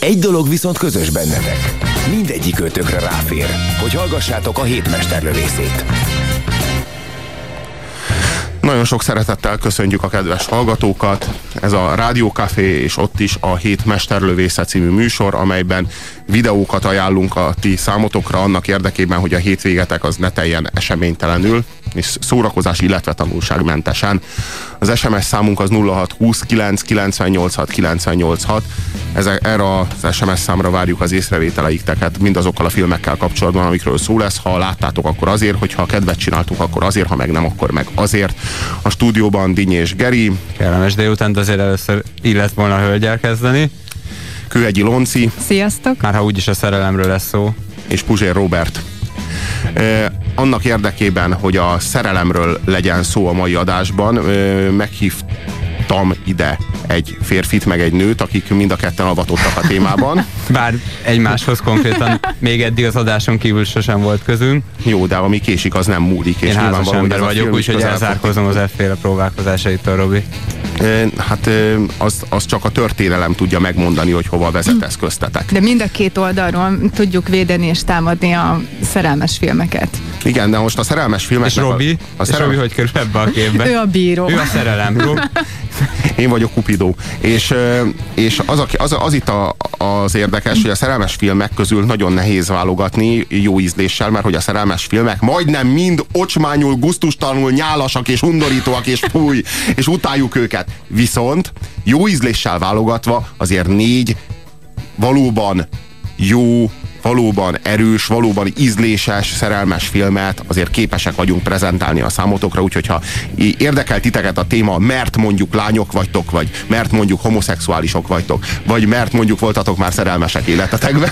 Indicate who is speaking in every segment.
Speaker 1: Egy dolog viszont közös bennetek. Mindegyik ötökre ráfér, hogy hallgassátok a hétmesterlövészét.
Speaker 2: Nagyon sok szeretettel köszöntjük a kedves hallgatókat. Ez a Rádió Café és ott is a Hét Mesterlövésze című műsor, amelyben videókat ajánlunk a ti számotokra annak érdekében, hogy a hétvégetek az ne teljen eseménytelenül és szórakozás, illetve tanulságmentesen. Az SMS számunk az 0620 9 986 986. Ezek, erre az SMS számra várjuk az észrevételeiteket mindazokkal a filmekkel kapcsolatban, amikről szó lesz. Ha láttátok, akkor azért, hogyha a kedvet csináltuk, akkor azért, ha meg nem, akkor meg azért. A stúdióban Dinny és Geri.
Speaker 3: Kellemes délután, de azért először illet volna a hölgyel kezdeni.
Speaker 2: Kőegyi Lonci.
Speaker 4: Sziasztok!
Speaker 3: Már ha úgyis a szerelemről lesz szó.
Speaker 2: És Puzsér Robert annak érdekében, hogy a szerelemről legyen szó a mai adásban, meghívtam ide egy férfit, meg egy nőt, akik mind a ketten avatottak a témában.
Speaker 3: Bár egymáshoz konkrétan még eddig az adáson kívül sosem volt közünk.
Speaker 2: Jó, de ami késik, az nem múlik.
Speaker 3: És Én házas ember vagyok, úgyhogy elzárkozom az efféle próbálkozásaitól, Robi.
Speaker 2: Hát az, az csak a történelem tudja megmondani, hogy hova vezet ez köztetek.
Speaker 4: De mind a két oldalról tudjuk védeni és támadni a szerelmes filmeket.
Speaker 2: Igen, de most a szerelmes filmek.
Speaker 3: És Robi? A, a szerelmes... és Robi hogy kerül ebbe a képbe?
Speaker 4: ő a bíró.
Speaker 3: Ő a szerelem.
Speaker 2: Én vagyok Kupidó. És, és az, az, az itt a, az érdekes, hogy a szerelmes filmek közül nagyon nehéz válogatni jó ízléssel, mert hogy a szerelmes filmek majdnem mind ocsmányul, guztustalanul, nyálasak és undorítóak, és fúj, és utáljuk őket. Viszont jó ízléssel válogatva azért négy valóban jó valóban erős, valóban ízléses, szerelmes filmet azért képesek vagyunk prezentálni a számotokra, úgyhogy ha érdekel titeket a téma, mert mondjuk lányok vagytok, vagy mert mondjuk homoszexuálisok vagytok, vagy mert mondjuk voltatok már szerelmesek életetekben,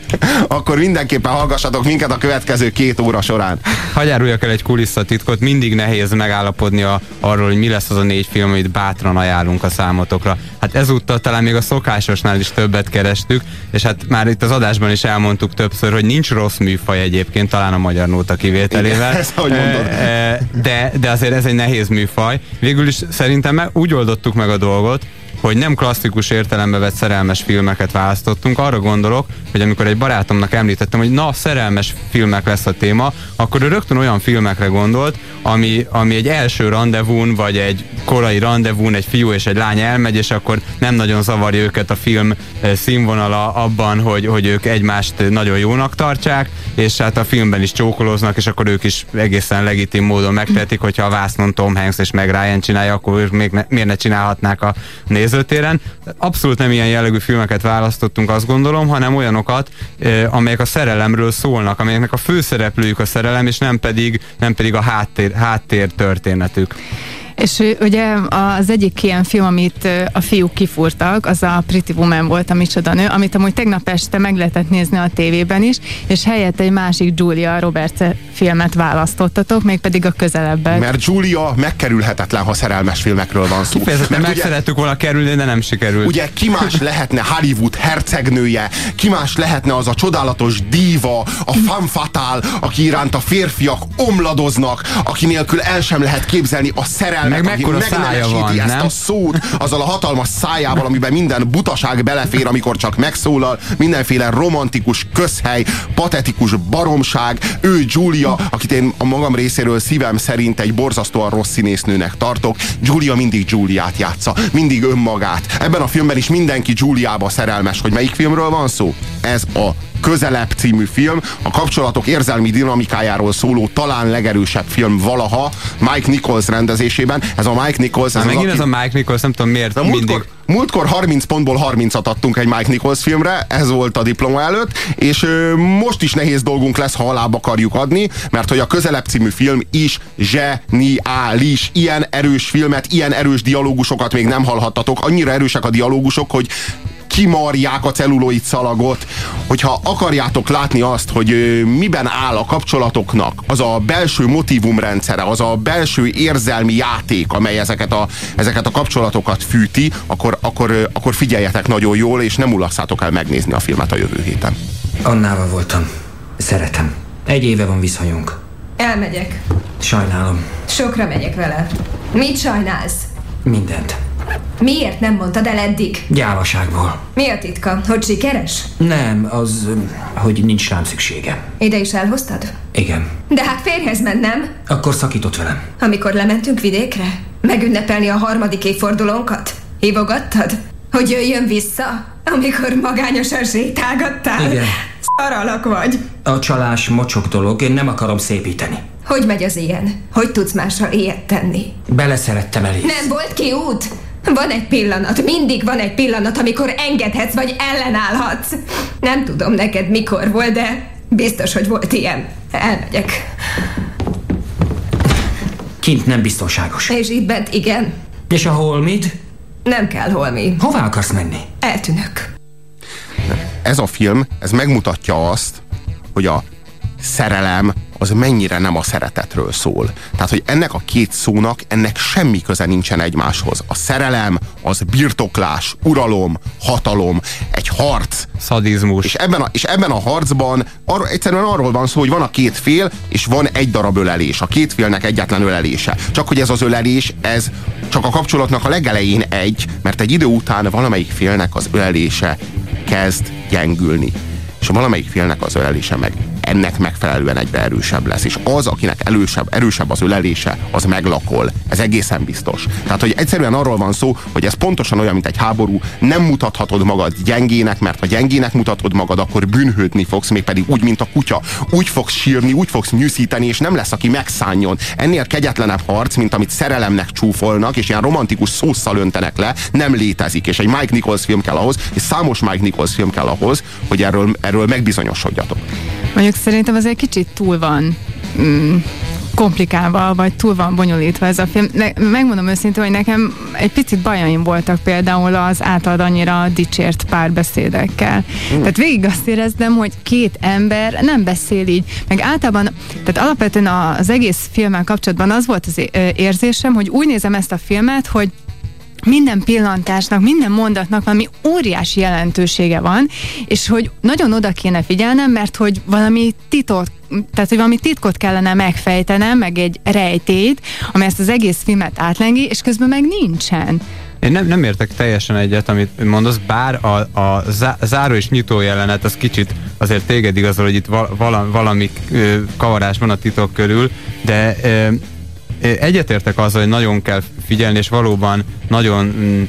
Speaker 2: akkor mindenképpen hallgassatok minket a következő két óra során.
Speaker 3: Hagyáruljak el egy kulisszatitkot, mindig nehéz megállapodni a, arról, hogy mi lesz az a négy film, amit bátran ajánlunk a számotokra. Hát ezúttal talán még a szokásosnál is többet kerestük, és hát már itt az adásban is elmondtuk, elmondtuk többször, hogy nincs rossz műfaj egyébként, talán a magyar nóta kivételével. Igen,
Speaker 2: ezt, mondod.
Speaker 3: De, de azért ez egy nehéz műfaj. Végül is szerintem úgy oldottuk meg a dolgot, hogy nem klasszikus értelembe vett szerelmes filmeket választottunk. Arra gondolok, hogy amikor egy barátomnak említettem, hogy na, szerelmes filmek lesz a téma, akkor ő rögtön olyan filmekre gondolt, ami, ami egy első rendezvún, vagy egy korai rendezvún, egy fiú és egy lány elmegy, és akkor nem nagyon zavarja őket a film eh, színvonala abban, hogy, hogy ők egymást nagyon jónak tartsák, és hát a filmben is csókolóznak, és akkor ők is egészen legitim módon megtehetik, hogyha a vásznon Tom Hanks és meg Ryan csinálja, akkor ők még ne, miért ne csinálhatnák a nézőtéren. Abszolút nem ilyen jellegű filmeket választottunk, azt gondolom, hanem olyanokat, amelyek a szerelemről szólnak, amelyeknek a főszereplőjük a szerelem, és nem pedig, nem pedig a háttér, háttér történetük.
Speaker 4: És ugye az egyik ilyen film, amit a fiúk kifúrtak, az a Pretty Woman volt, a Micsoda nő, amit amúgy tegnap este meg lehetett nézni a tévében is, és helyett egy másik Julia Roberts filmet választottatok, mégpedig a közelebben.
Speaker 2: Mert Julia megkerülhetetlen, ha szerelmes filmekről van szó.
Speaker 3: Kifejezetten meg ugye, szerettük volna kerülni, de nem sikerült.
Speaker 2: Ugye ki más lehetne Hollywood hercegnője, ki más lehetne az a csodálatos díva, a femme fatale, aki iránt a férfiak omladoznak, aki nélkül el sem lehet képzelni a szerelmet
Speaker 3: meg mekkora szája van,
Speaker 2: ezt nem? a szót, azzal a hatalmas szájával, amiben minden butaság belefér, amikor csak megszólal, mindenféle romantikus közhely, patetikus baromság, ő Julia, akit én a magam részéről szívem szerint egy borzasztóan rossz színésznőnek tartok, Julia mindig Juliát játsza, mindig önmagát. Ebben a filmben is mindenki Juliába szerelmes, hogy melyik filmről van szó? Ez a Közelebb című film, a kapcsolatok érzelmi dinamikájáról szóló talán legerősebb film valaha, Mike Nichols rendezésében. Ez a Mike Nichols...
Speaker 3: Ez megint az, a Mike Nichols, nem tudom miért
Speaker 2: a
Speaker 3: mindig...
Speaker 2: Múltkor, múltkor 30 pontból 30-at adtunk egy Mike Nichols filmre, ez volt a diploma előtt, és ö, most is nehéz dolgunk lesz, ha alább akarjuk adni, mert hogy a Közelebb című film is zseniális. Ilyen erős filmet, ilyen erős dialógusokat még nem hallhattatok. Annyira erősek a dialógusok, hogy kimarják a celluloid szalagot, hogyha akarjátok látni azt, hogy miben áll a kapcsolatoknak, az a belső motivumrendszere, az a belső érzelmi játék, amely ezeket a, ezeket a kapcsolatokat fűti, akkor, akkor, akkor figyeljetek nagyon jól, és nem ulasszátok el megnézni a filmet a jövő héten.
Speaker 5: Annával voltam. Szeretem. Egy éve van viszonyunk.
Speaker 6: Elmegyek.
Speaker 5: Sajnálom.
Speaker 6: Sokra megyek vele. Mit sajnálsz?
Speaker 5: Mindent.
Speaker 6: Miért nem mondtad el eddig?
Speaker 5: Gyávaságból.
Speaker 6: Mi a titka? Hogy sikeres?
Speaker 5: Nem, az, hogy nincs rám szüksége.
Speaker 6: Ide is elhoztad?
Speaker 5: Igen.
Speaker 6: De hát férjhez ment, nem?
Speaker 5: Akkor szakított velem.
Speaker 6: Amikor lementünk vidékre? Megünnepelni a harmadik évfordulónkat? Hívogattad? Hogy jöjjön vissza? Amikor magányosan sétálgattál?
Speaker 5: Igen.
Speaker 6: Szaralak vagy.
Speaker 5: A csalás mocsok dolog, én nem akarom szépíteni.
Speaker 6: Hogy megy az ilyen? Hogy tudsz mással ilyet tenni?
Speaker 5: Beleszerettem elég.
Speaker 6: Nem volt ki út? Van egy pillanat, mindig van egy pillanat, amikor engedhetsz vagy ellenállhatsz. Nem tudom neked mikor volt, de biztos, hogy volt ilyen. Elmegyek.
Speaker 5: Kint nem biztonságos.
Speaker 6: És itt bent igen.
Speaker 5: És a holmid?
Speaker 6: Nem kell holmi.
Speaker 5: Hová akarsz menni?
Speaker 6: Eltűnök.
Speaker 2: Ez a film, ez megmutatja azt, hogy a szerelem az mennyire nem a szeretetről szól. Tehát, hogy ennek a két szónak ennek semmi köze nincsen egymáshoz. A szerelem az birtoklás, uralom, hatalom, egy harc.
Speaker 3: Szadizmus.
Speaker 2: És ebben a, és ebben a harcban arra, egyszerűen arról van szó, hogy van a két fél, és van egy darab ölelés. A két félnek egyetlen ölelése. Csak hogy ez az ölelés, ez csak a kapcsolatnak a legelején egy, mert egy idő után valamelyik félnek az ölelése kezd gyengülni. És valamelyik félnek az ölelése meg ennek megfelelően egyre erősebb lesz. És az, akinek erősebb, erősebb az ölelése, az meglakol. Ez egészen biztos. Tehát, hogy egyszerűen arról van szó, hogy ez pontosan olyan, mint egy háború, nem mutathatod magad gyengének, mert ha gyengének mutatod magad, akkor bűnhődni fogsz, mégpedig úgy, mint a kutya. Úgy fogsz sírni, úgy fogsz nyűszíteni, és nem lesz, aki megszálljon. Ennél kegyetlenebb harc, mint amit szerelemnek csúfolnak, és ilyen romantikus szószal öntenek le, nem létezik. És egy Mike Nichols film kell ahhoz, és számos Mike Nichols film kell ahhoz, hogy erről, erről megbizonyosodjatok.
Speaker 4: Mondjuk szerintem az egy kicsit túl van mm, komplikálva, vagy túl van bonyolítva ez a film. Ne, megmondom őszintén, hogy nekem egy picit bajaim voltak például az általad annyira dicsért párbeszédekkel. Mm. Tehát végig azt éreztem, hogy két ember nem beszél így, meg általában, tehát alapvetően az egész filmmel kapcsolatban az volt az érzésem, hogy úgy nézem ezt a filmet, hogy minden pillantásnak, minden mondatnak valami óriási jelentősége van, és hogy nagyon oda kéne figyelnem, mert hogy valami titok, tehát, hogy valami titkot kellene megfejtenem, meg egy rejtét, ami ezt az egész filmet átlengi, és közben meg nincsen.
Speaker 3: Én nem, nem értek teljesen egyet, amit mondasz, bár a, a záró és nyitó jelenet az kicsit azért téged igazol, hogy itt vala, valami kavarás van a titok körül, de egyetértek azzal, hogy nagyon kell figyelni, és valóban nagyon mm,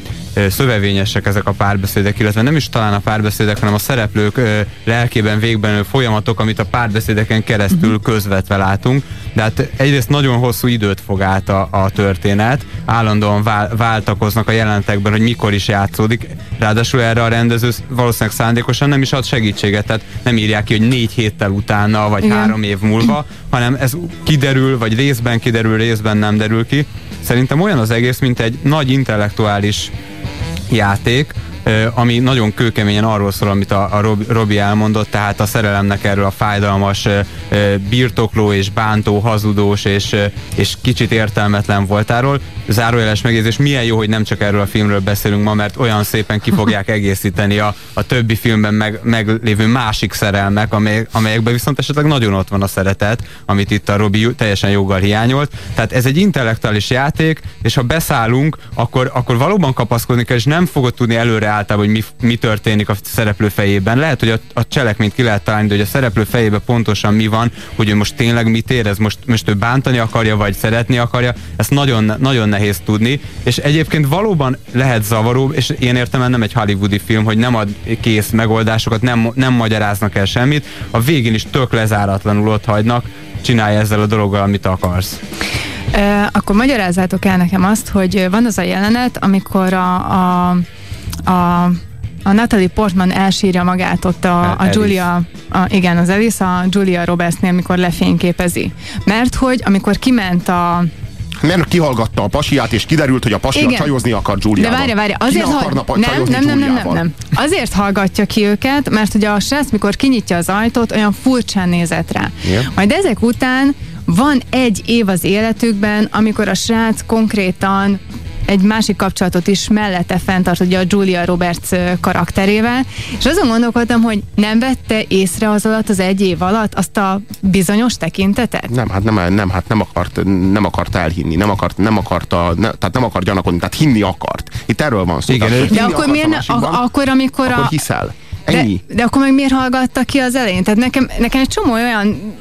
Speaker 3: szövevényesek ezek a párbeszédek, illetve nem is talán a párbeszédek, hanem a szereplők lelkében végben folyamatok, amit a párbeszédeken keresztül mhm. közvetve látunk. De hát egyrészt nagyon hosszú időt fog át a, a történet, állandóan vál, váltakoznak a jelentekben, hogy mikor is játszódik. Ráadásul erre a rendező valószínűleg szándékosan nem is ad segítséget, tehát nem írják ki, hogy négy héttel utána, vagy Igen. három év múlva, hanem ez kiderül, vagy részben kiderül, részben nem derül ki. Szerintem olyan az egész, mint egy nagy intellektuális játék, ami nagyon kőkeményen arról szól, amit a, a Robi elmondott, tehát a szerelemnek erről a fájdalmas birtokló és bántó, hazudós és, és kicsit értelmetlen voltáról. Zárójeles megjegyzés, milyen jó, hogy nem csak erről a filmről beszélünk ma, mert olyan szépen ki fogják egészíteni a, a többi filmben meg, meglévő másik szerelmek, amely, amelyekben viszont esetleg nagyon ott van a szeretet, amit itt a Robi teljesen joggal hiányolt. Tehát ez egy intellektuális játék, és ha beszállunk, akkor, akkor valóban kapaszkodni kell, és nem fogod tudni előre általában, hogy mi, mi történik a szereplő fejében. Lehet, hogy a, a cselekményt ki lehet találni, de hogy a szereplő fejében pontosan mi van, hogy ő most tényleg mit érez, most, most ő bántani akarja, vagy szeretni akarja, ezt nagyon, nagyon nehéz tudni, és egyébként valóban lehet zavaró, és én értem, nem egy hollywoodi film, hogy nem ad kész megoldásokat, nem, nem magyaráznak el semmit, a végén is tök lezáratlanul ott hagynak, csinálj ezzel a dologgal, amit akarsz.
Speaker 4: E, akkor magyarázzátok el nekem azt, hogy van az a jelenet, amikor a, a a a Natalie Portman elsírja magát ott a, a Julia, a, igen, az Alice a Julia Robertsnél, amikor lefényképezi. Mert hogy amikor kiment a
Speaker 2: Mert kihallgatta a pasiát, és kiderült, hogy a pasi
Speaker 4: Igen.
Speaker 2: csajozni akar Giuliával.
Speaker 4: De várja, várja, azért
Speaker 2: pa-
Speaker 4: nem, nem, nem, nem, nem, nem. Azért hallgatja ki őket, mert ugye a srác, mikor kinyitja az ajtót, olyan furcsán nézett rá.
Speaker 2: Igen.
Speaker 4: Majd ezek után van egy év az életükben, amikor a srác konkrétan egy másik kapcsolatot is mellette fenntart ugye a Julia Roberts karakterével, és azon gondolkodtam, hogy nem vette észre az alatt, az egy év alatt azt a bizonyos tekintetet?
Speaker 2: Nem, hát nem, nem, hát nem akart, nem akart elhinni, nem akart, nem akarta, ne, tehát nem akart gyanakodni, tehát hinni akart. Itt erről van szó.
Speaker 3: Igen,
Speaker 2: tehát,
Speaker 4: De akkor miért akkor, amikor
Speaker 2: akkor
Speaker 4: a...
Speaker 2: hiszel.
Speaker 4: De,
Speaker 2: Ennyi.
Speaker 4: de akkor meg miért hallgatta ki az elején? Tehát nekem, nekem egy csomó olyan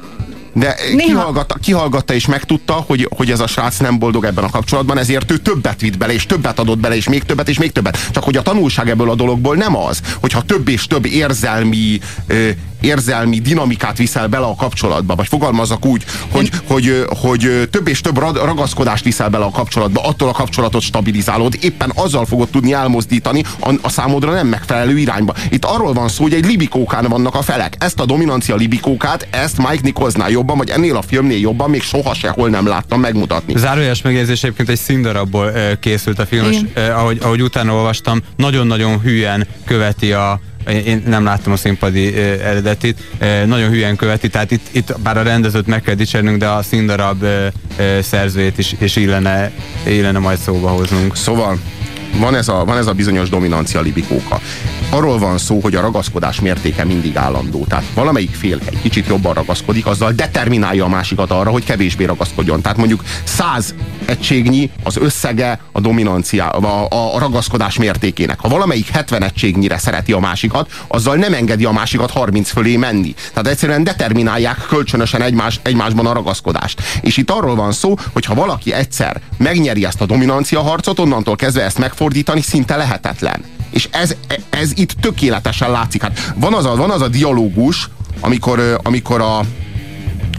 Speaker 2: De
Speaker 4: Néha-
Speaker 2: kihallgatta, kihallgatta és megtudta, hogy, hogy ez a srác nem boldog ebben a kapcsolatban, ezért ő többet vitt bele, és többet adott bele, és még többet, és még többet. Csak hogy a tanulság ebből a dologból nem az, hogyha több és több érzelmi, ö, érzelmi dinamikát viszel bele a kapcsolatba, vagy fogalmazok úgy, hogy, hogy, ö, hogy ö, több és több rag- ragaszkodást viszel bele a kapcsolatba, attól a kapcsolatot stabilizálod, éppen azzal fogod tudni elmozdítani a, a számodra nem megfelelő irányba. Itt arról van szó, hogy egy libikókán vannak a felek. Ezt a dominancia libikókát, ezt Mike Nicholsnál jobban, vagy ennél a filmnél jobban még soha sehol nem láttam megmutatni.
Speaker 3: Zárójeles megjegyzés egyébként egy színdarabból készült a film, és ö, ahogy, ahogy utána olvastam, nagyon-nagyon hülyen követi a én- nem láttam a színpadi eredetit, nagyon hülyen követi, tehát itt, itt bár a rendezőt meg kell dicsernünk, de a színdarab szerzőjét is, is illene, illene majd szóba hoznunk.
Speaker 2: Szóval van ez, a, van ez a bizonyos dominancia libikóka. Arról van szó, hogy a ragaszkodás mértéke mindig állandó. Tehát valamelyik fél egy kicsit jobban ragaszkodik, azzal determinálja a másikat arra, hogy kevésbé ragaszkodjon. Tehát mondjuk 100 egységnyi az összege a dominancia, a, a, ragaszkodás mértékének. Ha valamelyik 70 egységnyire szereti a másikat, azzal nem engedi a másikat 30 fölé menni. Tehát egyszerűen determinálják kölcsönösen egymás, egymásban a ragaszkodást. És itt arról van szó, hogy ha valaki egyszer megnyeri ezt a dominancia harcot, onnantól kezdve ezt megfordítani szinte lehetetlen. És ez, ez itt tökéletesen látszik. Hát van az a, van az a dialógus, amikor, amikor a,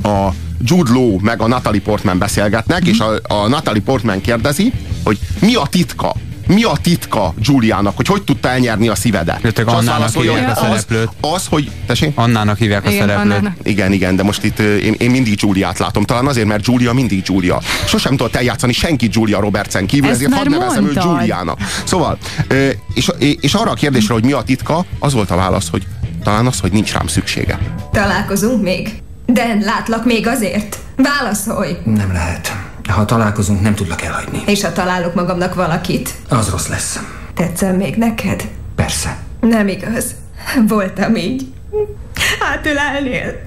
Speaker 2: a Jude Law meg a Natalie Portman beszélgetnek, és a, a Natalie Portman kérdezi, hogy mi a titka? Mi a titka Juliának, hogy hogy tudta elnyerni a szívedet?
Speaker 3: Jöttek
Speaker 2: És azt
Speaker 3: Annának hívják a
Speaker 2: hogy
Speaker 3: szereplőt.
Speaker 2: Az, az, hogy... Tessék?
Speaker 3: Annának hívják a
Speaker 4: Igen,
Speaker 3: szereplőt.
Speaker 4: Annának.
Speaker 2: Igen, igen, de most itt én, én mindig Giuliát látom. Talán azért, mert Giulia mindig Giulia. Sosem tudott eljátszani senki Giulia Robertsen kívül,
Speaker 4: Ezt
Speaker 2: ezért hadd nevezem őt. Giuliának. Szóval, és, és arra a kérdésre, hogy mi a titka, az volt a válasz, hogy talán az, hogy nincs rám szüksége.
Speaker 6: Találkozunk még? De látlak még azért. Válaszolj!
Speaker 5: Nem lehet. Ha találkozunk, nem tudlak elhagyni.
Speaker 6: És ha találok magamnak valakit,
Speaker 5: Az rossz lesz.
Speaker 6: tetszem még neked?
Speaker 5: Persze.
Speaker 6: Nem igaz. Voltam így. Hátülelnél.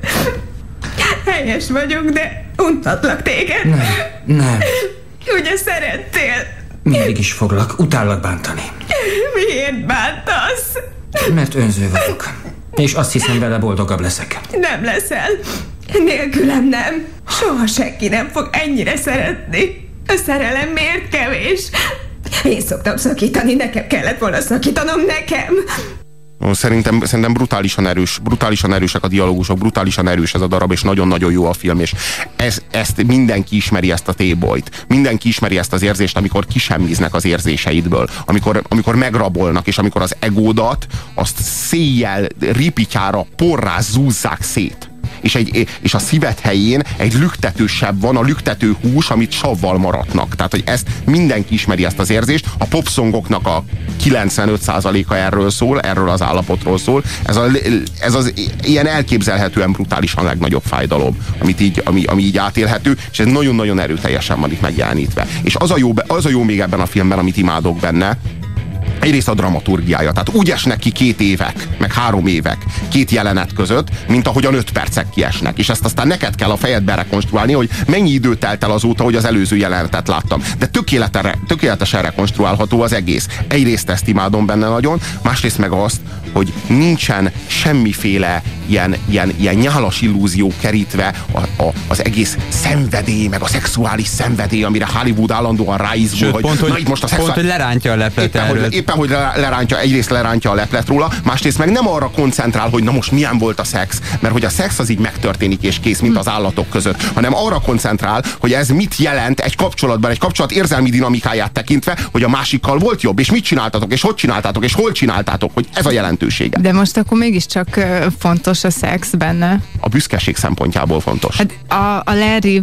Speaker 6: Helyes vagyok, de untatlak téged.
Speaker 5: Nem, nem.
Speaker 6: Ugye szerettél?
Speaker 5: Mindig is foglak, utállak bántani.
Speaker 6: Miért bántasz?
Speaker 5: Mert önző vagyok. És azt hiszem, vele boldogabb leszek.
Speaker 6: Nem leszel. Nélkülem nem. Soha senki nem fog ennyire szeretni. A szerelem miért kevés? Én szoktam szakítani, nekem kellett volna szakítanom, nekem.
Speaker 2: Szerintem, szerintem brutálisan erős, brutálisan erősek a dialógusok, brutálisan erős ez a darab, és nagyon-nagyon jó a film, és ez, ezt mindenki ismeri ezt a tébolyt. Mindenki ismeri ezt az érzést, amikor kisemmiznek az érzéseidből, amikor, amikor megrabolnak, és amikor az egódat azt széjjel, ripityára, porrá zúzzák szét. És, egy, és a szívet helyén egy lüktetősebb van, a lüktető hús, amit savval maradnak. Tehát, hogy ezt mindenki ismeri ezt az érzést. A popszongoknak a 95%-a erről szól, erről az állapotról szól. Ez, a, ez az ilyen elképzelhetően brutálisan legnagyobb fájdalom, amit így, ami, ami így átélhető, és ez nagyon-nagyon erőteljesen van itt megjelenítve. És az a, jó, az a jó még ebben a filmben, amit imádok benne, egyrészt a dramaturgiája. Tehát úgy esnek ki két évek, meg három évek két jelenet között, mint ahogyan öt percek kiesnek. És ezt aztán neked kell a fejedbe rekonstruálni, hogy mennyi idő telt el azóta, hogy az előző jelenetet láttam. De tökéletesen, rekonstruálható az egész. Egyrészt ezt imádom benne nagyon, másrészt meg azt, hogy nincsen semmiféle ilyen, ilyen, ilyen nyálas illúzió kerítve a, a, az egész szenvedély, meg a szexuális szenvedély, amire Hollywood állandóan ráizgul,
Speaker 3: Sőt, pont, hogy,
Speaker 2: na itt most a
Speaker 3: pont,
Speaker 2: szexuális...
Speaker 3: hogy lerántja a leplet
Speaker 2: Éppen
Speaker 3: erről.
Speaker 2: hogy, éppen, hogy lerántja, egyrészt lerántja a leplet róla, másrészt meg nem arra koncentrál, hogy na most milyen volt a szex, mert hogy a szex az így megtörténik és kész, mint az állatok között, hanem arra koncentrál, hogy ez mit jelent egy kapcsolatban, egy kapcsolat érzelmi dinamikáját tekintve, hogy a másikkal volt jobb, és mit csináltatok, és hogy csináltátok, és hol csináltátok, hogy ez a jelentősége.
Speaker 4: De most akkor mégiscsak fontos a szex benne.
Speaker 2: A büszkeség szempontjából fontos.
Speaker 4: Hát a, a Larry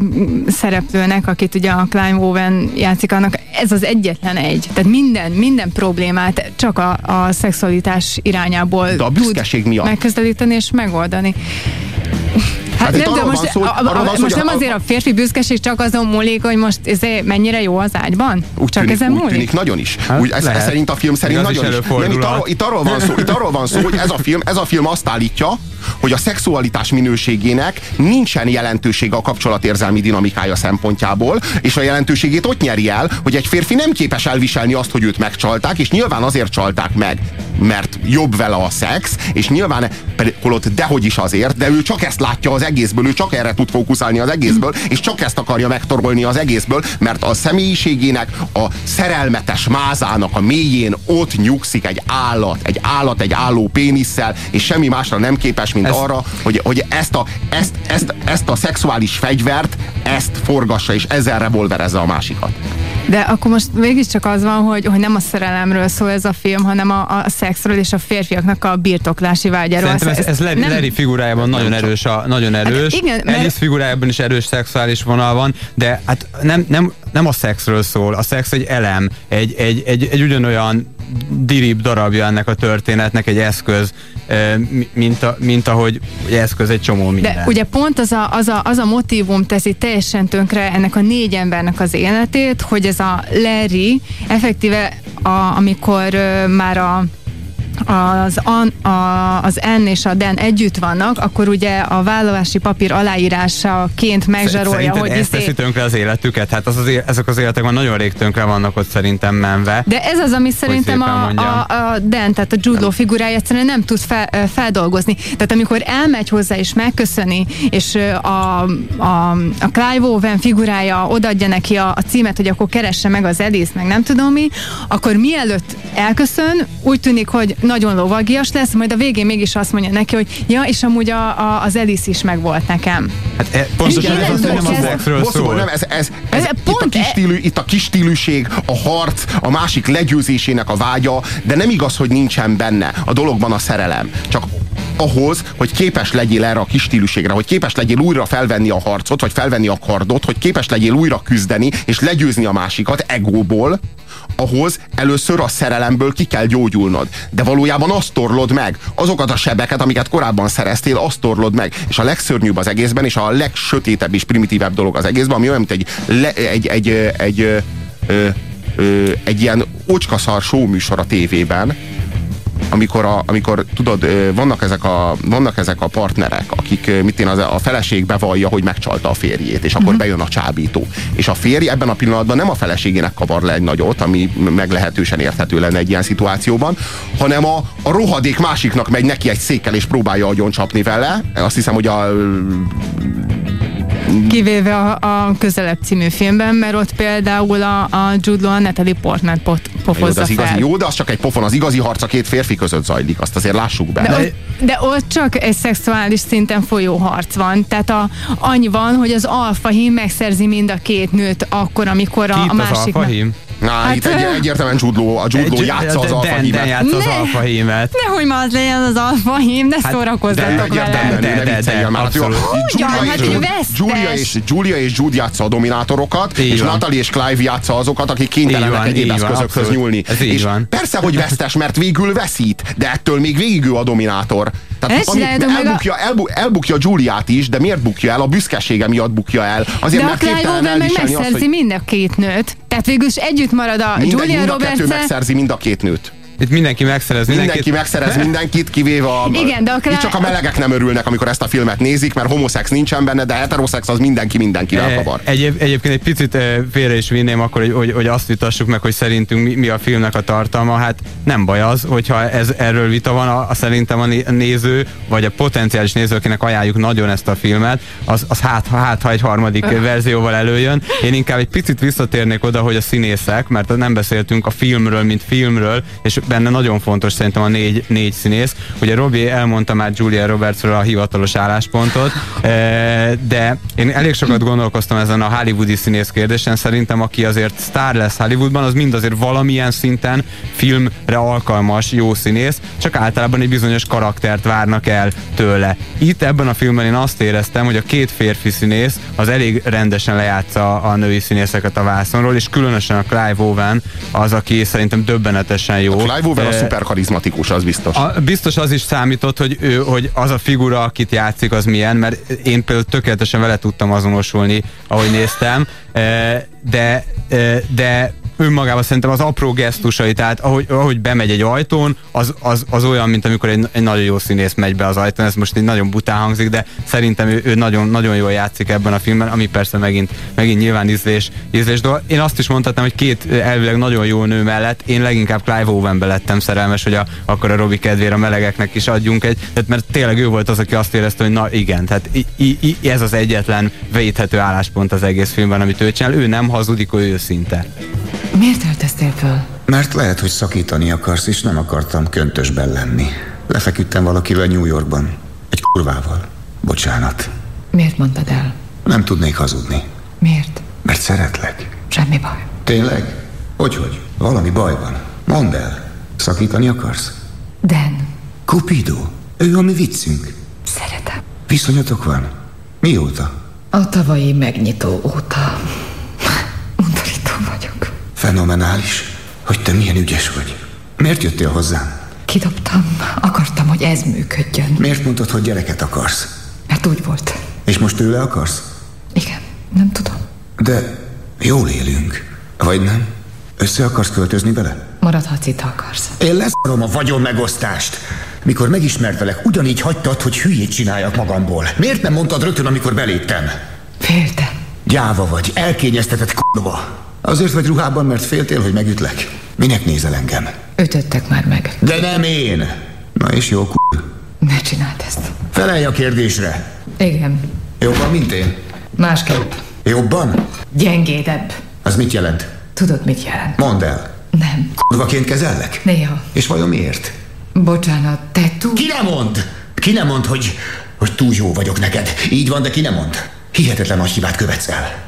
Speaker 4: szereplőnek, akit ugye a Clive Owen játszik, annak ez az egyetlen egy. Tehát minden, minden problémát csak a, a szexualitás irányából
Speaker 2: De a büszkeség miatt.
Speaker 4: megközelíteni és megoldani. Hát, hát nem, de most, szó, a, a, a, most nem azért a férfi büszkeség csak azon múlik, hogy most ez mennyire jó az ágyban?
Speaker 2: Úgy
Speaker 4: csak
Speaker 2: tűnik,
Speaker 4: ezen
Speaker 2: úgy
Speaker 4: múlik?
Speaker 2: tűnik nagyon is. Hát úgy, ez, ez szerint a film szerint
Speaker 3: Ez
Speaker 2: nagyon
Speaker 3: is
Speaker 2: is. Nem, itt, arról, itt, arról van szó, itt arról van szó, hogy ez a film, ez a film azt állítja, hogy a szexualitás minőségének nincsen jelentősége a kapcsolatérzelmi dinamikája szempontjából, és a jelentőségét ott nyeri el, hogy egy férfi nem képes elviselni azt, hogy őt megcsalták, és nyilván azért csalták meg, mert jobb vele a szex, és nyilván holott dehogy is azért, de ő csak ezt látja az egészből, ő csak erre tud fókuszálni az egészből, és csak ezt akarja megtorolni az egészből, mert a személyiségének, a szerelmetes mázának a mélyén ott nyugszik egy állat, egy állat, egy álló pénisszel, és semmi másra nem képes, mint ez... arra, hogy, hogy ezt, a, ezt, ezt, ezt a szexuális fegyvert, ezt forgassa, és ezzel revolverezze a másikat.
Speaker 4: De akkor most mégiscsak az van, hogy, hogy nem a szerelemről szól ez a film, hanem a, a szexről és a férfiaknak a birtoklási vágyáról.
Speaker 3: Szerintem ez, ez Larry, nem... Larry figurájában nagyon erős, a, nagyon erős. Hát igen, mert... Alice figurájában is erős szexuális vonal van, de hát nem, nem, nem a szexről szól. A szex egy elem, egy, egy, egy, egy ugyanolyan dirib darabja ennek a történetnek, egy eszköz, mint, a, mint ahogy egy eszköz egy csomó minden.
Speaker 4: De ugye pont az a, az, a, az a motivum teszi teljesen tönkre ennek a négy embernek az életét, hogy ez a Larry effektíve, a, amikor már a az, an, a, az N és a Den együtt vannak, akkor ugye a vállalási papír aláírásaként megzsarolja,
Speaker 3: Szerinted
Speaker 4: hogy...
Speaker 3: ezt teszi tönkre az életüket? Hát az az, ezek az életek már nagyon rég tönkre vannak ott szerintem menve.
Speaker 4: De ez az, ami szerintem a, a, a Den, tehát a Jude figurája egyszerűen nem tud fel, feldolgozni. Tehát amikor elmegy hozzá és megköszöni, és a, a, a Clive Owen figurája odaadja neki a, a címet, hogy akkor keresse meg az Alice, meg nem tudom mi, akkor mielőtt elköszön, úgy tűnik, hogy nagyon lovagias lesz, majd a végén mégis azt mondja neki, hogy ja, és amúgy a, a, az Alice is meg volt nekem.
Speaker 3: Hát e, pontosan ez, ez, nem a szexről szól.
Speaker 2: Nem, ez, ez, ez, ez pont itt, a kis stílű, itt a kis stílűség, a harc, a másik legyőzésének a vágya, de nem igaz, hogy nincsen benne a dologban a szerelem. Csak ahhoz, hogy képes legyél erre a kis stíluségre, hogy képes legyél újra felvenni a harcot, vagy felvenni a kardot, hogy képes legyél újra küzdeni, és legyőzni a másikat egóból, ahhoz először a szerelemből ki kell gyógyulnod. De valójában azt torlod meg. Azokat a sebeket, amiket korábban szereztél, azt torlod meg. És a legszörnyűbb az egészben, és a legsötétebb és primitívebb dolog az egészben, ami olyan, mint egy, le, egy, egy, egy, egy, egy, egy ilyen ócskaszar show műsor a tévében, amikor, a, amikor tudod, vannak ezek a, vannak ezek a partnerek, akik, mit én, az, a feleség bevallja, hogy megcsalta a férjét, és akkor uh-huh. bejön a csábító. És a férj ebben a pillanatban nem a feleségének kavar le egy nagyot, ami meglehetősen érthető lenne egy ilyen szituációban, hanem a, a rohadék másiknak megy neki egy székkel, és próbálja agyon csapni vele. Azt hiszem, hogy a
Speaker 4: Kivéve a, a Közelebb című filmben, mert ott például a, a Jude Law a Natalie Portman pot, pofozza
Speaker 2: jó, de az igazi, jó, de az csak egy pofon. Az igazi harc a két férfi között zajlik. Azt azért lássuk be.
Speaker 4: De, ott, de ott csak egy szexuális szinten folyó harc van. Tehát a, annyi van, hogy az alfahím megszerzi mind a két nőt akkor, amikor a, a másik...
Speaker 3: Az
Speaker 2: Na, hát, itt egy, egyértelműen Judló, a Judló játsza az alfahímet.
Speaker 3: játsza az alfahímet.
Speaker 4: Nehogy már az legyen az alfahím, ne hát, szórakozzatok vele.
Speaker 2: De, de, de, de?
Speaker 4: Hát ő
Speaker 2: Julia és, Julia és Jude játsza a dominátorokat, és Natalie és Clive játsza azokat, akik kénytelenek egyéb eszközökhöz nyúlni. És persze, hogy vesztes, mert végül veszít, de ettől még végig ő a dominátor. Tehát ami, elbukja, elbu, elbukja Juliát is, de miért bukja el? A büszkesége miatt bukja el. Azért,
Speaker 4: de
Speaker 2: mert a Clive
Speaker 4: Owen meg megszerzi hogy... mind a két nőt. Tehát végül is együtt marad a Minden, Julia
Speaker 2: mind
Speaker 4: a kettő
Speaker 2: megszerzi mind a két nőt.
Speaker 3: Itt mindenki megszerez mindenkit.
Speaker 2: Mindenki megszerez mindenkit, kivéve a...
Speaker 4: Igen, de a
Speaker 2: Itt csak a melegek nem örülnek, amikor ezt a filmet nézik, mert homoszex nincsen benne, de heteroszex az mindenki mindenkivel e, kavar.
Speaker 3: Egyéb, egyébként egy picit e, félre is vinném akkor, hogy, hogy, hogy azt vitassuk meg, hogy szerintünk mi, mi a filmnek a tartalma. Hát nem baj az, hogyha ez, erről vita van, a, a szerintem a néző, vagy a potenciális néző, akinek ajánljuk nagyon ezt a filmet, az, az hát, hát, ha egy harmadik verzióval előjön. Én inkább egy picit visszatérnék oda, hogy a színészek, mert nem beszéltünk a filmről, mint filmről, és benne nagyon fontos szerintem a négy, négy színész. Ugye Robi elmondta már Julia Robertsről a hivatalos álláspontot, de én elég sokat gondolkoztam ezen a hollywoodi színész kérdésen. Szerintem aki azért sztár lesz Hollywoodban, az mind azért valamilyen szinten filmre alkalmas jó színész, csak általában egy bizonyos karaktert várnak el tőle. Itt ebben a filmben én azt éreztem, hogy a két férfi színész az elég rendesen lejátsza a női színészeket a vászonról, és különösen a Clive Owen az, aki szerintem döbbenetesen jó.
Speaker 2: A Clive Owen a szuper karizmatikus, az biztos.
Speaker 3: A, biztos az is számított, hogy, ő, hogy az a figura, akit játszik, az milyen, mert én például tökéletesen vele tudtam azonosulni, ahogy néztem, de, de önmagában szerintem az apró gesztusai, tehát ahogy, ahogy bemegy egy ajtón, az, az, az olyan, mint amikor egy, egy nagyon jó színész megy be az ajtón, ez most egy nagyon bután hangzik, de szerintem ő, ő nagyon, nagyon jól játszik ebben a filmben, ami persze megint, megint nyilván ízlés, ízlés dolog. Én azt is mondhatnám, hogy két elvileg nagyon jó nő mellett én leginkább Clive Owenbe lettem szerelmes, hogy a, akkor a Robi kedvére a melegeknek is adjunk egy, tehát mert tényleg ő volt az, aki azt érezte, hogy na igen, tehát i, i, ez az egyetlen védhető álláspont az egész filmben, amit ő csinál. Ő nem hazudik, ő őszinte.
Speaker 7: Miért öltöztél föl?
Speaker 8: Mert lehet, hogy szakítani akarsz, és nem akartam köntösben lenni. Lefeküdtem valakivel New Yorkban. Egy kurvával. Bocsánat.
Speaker 7: Miért mondtad el?
Speaker 8: Nem tudnék hazudni.
Speaker 7: Miért?
Speaker 8: Mert szeretlek.
Speaker 7: Semmi baj.
Speaker 8: Tényleg? Hogyhogy? Valami baj van. Mondd el. Szakítani akarsz?
Speaker 7: Dan.
Speaker 8: Cupido. Ő a mi viccünk.
Speaker 7: Szeretem.
Speaker 8: Viszonyatok van? Mióta?
Speaker 7: A tavalyi megnyitó óta.
Speaker 8: Fenomenális, hogy te milyen ügyes vagy. Miért jöttél hozzám?
Speaker 7: Kidobtam. Akartam, hogy ez működjön.
Speaker 8: Miért mondtad, hogy gyereket akarsz?
Speaker 7: Mert úgy volt.
Speaker 8: És most tőle akarsz?
Speaker 7: Igen, nem tudom.
Speaker 8: De jól élünk. Vagy nem? Össze akarsz költözni vele?
Speaker 7: Maradhatsz itt, ha akarsz.
Speaker 8: Én leszarom a vagyon megosztást. Mikor megismertelek, ugyanígy hagytad, hogy hülyét csináljak magamból. Miért nem mondtad rögtön, amikor beléptem?
Speaker 7: Féltem.
Speaker 8: Gyáva vagy, elkényeztetett k***ba. Azért vagy ruhában, mert féltél, hogy megütlek. Minek nézel engem?
Speaker 7: Ütöttek már meg.
Speaker 8: De nem én. Na és jó k***.
Speaker 7: Ne csináld ezt.
Speaker 8: Felelj a kérdésre.
Speaker 7: Igen.
Speaker 8: Jobban, mint én?
Speaker 7: Másképp.
Speaker 8: Jobban?
Speaker 7: Gyengédebb.
Speaker 8: Az mit jelent?
Speaker 7: Tudod, mit jelent?
Speaker 8: Mondd el.
Speaker 7: Nem.
Speaker 8: Kurvaként kezellek?
Speaker 7: Néha.
Speaker 8: És vajon miért?
Speaker 7: Bocsánat, te túl...
Speaker 8: Ki nem mond? Ki nem mond, hogy, hogy túl jó vagyok neked? Így van, de ki nem mond? Hihetetlen nagy hibát követsz el.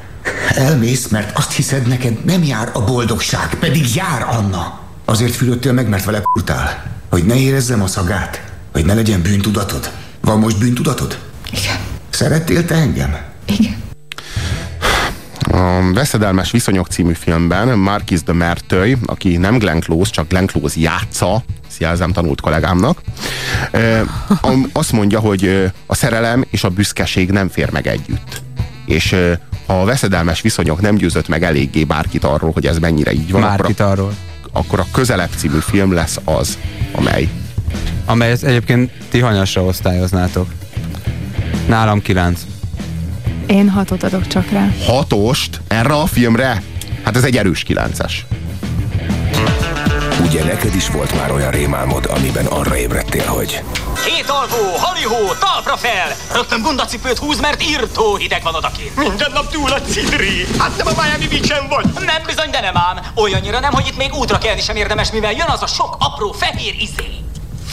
Speaker 8: Elmész, mert azt hiszed, neked nem jár a boldogság, pedig jár Anna. Azért fülöttél meg, mert vele kurtál. Hogy ne érezzem a szagát, hogy ne legyen bűntudatod. Van most bűntudatod?
Speaker 7: Igen.
Speaker 8: Szerettél te engem?
Speaker 7: Igen.
Speaker 2: A Veszedelmes Viszonyok című filmben Marquis de Merteuil, aki nem Glenn Close, csak Glenn Close játsza, jelzem tanult kollégámnak, azt mondja, hogy a szerelem és a büszkeség nem fér meg együtt. És ha a veszedelmes viszonyok nem győzött meg eléggé bárkit arról, hogy ez mennyire így van,
Speaker 3: Bárkit
Speaker 2: akkor a,
Speaker 3: arról.
Speaker 2: akkor a Közelebb című film lesz az, amely.
Speaker 3: Amelyet egyébként ti hanyasra osztályoznátok. Nálam kilenc.
Speaker 4: Én hatot adok csak rá.
Speaker 2: Hatost erre a filmre? Hát ez egy erős kilences.
Speaker 1: Ugye neked is volt már olyan rémálmod, amiben arra ébredtél, hogy
Speaker 9: Két alvó, halihó, talpra fel! Rögtön bundacipőt húz, mert írtó hideg van odakint.
Speaker 10: Minden nap túl a cidri. Hát nem a Miami beach vagy.
Speaker 9: Nem bizony, de nem ám. Olyannyira nem, hogy itt még útra kelni sem érdemes, mivel jön az a sok apró fehér izé.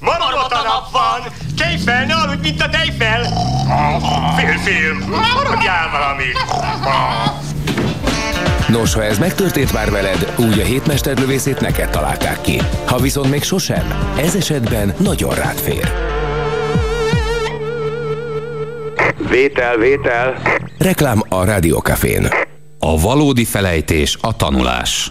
Speaker 10: Marmot a nap van! Kelj fel, ne aludj, mint a tejfel! Félfilm! Maradjál valamit!
Speaker 1: Nos, ha ez megtörtént már veled, úgy a hétmesterlövészét neked találták ki. Ha viszont még sosem, ez esetben nagyon rád fér.
Speaker 11: Vétel, vétel.
Speaker 1: Reklám a Rádiókafén.
Speaker 12: A valódi felejtés a tanulás.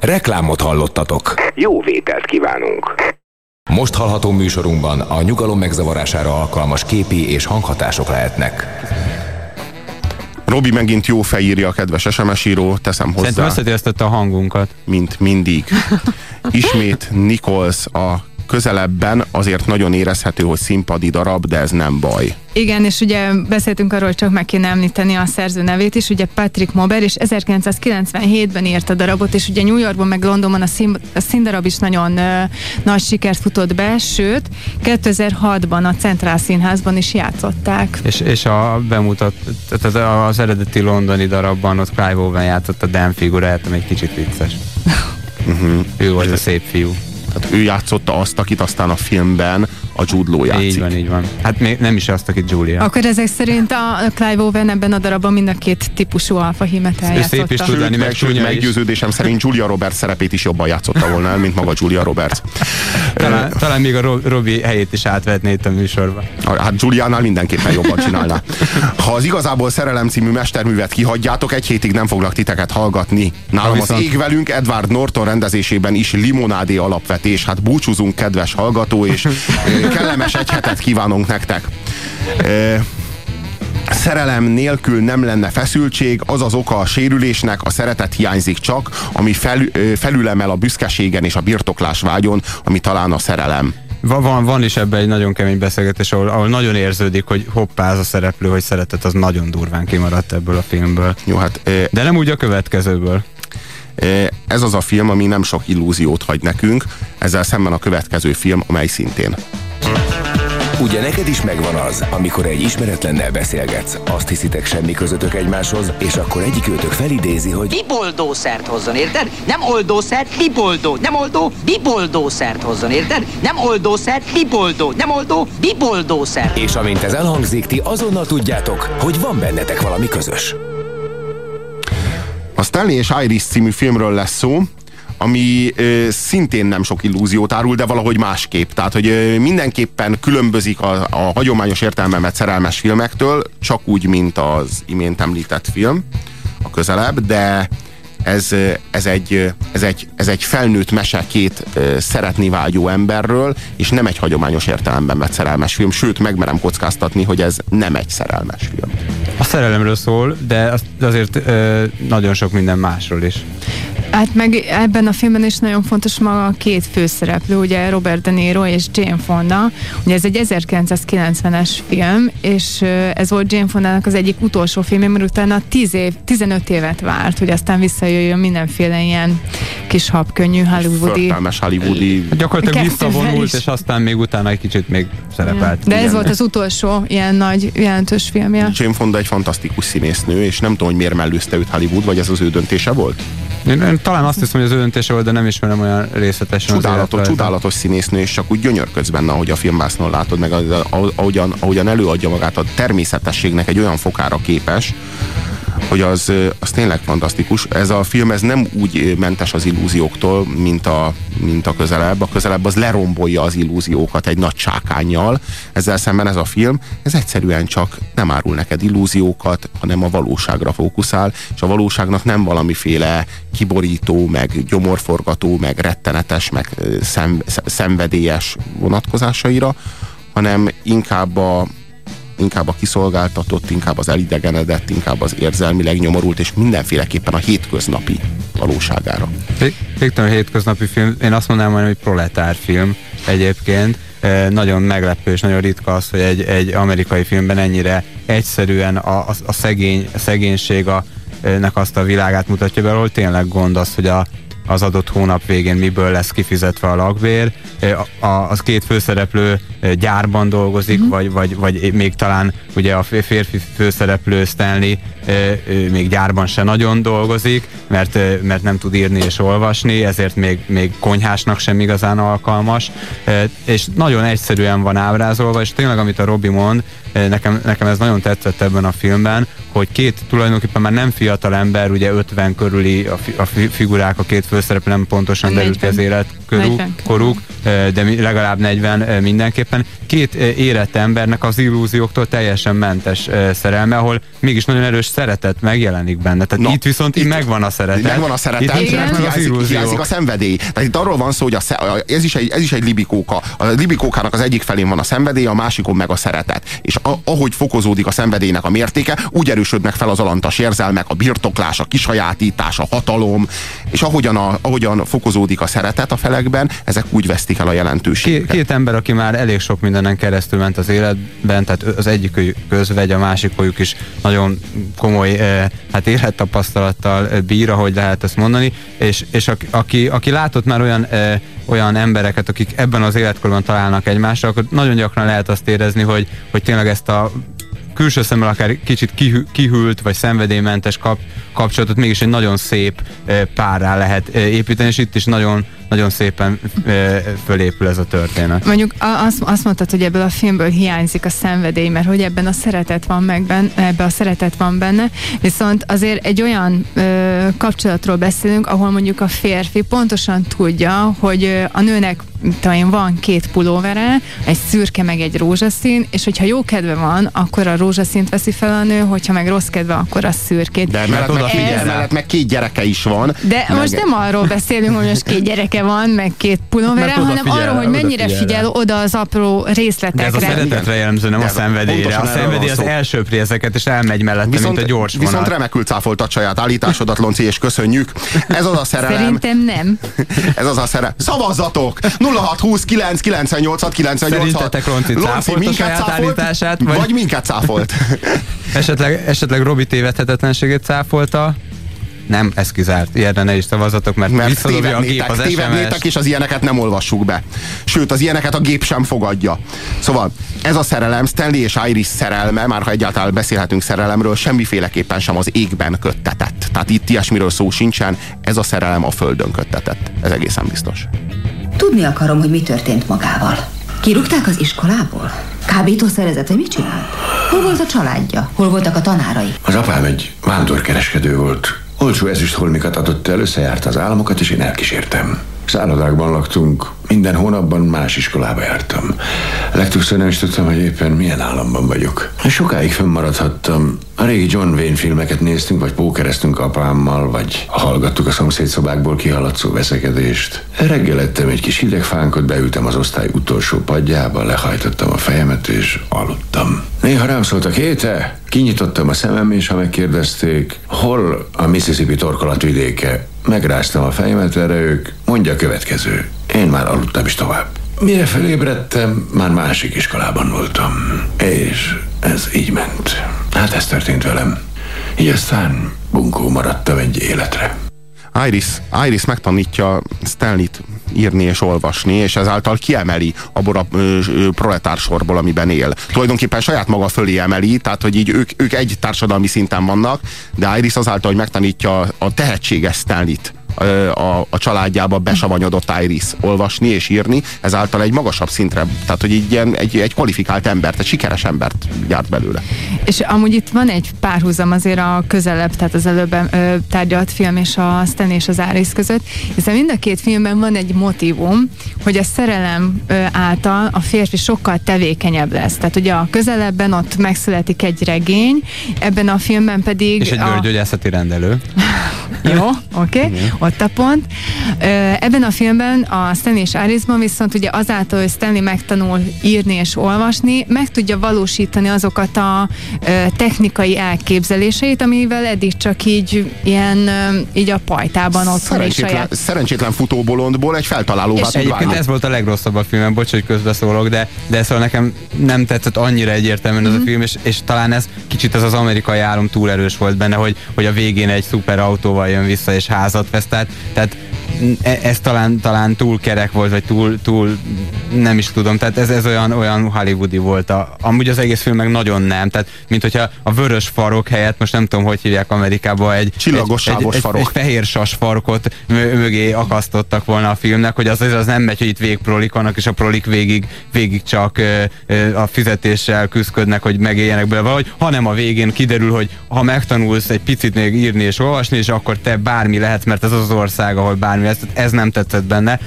Speaker 1: Reklámot hallottatok.
Speaker 11: Jó vételt kívánunk!
Speaker 1: Most hallható műsorunkban a nyugalom megzavarására alkalmas képi és hanghatások lehetnek.
Speaker 2: Robi megint jó fejírja a kedves SMS író, teszem hozzá.
Speaker 3: Szerintem összetérztette a hangunkat.
Speaker 2: Mint mindig. Ismét Nichols a közelebben azért nagyon érezhető, hogy színpadi darab, de ez nem baj.
Speaker 4: Igen, és ugye beszéltünk arról, csak meg kéne említeni a szerző nevét is, ugye Patrick Mober, és 1997-ben írt a darabot, és ugye New Yorkban meg Londonban a, szín, a színdarab is nagyon ö, nagy sikert futott be, sőt, 2006-ban a Centrál Színházban is játszották.
Speaker 3: És, és a bemutat, tehát az eredeti londoni darabban ott Clive Owen játszott a Dan figuráját, ami egy kicsit vicces.
Speaker 2: Uh-huh.
Speaker 3: Ő volt a szép fiú.
Speaker 2: Tehát ő játszotta azt, akit aztán a filmben a Jude Law játszik.
Speaker 3: Így van, így van. Hát még nem is azt, akit Julia.
Speaker 4: Akkor ezek szerint a Clive Owen ebben a darabban mind a két típusú alfahimet eljátszotta.
Speaker 3: Szép is tud lenni, meg
Speaker 2: sőt, meggyőződésem szerint Julia Roberts szerepét is jobban játszotta volna el, mint maga Julia Roberts.
Speaker 3: talán, talán még a Robi helyét is átvetné itt a műsorba.
Speaker 2: Hát Juliánál mindenképpen jobban csinálná. Ha az igazából Szerelem című mesterművet kihagyjátok, egy hétig nem foglak titeket hallgatni. Nálam az Ég velünk Edward Norton rendezésében is limonádé alapvetés. Hát búcsúzunk, kedves hallgató, és kellemes egy hetet kívánunk nektek. Szerelem nélkül nem lenne feszültség, az az oka a sérülésnek, a szeretet hiányzik csak, ami fel, felülemel a büszkeségen és a birtoklás vágyon, ami talán a szerelem.
Speaker 3: Van, van is ebben egy nagyon kemény beszélgetés, ahol, ahol nagyon érződik, hogy hoppá, az a szereplő, hogy szeretet, az nagyon durván kimaradt ebből a filmből.
Speaker 2: Jó, hát,
Speaker 3: De nem úgy a következőből.
Speaker 2: Ez az a film, ami nem sok illúziót hagy nekünk, ezzel szemben a következő film, amely szintén.
Speaker 1: Ugye neked is megvan az, amikor egy ismeretlennel beszélgetsz, azt hiszitek semmi közöttök egymáshoz, és akkor egyik őtök felidézi, hogy
Speaker 13: biboldószert hozzon, érted? Nem oldószert, biboldó. Nem oldó, biboldószert hozzon, érted? Nem oldószert, biboldó. Nem oldó, biboldószert.
Speaker 1: És amint ez elhangzik, ti azonnal tudjátok, hogy van bennetek valami közös.
Speaker 2: A Stanley és Iris című filmről lesz szó, ami ö, szintén nem sok illúziót árul, de valahogy másképp. Tehát, hogy ö, mindenképpen különbözik a, a hagyományos értelmemet szerelmes filmektől, csak úgy, mint az imént említett film a közelebb, de ez, ez, egy, ez, egy, ez egy felnőtt mese két szeretni vágyó emberről, és nem egy hagyományos értelemben vett szerelmes film, sőt, megmerem kockáztatni, hogy ez nem egy szerelmes film.
Speaker 3: A szerelemről szól, de azért nagyon sok minden másról is.
Speaker 4: Hát meg ebben a filmben is nagyon fontos maga a két főszereplő, ugye Robert De Niro és Jane Fonda. Ugye ez egy 1990-es film, és ez volt Jane Fondának az egyik utolsó film, mert utána 10 év, 15 évet várt, hogy aztán visszajöjjön mindenféle ilyen kis habkönnyű hollywoodi.
Speaker 2: Förtelmes hollywoodi.
Speaker 3: Hát gyakorlatilag visszavonult, és aztán még utána egy kicsit még szerepelt.
Speaker 4: De ez Igen. volt az utolsó ilyen nagy jelentős filmje.
Speaker 2: Jane Fonda egy fantasztikus színésznő, és nem tudom, hogy miért mellőzte őt Hollywood, vagy ez az ő döntése volt?
Speaker 3: Én, én talán azt hiszem, hogy az ő döntése volt, de nem ismerem olyan részletesen.
Speaker 2: Csodálatos, csodálatos színésznő, és csak úgy gyönyörködsz benne, ahogy a filmvásznon látod, meg ahogyan, ahogyan előadja magát a természetességnek egy olyan fokára képes, hogy az, az tényleg fantasztikus. Ez a film ez nem úgy mentes az illúzióktól, mint a, mint a közelebb. A közelebb az lerombolja az illúziókat egy nagy csákányjal. Ezzel szemben ez a film, ez egyszerűen csak nem árul neked illúziókat, hanem a valóságra fókuszál, és a valóságnak nem valamiféle kiborító, meg gyomorforgató, meg rettenetes, meg szem, szenvedélyes vonatkozásaira, hanem inkább a, inkább a kiszolgáltatott, inkább az elidegenedett, inkább az érzelmileg nyomorult, és mindenféleképpen a hétköznapi valóságára.
Speaker 3: Végtelen hétköznapi film, én azt mondanám, hogy proletár film egyébként. E, nagyon meglepő és nagyon ritka az, hogy egy, egy amerikai filmben ennyire egyszerűen a, a, a, szegény, a szegénység a, nek azt a világát mutatja be, ahol tényleg gond az, hogy a, az adott hónap végén miből lesz kifizetve a lakbér. A, a, az két főszereplő gyárban dolgozik, mm. vagy, vagy, vagy még talán ugye a férfi főszereplő Stanley még gyárban se nagyon dolgozik, mert, mert nem tud írni és olvasni, ezért még, még konyhásnak sem igazán alkalmas, és nagyon egyszerűen van ábrázolva, és tényleg amit a Robi mond, nekem, nekem ez nagyon tetszett ebben a filmben, hogy két tulajdonképpen már nem fiatal ember, ugye 50 körüli a, fi, a fi, figurák, a két főszereplő nem pontosan derült ki az életkoruk, koruk, de legalább 40 mindenképpen. Két érett embernek az illúzióktól teljesen mentes szerelme, ahol mégis nagyon erős szeretet megjelenik benne. Tehát Na, itt viszont itt megvan a szeretet.
Speaker 2: Megvan a szeretet, itt meg az hiányzik a szenvedély. Tehát itt arról van szó, hogy a, ez, is egy, ez is egy libikóka. A libikókának az egyik felén van a szenvedély, a másikon meg a szeretet. És a, ahogy fokozódik a szenvedélynek a mértéke, úgy erősödnek fel az alantas érzelmek, a birtoklás, a kisajátítás, a hatalom, és ahogyan, a, ahogyan fokozódik a szeretet a felekben, ezek úgy vesztik el a jelentőséget.
Speaker 3: Két, két ember, aki már elég sok mindenen keresztül ment az életben, tehát az egyik közvegy, a másik is nagyon komoly hát élettapasztalattal bír, ahogy lehet ezt mondani, és, és aki, aki látott már olyan, olyan embereket, akik ebben az életkorban találnak egymásra, akkor nagyon gyakran lehet azt érezni, hogy, hogy tényleg ezt a külső szemmel akár kicsit kihűlt vagy szenvedélymentes kap, kapcsolatot mégis egy nagyon szép párrá lehet építeni, és itt is nagyon, nagyon szépen fölépül ez a történet.
Speaker 4: Mondjuk azt, azt mondtad, hogy ebből a filmből hiányzik a szenvedély, mert hogy ebben a szeretet van meg benne, ebben a szeretet van benne, viszont azért egy olyan ö, kapcsolatról beszélünk, ahol mondjuk a férfi pontosan tudja, hogy a nőnek tudom van két pulóvere, egy szürke meg egy rózsaszín, és hogyha jó kedve van, akkor a rózsaszínt veszi fel a nő, hogyha meg rossz kedve, akkor a szürkét.
Speaker 2: De mellett, meg, ez... mellett meg két gyereke is van.
Speaker 4: De meg... most nem arról beszélünk, hogy most két gyereke van, meg két pulóvere, hanem arról, hogy mennyire figyel, figyel oda az apró részletekre.
Speaker 3: De ez a szeretetre jellemző, nem a szenvedélyre. A szenvedély az első ezeket, és elmegy mellette, viszont, mint a gyors
Speaker 2: vonat. Viszont remekül cáfoltat saját állításodat, Lonci, és köszönjük. Ez az a szerelem.
Speaker 4: Szerintem nem.
Speaker 2: Ez az a szerelem. Szavazzatok! 0620 9 98 98
Speaker 3: Szerintetek Ronci cáfolt a saját cáfolt, állítását?
Speaker 2: Vagy, vagy minket cáfolt?
Speaker 3: esetleg, esetleg Robi tévedhetetlenségét cáfolta? Nem, ez kizárt. Ilyenre ne is szavazatok, mert, mert visszadobja a gép az tévednétek,
Speaker 2: és az ilyeneket nem olvassuk be. Sőt, az ilyeneket a gép sem fogadja. Szóval ez a szerelem, Stanley és Iris szerelme, már ha egyáltalán beszélhetünk szerelemről, semmiféleképpen sem az égben köttetett. Tehát itt ilyesmiről szó sincsen, ez a szerelem a földön köttetett. Ez egészen biztos.
Speaker 14: Tudni akarom, hogy mi történt magával. Kirúgták az iskolából? Kábítószerezett, vagy mit csinált? Hol volt a családja? Hol voltak a tanárai?
Speaker 15: Az apám egy vándorkereskedő volt. Olcsó ezüstholmikat adott el, összejárta az államokat, és én elkísértem. Szállodákban laktunk, minden hónapban más iskolába jártam. Legtöbbször nem is tudtam, hogy éppen milyen államban vagyok. Sokáig fönnmaradhattam. A régi John Wayne filmeket néztünk, vagy pókereztünk apámmal, vagy hallgattuk a szomszédszobákból kihaladszó veszekedést. Reggel ettem egy kis hidegfánkot, beültem az osztály utolsó padjába, lehajtottam a fejemet és aludtam. Néha rám szóltak, héte, kinyitottam a szemem, és ha megkérdezték, hol a Mississippi torkolatvidéke, megráztam a fejemet, erre ők, mondja a következő. Én már aludtam is tovább. Mire felébredtem, már másik iskolában voltam. És ez így ment. Hát ez történt velem. Így aztán bunkó maradtam egy életre.
Speaker 2: Iris, Iris megtanítja Stanley-t írni és olvasni, és ezáltal kiemeli abból a proletársorból, amiben él. Tulajdonképpen saját maga fölé emeli, tehát hogy így ők, ők egy társadalmi szinten vannak, de Iris azáltal, hogy megtanítja a tehetséges Stanley-t a, a családjába besavanyodott Iris olvasni és írni, ezáltal egy magasabb szintre, tehát hogy egy, ilyen, egy, egy kvalifikált embert, egy sikeres embert gyárt belőle.
Speaker 4: És amúgy itt van egy párhuzam azért a közelebb, tehát az előbb ö, tárgyalt film és a Stan és az Iris között, hiszen mind a két filmben van egy motivum, hogy a szerelem ö, által a férfi sokkal tevékenyebb lesz. Tehát ugye a közelebben ott megszületik egy regény, ebben a filmben pedig...
Speaker 3: És egy
Speaker 4: a...
Speaker 3: rendelő.
Speaker 4: Jó, oké. Okay ott a pont. Ebben a filmben a Stanley és Irisban viszont ugye azáltal, hogy Stanley megtanul írni és olvasni, meg tudja valósítani azokat a technikai elképzeléseit, amivel eddig csak így ilyen így a pajtában ott
Speaker 2: szerencsétlen, saját... szerencsétlen futóbolondból egy feltalálóvá
Speaker 3: tud Egyébként ez volt a legrosszabb a filmben, bocs, hogy közbeszólok, de, de szóval nekem nem tetszett annyira egyértelműen mm-hmm. ez a mhm. film, és, és talán ez kicsit az az amerikai álom túl erős volt benne, hogy, hogy a végén egy szuper autóval jön vissza és házat vesz, tehát, tehát ez talán, talán túl kerek volt, vagy túl, túl nem is tudom, tehát ez, ez olyan, olyan hollywoodi volt. A, amúgy az egész film meg nagyon nem, tehát mint hogyha a vörös farok helyett, most nem tudom, hogy hívják Amerikában, egy,
Speaker 2: Csillagos
Speaker 3: egy, egy,
Speaker 2: farok.
Speaker 3: egy, egy fehér sas farkot mögé akasztottak volna a filmnek, hogy az, az nem megy, hogy itt végprolik vannak, és a prolik végig, végig csak ö, ö, a fizetéssel küzdködnek, hogy megéljenek belőle valahogy, hanem a végén kiderül, hogy ha megtanulsz egy picit még írni és olvasni, és akkor te bármi lehetsz, mert ez az az ország, ahol bármi lesz, ez nem tetszett benne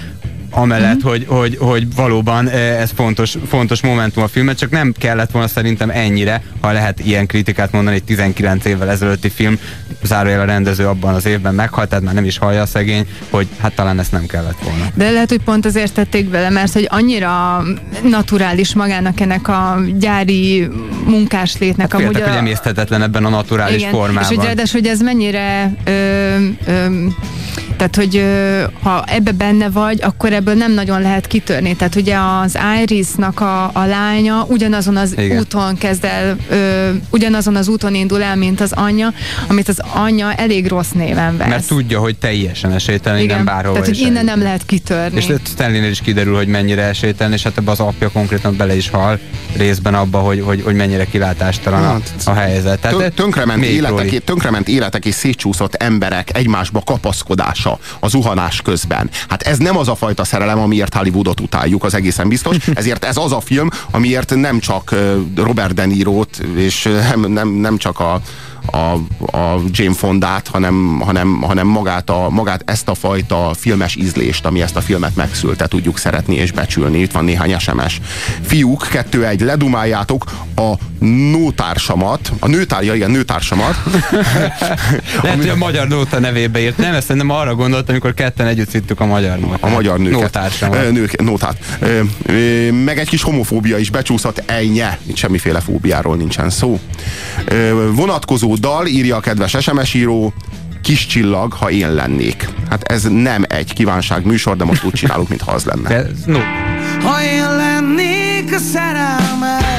Speaker 3: amellett, mm-hmm. hogy, hogy, hogy valóban eh, ez fontos, fontos momentum a filmet, csak nem kellett volna szerintem ennyire, ha lehet ilyen kritikát mondani, egy 19 évvel ezelőtti film, zárójel a rendező abban az évben meghalt, tehát már nem is hallja a szegény, hogy hát talán ezt nem kellett volna.
Speaker 4: De lehet, hogy pont azért tették vele, mert hogy annyira naturális magának ennek a gyári munkáslétnek.
Speaker 3: Hát féltek,
Speaker 4: amúgy
Speaker 3: hogy
Speaker 4: a...
Speaker 3: emészthetetlen ebben a naturális
Speaker 4: Igen,
Speaker 3: formában.
Speaker 4: És hogy ráadásul, hogy ez mennyire ö, ö, tehát, hogy ö, ha ebbe benne vagy, akkor ebből nem nagyon lehet kitörni. Tehát ugye az Irisnak a, a lánya ugyanazon az
Speaker 3: Igen.
Speaker 4: úton kezd el, ö, ugyanazon az úton indul el, mint az anyja, amit az anyja elég rossz néven vesz.
Speaker 3: Mert tudja, hogy teljesen esélytelen,
Speaker 4: Igen,
Speaker 3: innen bárhova
Speaker 4: tehát, hogy innen nem lehet kitörni.
Speaker 3: És Stanleynél is kiderül, hogy mennyire esélytelen, és hát ebbe az apja konkrétan bele is hal részben abba, hogy, hogy, hogy mennyire kilátástalan a,
Speaker 2: Hát,
Speaker 3: a helyzet. Tehát
Speaker 2: Tön- tönkrement, életek, tönkrement életek és szétcsúszott emberek egymásba kapaszkodása a zuhanás közben. Hát ez nem az a fajta szerelem, amiért Hollywoodot utáljuk, az egészen biztos. Ezért ez az a film, amiért nem csak Robert De Niro-t, és nem, nem, nem csak a, a, a Jane Fondát, hanem, hanem, hanem magát, a, magát ezt a fajta filmes ízlést, ami ezt a filmet megszülte, tudjuk szeretni és becsülni. Itt van néhány SMS. Fiúk, kettő egy, ledumáljátok a nótársamat, a nőtárja, igen, nőtársamat.
Speaker 3: Lehet, hogy a magyar nóta nevébe írt. Nem, ezt nem arra gondoltam, amikor ketten együtt vittük a magyar nótát.
Speaker 2: A magyar nőket.
Speaker 3: Nótársamat.
Speaker 2: Nők, nótát. Meg egy kis homofóbia is becsúszott ennye. Itt semmiféle fóbiáról nincsen szó. Ö, Vonatkozó dal, írja a kedves SMS író, kis csillag, ha én lennék. Hát ez nem egy kívánság műsor, de most úgy csinálunk, mintha az lenne.
Speaker 3: De, no.
Speaker 16: Ha én lennék a szerelmed,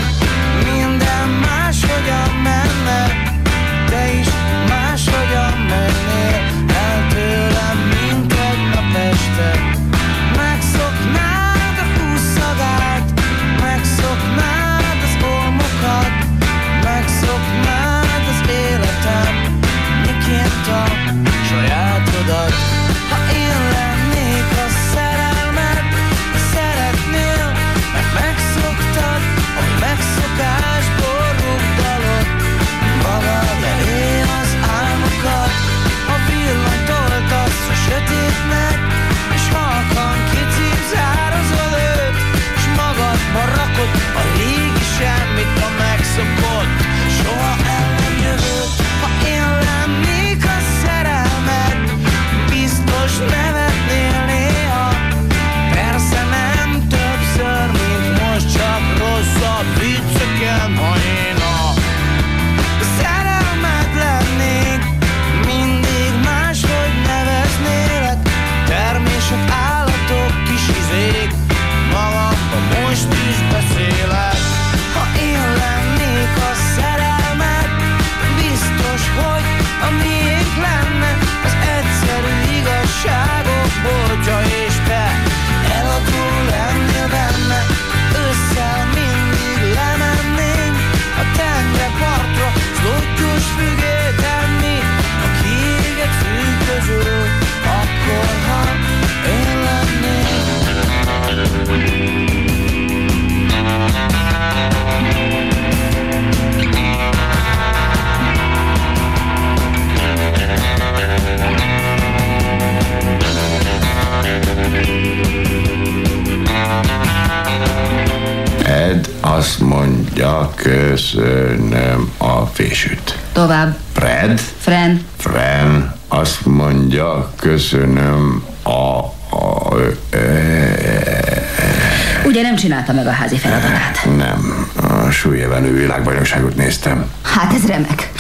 Speaker 14: csinálta meg a házi feladatát?
Speaker 15: nem, a súlyevenő világbajnokságot néztem.
Speaker 14: Hát ez remek.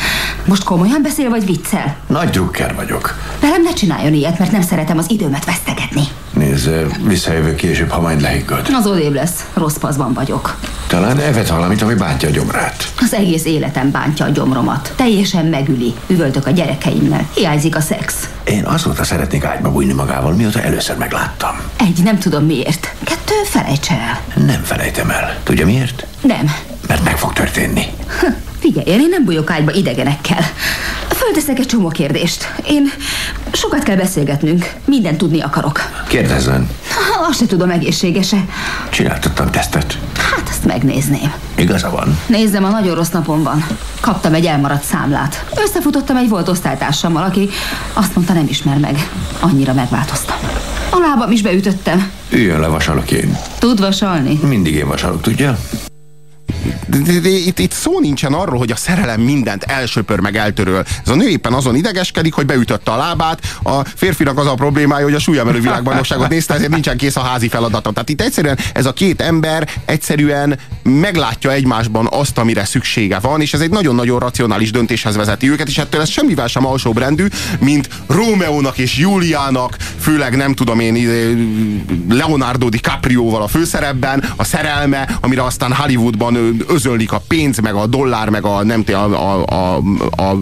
Speaker 14: Most komolyan beszél, vagy viccel?
Speaker 15: Nagy drukker vagyok.
Speaker 14: Velem ne csináljon ilyet, mert nem szeretem az időmet vesztegetni.
Speaker 15: Nézd, Nézd, visszajövök később, ha majd lehiggad.
Speaker 14: Az odébb lesz. Rossz paszban vagyok.
Speaker 15: Talán evett valamit, ami bántja a gyomrát.
Speaker 14: Az egész életem bántja a gyomromat. Teljesen megüli. Üvöltök a gyerekeimmel. Hiányzik a szex.
Speaker 15: Én azóta szeretnék ágyba bújni magával, mióta először megláttam.
Speaker 14: Egy, nem tudom miért. Kettő, felejts el.
Speaker 15: Nem felejtem el. Tudja miért?
Speaker 14: Nem.
Speaker 15: Mert meg fog történni.
Speaker 14: Figyelj, én nem bújok ágyba idegenekkel. Fölteszek egy csomó kérdést. Én sokat kell beszélgetnünk. Mindent tudni akarok.
Speaker 15: Kérdezzen.
Speaker 14: Ha, Azt se tudom egészségese.
Speaker 15: Csináltattam tesztet.
Speaker 14: Hát azt megnézném.
Speaker 15: Igaza van.
Speaker 14: Nézzem, a nagyon rossz napom van. Kaptam egy elmaradt számlát. Összefutottam egy volt osztálytársammal, aki azt mondta nem ismer meg. Annyira megváltoztam. A lábam is beütöttem.
Speaker 15: Üljön le, vasalok én.
Speaker 14: Tud vasalni?
Speaker 15: Mindig én vasalok, tudja?
Speaker 2: Itt, itt szó nincsen arról, hogy a szerelem mindent elsöpör meg eltöröl. Ez a nő éppen azon idegeskedik, hogy beütötte a lábát. A férfinak az a problémája, hogy a súlyemelő világbajnokságot nézte, ezért nincsen kész a házi feladata. Tehát itt egyszerűen ez a két ember egyszerűen meglátja egymásban azt, amire szüksége van, és ez egy nagyon-nagyon racionális döntéshez vezeti őket, és ettől ez semmivel sem alsóbrendű, mint Rómeónak és Júliának, főleg nem tudom én, Leonardo DiCaprioval a főszerepben, a szerelme, amire aztán Hollywoodban özönlik a pénz, meg a dollár, meg a nem a, a, a, a,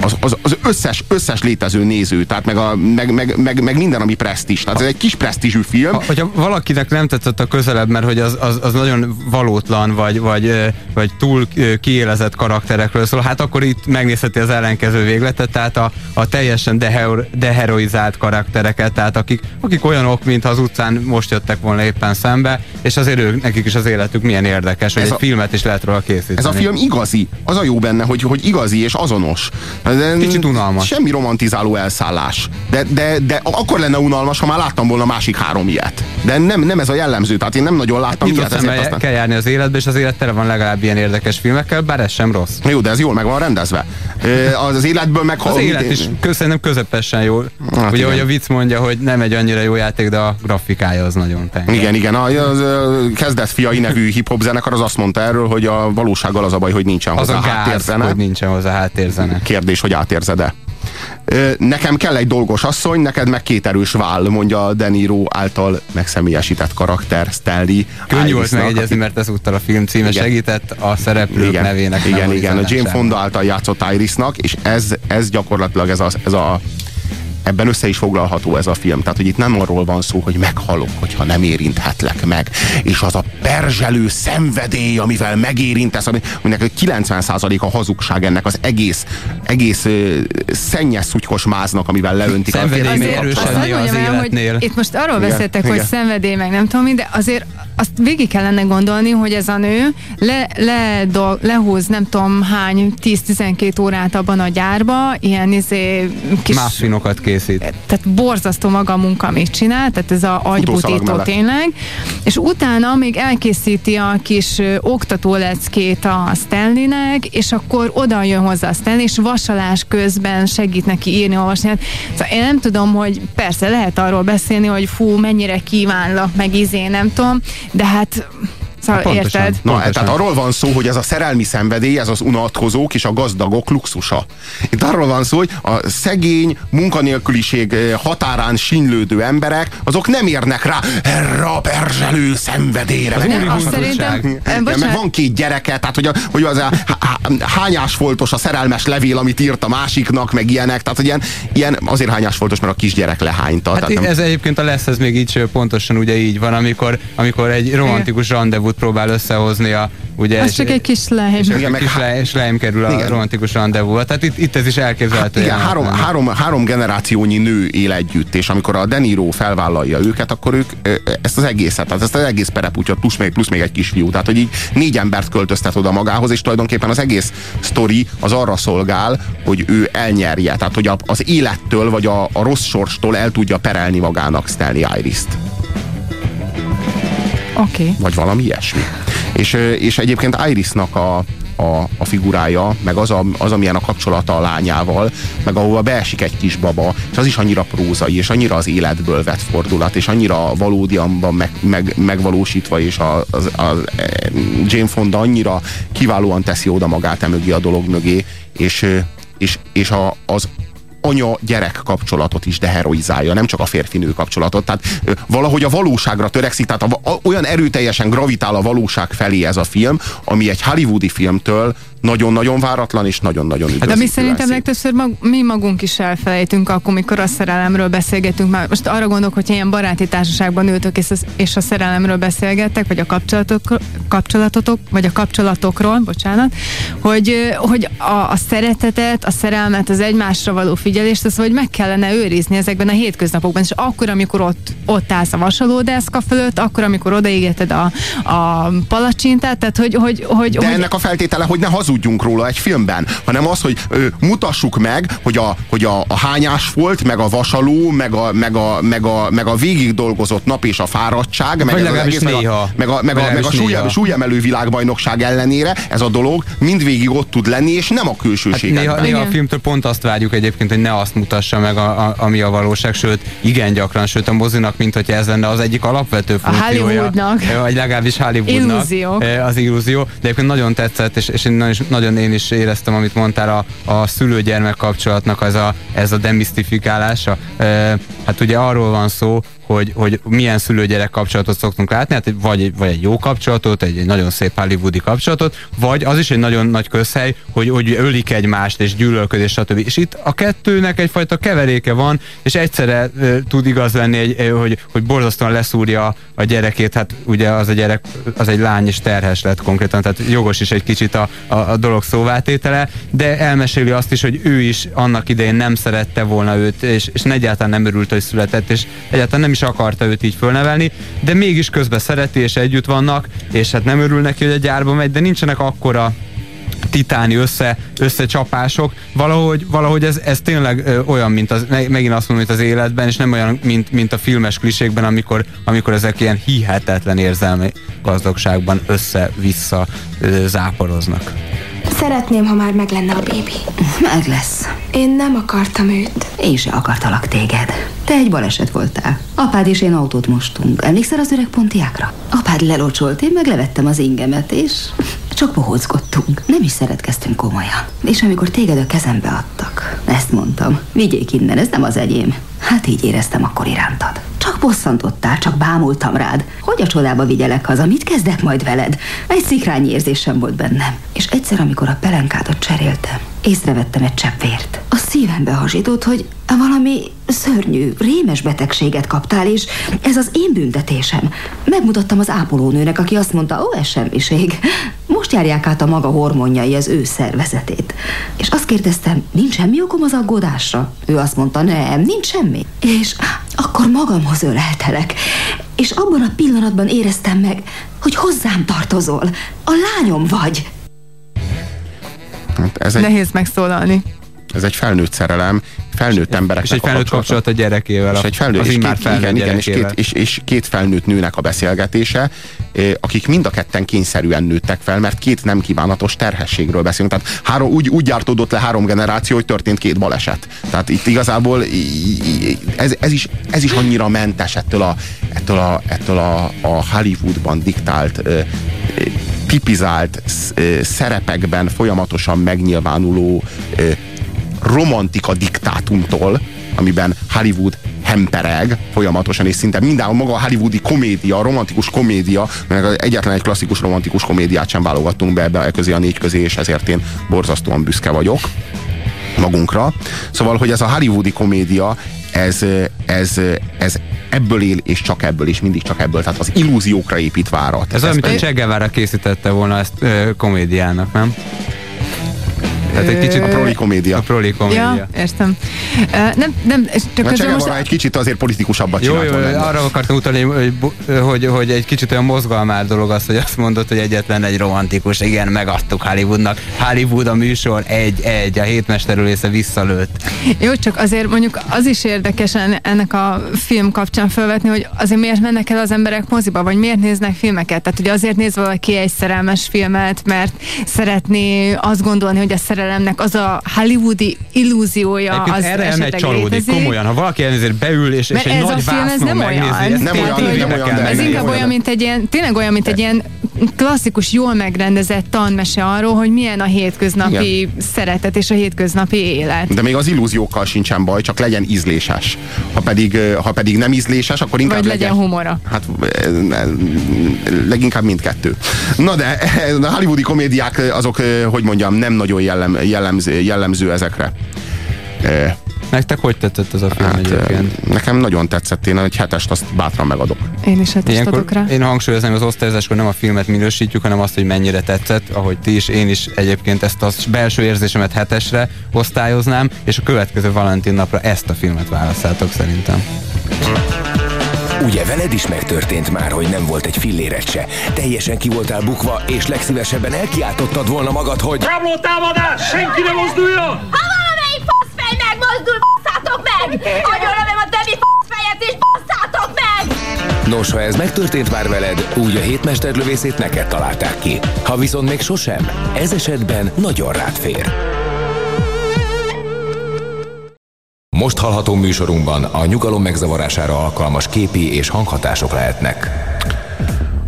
Speaker 2: az, az, az, összes, összes létező néző, tehát meg, a, meg, meg, meg, meg minden, ami presztis. Tehát ez egy kis presztízsű film.
Speaker 3: Ha, hogyha valakinek nem tetszett a közelebb, mert hogy az, az, az nagyon valótlan, vagy, vagy, vagy túl kiélezett karakterekről szól, hát akkor itt megnézheti az ellenkező végletet, tehát a, a teljesen deher, deheroizált karaktereket, tehát akik, akik olyanok, mintha az utcán most jöttek volna éppen szembe, és azért ők, nekik is az életük milyen érdekes, hogy
Speaker 2: Ez
Speaker 3: egy
Speaker 2: a-
Speaker 3: filmet is lehet róla készíteni.
Speaker 2: Ez a film igazi. Az a jó benne, hogy, hogy igazi és azonos.
Speaker 3: Kicsit unalmas.
Speaker 2: Semmi romantizáló elszállás. De, de, de akkor lenne unalmas, ha már láttam volna másik három ilyet. De nem, nem ez a jellemző. Tehát én nem nagyon láttam
Speaker 3: Nyitott
Speaker 2: ilyet. Ezért aztán...
Speaker 3: kell járni az életbe, és az élet tele van legalább ilyen érdekes filmekkel, bár ez sem rossz.
Speaker 2: Jó, de ez jól meg van rendezve. Ö, Az életből meg...
Speaker 3: Az élet is szerintem közepesen jó.
Speaker 2: Hát
Speaker 3: Ugye,
Speaker 2: igen.
Speaker 3: hogy a vicc mondja, hogy nem egy annyira jó játék, de a grafikája az nagyon penge.
Speaker 2: Igen, igen. A, az, ö, kezdet fiai nevű hip-hop zenekar az azt mondta erről, hogy a valósággal az a baj, hogy nincsen
Speaker 3: Az
Speaker 2: hozzá
Speaker 3: a gáz,
Speaker 2: háttérzene.
Speaker 3: hogy nincsen hozzá háttérzene.
Speaker 2: Kérdés, hogy átérzed-e? Nekem kell egy dolgos asszony, neked meg két erős váll, mondja De Niro által megszemélyesített karakter Stanley.
Speaker 3: Könnyű volt
Speaker 2: aki-
Speaker 3: mert ezúttal a film címe
Speaker 2: Igen.
Speaker 3: segített a szereplők
Speaker 2: igen,
Speaker 3: nevének
Speaker 2: igen, igen, a Jane. Fonda által játszott Irisnak, és ez, ez gyakorlatilag ez a, ez a ebben össze is foglalható ez a film. Tehát, hogy itt nem arról van szó, hogy meghalok, hogyha nem érinthetlek meg. És az a perzselő szenvedély, amivel megérintesz, ami- aminek 90% a hazugság ennek az egész, egész ö, szennyes szutykos máznak, amivel leöntik
Speaker 3: Szenvedély
Speaker 2: a
Speaker 3: még erősebb.
Speaker 4: Azt
Speaker 3: Ennél az
Speaker 4: el,
Speaker 3: életnél.
Speaker 4: hogy itt most arról
Speaker 2: Igen,
Speaker 4: beszéltek,
Speaker 2: igen.
Speaker 4: hogy szenvedély, meg nem tudom de azért azt végig kellene gondolni, hogy ez a nő le, le, dol, lehúz nem tudom hány 10-12 órát abban a gyárba, ilyen izé, kis
Speaker 3: Muffinokat készít.
Speaker 4: tehát borzasztó maga a munka, amit csinál, tehát ez a agybutító tényleg, és utána még elkészíti a kis oktatóleckét a Stanleynek, és akkor oda jön hozzá a Stanley, és vasalás közben segít neki írni, olvasni. Hát, Szóval én nem tudom, hogy persze lehet arról beszélni, hogy fú, mennyire kívánlak, meg izé, nem tudom, de hát Szóval
Speaker 2: Pontosan.
Speaker 4: érted?
Speaker 2: Na, tehát arról van szó, hogy ez a szerelmi szenvedély, ez az unatkozók és a gazdagok luxusa. Itt arról van szó, hogy a szegény, munkanélküliség eh, határán sinlődő emberek, azok nem érnek rá erre a perzselő szenvedélyre.
Speaker 3: Az
Speaker 2: meg
Speaker 3: úri
Speaker 2: erre a-
Speaker 3: Szerintem-
Speaker 4: eh,
Speaker 2: Igen, meg van két gyereke, tehát hogy, a, hogy az a há- há- hányás foltos a szerelmes levél, amit írt a másiknak, meg ilyenek, tehát hogy ilyen, ilyen azért hányás foltos, mert a kisgyerek lehányta.
Speaker 3: Hát
Speaker 2: tehát nem-
Speaker 3: ez egyébként a lesz, ez még így pontosan ugye így van, amikor, amikor egy romantikus rendezvút próbál összehozni a ugye
Speaker 4: Az
Speaker 3: és-
Speaker 4: csak egy kis lehem.
Speaker 3: és,
Speaker 2: Igen,
Speaker 3: igen,
Speaker 2: meg
Speaker 3: kis
Speaker 2: há-
Speaker 3: le, és leim kerül a
Speaker 2: Igen.
Speaker 3: romantikus rendezvúra. Tehát itt, itt ez is elképzelhető.
Speaker 2: Igen,
Speaker 3: jelenet
Speaker 2: három, három, három generációnyi nő él együtt, és amikor a De Niro felvállalja őket, akkor ők ezt az egészet, tehát ezt az egész pereputyot, plusz még, plusz még egy kisfiú, tehát hogy így négy embert költöztet oda magához, és tulajdonképpen az egész sztori az arra szolgál, hogy ő elnyerje, tehát hogy a, az élettől, vagy a, a rossz sorstól el tudja perelni magának Stanley Iris-t.
Speaker 4: Okay.
Speaker 2: vagy valami ilyesmi. És, és egyébként Irisnak a, a, a figurája, meg az, a, az, amilyen a kapcsolata a lányával, meg ahova beesik egy kis baba, és az is annyira prózai, és annyira az életből vett fordulat, és annyira valódianban meg, meg, megvalósítva, és az, az, az eh, Jane Fonda annyira kiválóan teszi oda magát emögé a dolog mögé, és, és, és a, az anya-gyerek kapcsolatot is deheroizálja, nem csak a férfinő kapcsolatot. Tehát valahogy a valóságra törekszik, tehát a, a, olyan erőteljesen gravitál a valóság felé ez a film, ami egy hollywoodi filmtől nagyon-nagyon váratlan és nagyon-nagyon
Speaker 4: Hát
Speaker 2: üdvözítően
Speaker 4: ami szerintem
Speaker 2: szép.
Speaker 4: legtöbbször mag, mi magunk is elfelejtünk akkor, mikor a szerelemről beszélgetünk. Már most arra gondolok, hogy ilyen baráti társaságban ültök és, az- és a szerelemről beszélgettek, vagy a kapcsolatok, kapcsolatotok, vagy a kapcsolatokról, bocsánat, hogy, hogy a, a szeretetet, a szerelmet, az egymásra való figyelést, azt hogy meg kellene őrizni ezekben a hétköznapokban, és akkor, amikor ott, ott állsz a vasalódeszka fölött, akkor, amikor odaégeted a, a palacsintát, tehát hogy, hogy, hogy,
Speaker 2: De
Speaker 4: hogy
Speaker 2: ennek a feltétele, hogy ne hazudjunk róla egy filmben, hanem az, hogy ö, mutassuk meg, hogy a, hogy a, a hányás volt, meg a vasaló, meg a, meg a, meg a, meg a végig dolgozott nap és a fáradtság, meg, ez az egész, meg a, meg a, meg a, meg a
Speaker 3: legalábbis
Speaker 2: súly,
Speaker 3: néha.
Speaker 2: súlyemelő világbajnokság ellenére ez a dolog mindvégig ott tud lenni, és nem a
Speaker 3: Hát
Speaker 2: külsőségekben.
Speaker 3: néha, néha a filmtől pont azt várjuk egyébként, hogy ne azt mutassa meg, a, a, ami a valóság, sőt, igen gyakran, sőt a mozinak, mint hogy ez lenne az egyik alapvető
Speaker 4: A
Speaker 3: funkciója.
Speaker 4: Hollywoodnak.
Speaker 3: Eh, Vagy legalábbis Hollywoodnak.
Speaker 4: Illúziók.
Speaker 3: eh, Az illúzió. De egyébként nagyon tetszett, és, és én nagyon, nagyon én is éreztem, amit mondtál, a, a szülő-gyermek kapcsolatnak az a, ez a demisztifikálása. Eh, Hát ugye arról van szó, hogy, hogy milyen szülő-gyerek kapcsolatot szoktunk látni, hát vagy, vagy egy jó kapcsolatot, egy, egy nagyon szép hollywoodi kapcsolatot, vagy az is egy nagyon nagy közhely, hogy, hogy ölik egymást, és gyűlölködés, stb. És itt a kettőnek egyfajta keveréke van, és egyszerre ö, tud igaz lenni, egy, ö, hogy, hogy borzasztóan leszúrja a gyerekét, hát ugye az a gyerek, az egy lány és terhes lett konkrétan, tehát jogos is egy kicsit a, a, a dolog szóvátétele, de elmeséli azt is, hogy ő is annak idején nem szerette volna őt, és, és egyáltalán nem örült, hogy született, és egyáltalán nem is akarta őt így fölnevelni, de mégis közben szereti, és együtt vannak, és hát nem örül neki, hogy a gyárba megy, de nincsenek akkora titáni össze, összecsapások. Valahogy, valahogy ez, ez tényleg ö, olyan, mint az, me- megint azt mondom, mint az életben, és nem olyan, mint, mint a filmes klisékben, amikor, amikor ezek ilyen hihetetlen érzelmi gazdagságban össze-vissza ö, záporoznak.
Speaker 17: Szeretném, ha már meg lenne a bébi.
Speaker 14: Meg lesz.
Speaker 17: Én nem akartam őt.
Speaker 14: Én se akartalak téged. Te egy baleset voltál. Apád és én autót mostunk. Emlékszel az öreg pontiákra? Apád lelocsolt, én meg levettem az ingemet, és csak bohóckodtunk. Nem is szeretkeztünk komolyan. És amikor téged a kezembe adtak, ezt mondtam. Vigyék innen, ez nem az enyém. Hát így éreztem akkor irántad. Csak bosszantottál, csak bámultam rád. Hogy a csodába vigyelek haza, mit kezdek majd veled? Egy szikrányi érzésem volt bennem. És egyszer, amikor a pelenkádat cseréltem, észrevettem egy csepp. A szívembe hasított, hogy valami szörnyű, rémes betegséget kaptál, és ez az én büntetésem. Megmutattam az ápolónőnek, aki azt mondta, ó, ez semmiség. Most járják át a maga hormonjai az ő szervezetét. És azt kérdeztem, nincs semmi okom az aggódásra? Ő azt mondta, nem, nincs semmi. És akkor magamhoz öleltelek. És abban a pillanatban éreztem meg, hogy hozzám tartozol. A lányom vagy.
Speaker 2: Hát ez, egy,
Speaker 4: nehéz megszólalni.
Speaker 2: Ez egy felnőtt szerelem, felnőtt embereknek
Speaker 3: És egy felnőtt
Speaker 2: kapcsolata.
Speaker 3: kapcsolat a gyerekével.
Speaker 2: És egy felnőtt,
Speaker 3: az
Speaker 2: és két,
Speaker 3: felnőtt
Speaker 2: igen, igen, és, két, és, és két felnőtt nőnek a beszélgetése, eh, akik mind a ketten kényszerűen nőttek fel, mert két nem kívánatos terhességről beszélünk. Tehát három, úgy, úgy gyártódott le három generáció, hogy történt két baleset. Tehát itt igazából ez, ez, is, ez is annyira mentes ettől a, ettől a, ettől a, a Hollywoodban diktált ö, ö, tipizált szerepekben folyamatosan megnyilvánuló romantika diktátumtól, amiben Hollywood hempereg folyamatosan, és szinte minden maga a hollywoodi komédia, a romantikus komédia, mert egyetlen egy klasszikus romantikus komédiát sem válogattunk be ebbe közé a négy közé, és ezért én borzasztóan büszke vagyok magunkra. Szóval, hogy ez a hollywoodi komédia, ez, ez, ez ebből él, és csak ebből, és mindig csak ebből, tehát az illúziókra épít várat.
Speaker 3: Ez olyan, mint a Guevara készítette volna ezt ö, komédiának, nem? Tehát egy kicsit
Speaker 2: A proli komédia.
Speaker 3: A proli komédia.
Speaker 4: Ja, értem. Uh, nem, nem, csak közben
Speaker 2: Che
Speaker 4: most...
Speaker 2: Egy kicsit azért politikusabbat
Speaker 3: Jó, jó,
Speaker 2: ennél.
Speaker 3: arra akartam utalni, hogy, hogy, hogy egy kicsit olyan mozgalmár dolog az, hogy azt mondod, hogy egyetlen egy romantikus, igen, megadtuk Hollywoodnak. Hollywood a műsor, egy, egy, a hétmesterülésze visszalőtt.
Speaker 4: Jó, csak azért mondjuk az is érdekes enne- ennek a film kapcsán felvetni, hogy azért miért mennek el az emberek moziba, vagy miért néznek filmeket. Tehát ugye azért néz valaki egy szerelmes filmet, mert szeretné azt gondolni, hogy a szerelemnek az a hollywoodi illúziója
Speaker 3: Egyébként
Speaker 4: az
Speaker 3: erre
Speaker 4: esetleg
Speaker 3: csalódik,
Speaker 4: létezik.
Speaker 3: komolyan. Ha valaki elnézést beül, és, és
Speaker 4: Mert
Speaker 3: egy
Speaker 4: ez a
Speaker 3: nagy
Speaker 4: film, ez nem
Speaker 3: megnézi,
Speaker 4: olyan.
Speaker 3: ez
Speaker 2: Nem
Speaker 4: Tehát,
Speaker 2: olyan,
Speaker 4: hogy
Speaker 2: nem olyan, de
Speaker 4: Ez
Speaker 2: nem
Speaker 4: inkább
Speaker 2: olyan.
Speaker 4: mint egy ilyen, tényleg olyan, mint egy ilyen klasszikus, jól megrendezett tanmese arról, hogy milyen a hétköznapi
Speaker 2: Igen.
Speaker 4: szeretet és a hétköznapi élet.
Speaker 2: De még az illúziókkal sincsen baj, csak legyen ízléses. Ha pedig, ha pedig nem ízléses, akkor inkább
Speaker 4: Vagy legyen humora.
Speaker 2: Hát leginkább mindkettő. Na de a hollywoodi komédiák azok, hogy mondjam, nem nagyon jellem, jellemző, jellemző ezekre. Ö,
Speaker 3: Nektek hogy tetszett ez a film
Speaker 2: Hát,
Speaker 3: egyébként?
Speaker 2: ö, nekem nagyon tetszett, én egy hetest azt bátran megadok.
Speaker 4: Én is hát
Speaker 3: Ilyenkor
Speaker 4: adok rá.
Speaker 3: én hangsúlyoznám, az osztályozáskor nem a filmet minősítjük, hanem azt, hogy mennyire tetszett, ahogy ti is, én is egyébként ezt a belső érzésemet hetesre osztályoznám, és a következő Valentin napra ezt a filmet választhátok szerintem.
Speaker 1: Ugye veled is megtörtént már, hogy nem volt egy filléret se. Teljesen ki voltál bukva, és legszívesebben elkiáltottad volna magad, hogy...
Speaker 9: Rabló támadás! Senki ne mozduljon!
Speaker 18: Ha valamelyik faszfej megmozdul, basszátok meg! Agyonlövöm a többi faszfejet és basszátok meg!
Speaker 1: Nos, ha ez megtörtént már veled, úgy a hétmesterlövészét neked találták ki. Ha viszont még sosem, ez esetben nagyon rád fér. Most hallható műsorunkban a nyugalom megzavarására alkalmas képi és hanghatások lehetnek.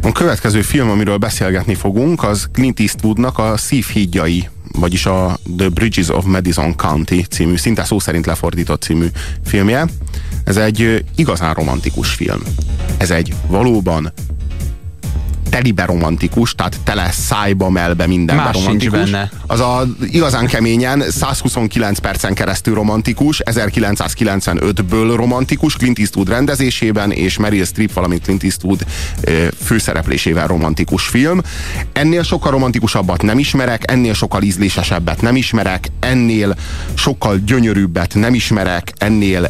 Speaker 2: A következő film, amiről beszélgetni fogunk, az Clint Eastwoodnak a Szívhídjai, vagyis a The Bridges of Madison County című, szinte szó szerint lefordított című filmje. Ez egy igazán romantikus film. Ez egy valóban telibe romantikus, tehát tele szájba, melbe, mindenben
Speaker 3: Más
Speaker 2: romantikus.
Speaker 3: benne.
Speaker 2: Az a igazán keményen 129 percen keresztül romantikus, 1995-ből romantikus, Clint Eastwood rendezésében, és Meryl Streep, valamint Clint Eastwood főszereplésével romantikus film. Ennél sokkal romantikusabbat nem ismerek, ennél sokkal ízlésesebbet nem ismerek, ennél sokkal gyönyörűbbet nem ismerek, ennél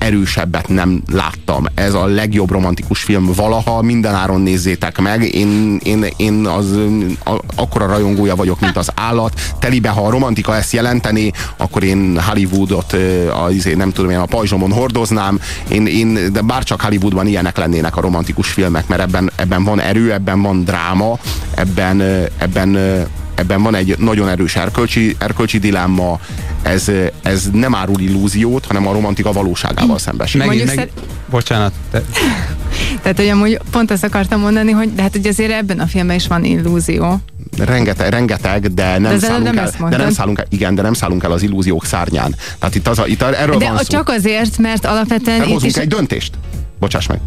Speaker 2: erősebbet nem láttam. Ez a legjobb romantikus film valaha, mindenáron nézzétek meg. Én, én, én az a, akkora rajongója vagyok, mint az állat. Telibe, ha a romantika ezt jelenteni, akkor én Hollywoodot ö, a, izé, nem tudom én, a pajzsomon hordoznám. Én, én, de bárcsak Hollywoodban ilyenek lennének a romantikus filmek, mert ebben, ebben van erő, ebben van dráma, ebben, ö, ebben ö, ebben van egy nagyon erős erkölcsi, erkölcsi dilemma, ez, ez nem árul illúziót, hanem a romantika valóságával szembesül.
Speaker 3: Megint, meg... Bocsánat, te...
Speaker 4: Tehát, hogy amúgy pont ezt akartam mondani, hogy de hát ugye azért ebben a filmben is van illúzió.
Speaker 2: Rengeteg, rengeteg de nem
Speaker 4: De
Speaker 2: szállunk
Speaker 4: nem
Speaker 2: el. De nem szállunk el, igen, de nem szállunk el az illúziók szárnyán. Tehát itt, az itt erről
Speaker 4: De
Speaker 2: van
Speaker 4: a-
Speaker 2: szó.
Speaker 4: csak azért, mert alapvetően
Speaker 2: Mert hozunk
Speaker 4: is,
Speaker 2: egy döntést. Bocsáss meg.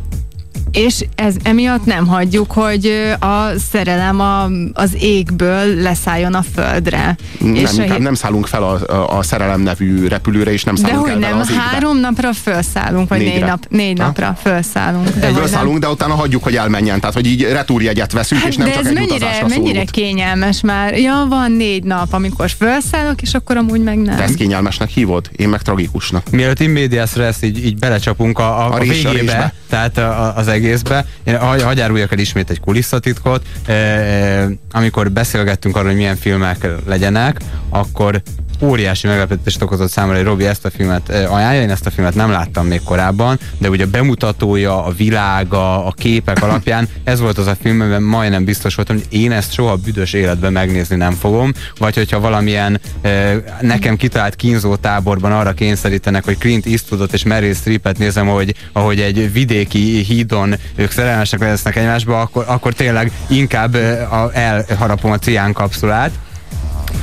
Speaker 4: És ez emiatt nem hagyjuk, hogy a szerelem a, az égből leszálljon a földre.
Speaker 2: Nem,
Speaker 4: és a
Speaker 2: inkább nem szállunk fel a, a, a szerelem nevű repülőre, és nem
Speaker 4: de
Speaker 2: szállunk
Speaker 4: hogy
Speaker 2: el
Speaker 4: nem,
Speaker 2: az égbe.
Speaker 4: három napra felszállunk, vagy
Speaker 2: Négyre.
Speaker 4: négy, nap, négy
Speaker 2: Ha?
Speaker 4: napra felszállunk. De
Speaker 2: Egyből
Speaker 4: hogy nem.
Speaker 2: szállunk, de utána hagyjuk, hogy elmenjen. Tehát, hogy így retúrjegyet veszünk, és nem
Speaker 4: Hát de
Speaker 2: csak
Speaker 4: ez
Speaker 2: egy
Speaker 4: mennyire,
Speaker 2: utazásra
Speaker 4: mennyire
Speaker 2: szólunk.
Speaker 4: kényelmes már. Ja, van négy nap, amikor felszállok, és akkor amúgy meg nem.
Speaker 2: Te ezt kényelmesnek hívod? Én meg tragikusnak.
Speaker 3: Mielőtt immédiás ezt így, így belecsapunk a, a,
Speaker 2: A
Speaker 3: a,
Speaker 2: a
Speaker 3: végébe,
Speaker 2: résbe.
Speaker 3: tehát a, a, az egészbe, én hagy, el ismét egy kulisszatitkot. E, e, amikor beszélgettünk arról, hogy milyen filmek legyenek, akkor óriási meglepetést okozott számomra, hogy Robi ezt a filmet e, ajánlja, én ezt a filmet nem láttam még korábban, de ugye a bemutatója, a világa, a képek alapján ez volt az a film, amiben majdnem biztos voltam, hogy én ezt soha büdös életben megnézni nem fogom, vagy hogyha valamilyen e, nekem kitalált kínzó táborban arra kényszerítenek, hogy Clint Eastwoodot és Meryl Streepet nézem, hogy, ahogy egy vidéki hídon ők szerelmesek lesznek egymásba, akkor, akkor tényleg inkább e, a, elharapom a cián kapszulát.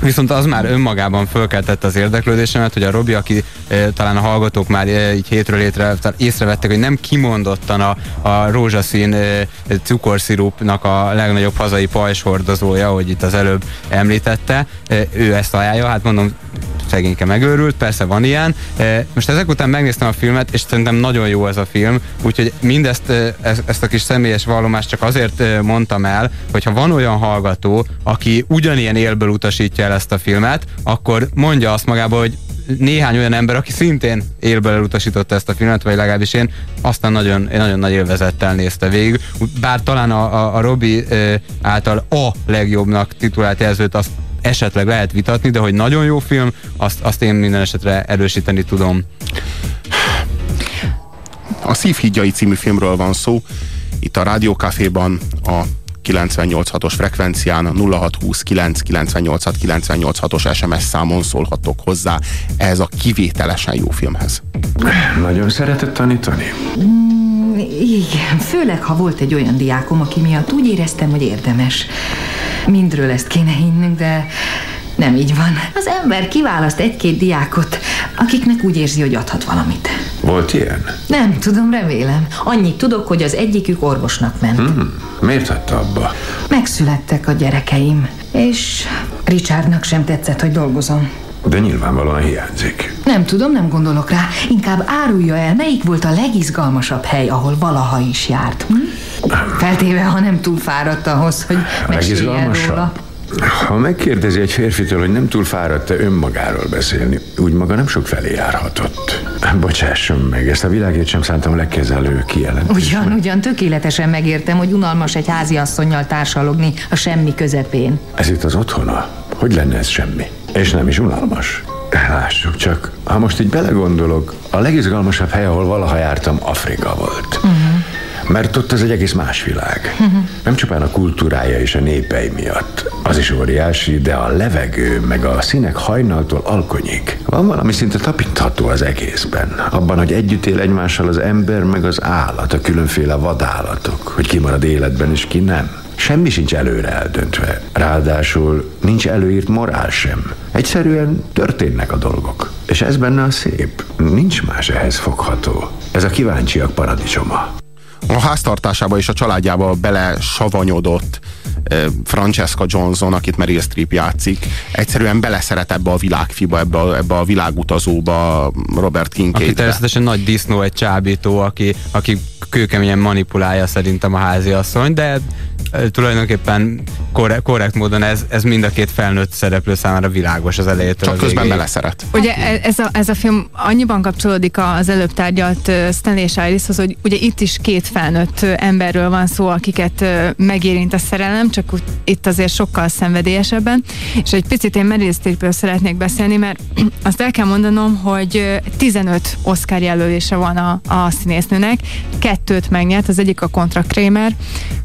Speaker 3: Viszont az már önmagában fölkeltette az érdeklődésemet, hogy a Robi, aki e, talán a hallgatók már e, így hétről hétre észrevettek, hogy nem kimondottan a, a rózsaszín e, cukorszirupnak a legnagyobb hazai pajzshordozója, hogy itt az előbb említette, e, ő ezt ajánlja, hát mondom, szegényke megőrült, persze van ilyen. E, Most ezek után megnéztem a filmet, és szerintem nagyon jó ez a film, úgyhogy mindezt, e, ezt, a kis személyes vallomást csak azért mondtam el, hogyha van olyan hallgató, aki ugyanilyen élből utasítja el ezt a filmet, akkor mondja azt magába, hogy néhány olyan ember, aki szintén élből elutasította ezt a filmet, vagy legalábbis én, aztán nagyon, nagyon nagy élvezettel nézte végig. Bár talán a, a, a Robi által a legjobbnak titulált jelzőt azt esetleg lehet vitatni, de hogy nagyon jó film, azt, azt én minden esetre erősíteni tudom.
Speaker 2: A Szívhídjai című filmről van szó. Itt a Rádiókaféban a 98.6-os frekvencián, a 0620 998 986-os SMS számon szólhatok hozzá ehhez a kivételesen jó filmhez.
Speaker 15: Nagyon szeretett tanítani?
Speaker 6: Mm,
Speaker 7: Igen, főleg, ha volt egy olyan diákom, aki miatt úgy éreztem, hogy érdemes. Mindről ezt kéne hinnünk, de nem így van. Az ember kiválaszt egy-két diákot, akiknek úgy érzi, hogy adhat valamit.
Speaker 15: Volt ilyen?
Speaker 7: Nem tudom, remélem. Annyit tudok, hogy az egyikük orvosnak ment.
Speaker 15: Hmm. Miért hagyta abba?
Speaker 7: Megszülettek a gyerekeim, és Richardnak sem tetszett, hogy dolgozom.
Speaker 15: De nyilvánvalóan hiányzik.
Speaker 7: Nem tudom, nem gondolok rá. Inkább árulja el, melyik volt a legizgalmasabb hely, ahol valaha is járt. Hm? Feltéve, ha nem túl fáradt ahhoz, hogy meséljen
Speaker 15: Legizgalmasabb?
Speaker 7: róla.
Speaker 15: Ha megkérdezi egy férfitől, hogy nem túl fáradt-e önmagáról beszélni, úgy maga nem sok felé járhatott. Bocsásson meg, ezt a világét sem szántam legkezelő kijelentés.
Speaker 7: Ugyan, ugyan, tökéletesen megértem, hogy unalmas egy háziasszonynal társalogni a semmi közepén.
Speaker 15: Ez itt az otthona. Hogy lenne ez semmi? És nem is unalmas. Lássuk csak, ha most így belegondolok, a legizgalmasabb hely, ahol valaha jártam, Afrika volt.
Speaker 7: Uh-huh.
Speaker 15: Mert ott ez egy egész más világ.
Speaker 7: Uh-huh.
Speaker 15: Nem csupán a kultúrája és a népei miatt. Az is óriási, de a levegő, meg a színek hajnaltól alkonyig. Van valami szinte tapintható az egészben. Abban, hogy együtt él egymással az ember, meg az állat, a különféle vadállatok. Hogy ki marad életben, és ki nem. Semmi sincs előre eldöntve. Ráadásul nincs előírt morál sem. Egyszerűen történnek a dolgok. És ez benne a szép. Nincs más ehhez fogható. Ez a kíváncsiak paradicsoma.
Speaker 2: A háztartásába és a családjába bele savanyodott Francesca Johnson, akit Meryl Streep játszik, egyszerűen beleszeret ebbe a világfiba, ebbe a, ebbe a világutazóba Robert
Speaker 3: Aki
Speaker 2: Kincaidbe.
Speaker 3: természetesen nagy disznó, egy csábító, aki, aki kőkeményen manipulálja szerintem a háziasszony, de tulajdonképpen korrekt, korrekt módon ez, ez mind a két felnőtt szereplő számára világos az elejétől
Speaker 2: Csak
Speaker 3: a
Speaker 2: közben beleszeret.
Speaker 4: Ugye ez a, ez a film annyiban kapcsolódik az előbb tárgyalt Stanley és Irishoz, hogy ugye itt is két felnőtt emberről van szó, akiket megérint a szerelem, csak úgy, itt azért sokkal szenvedélyesebben. És egy picit én Meryl Streepről szeretnék beszélni, mert azt el kell mondanom, hogy ö, 15 Oscar jelölése van a, a színésznőnek, kettőt megnyert, az egyik a Contra Kramer,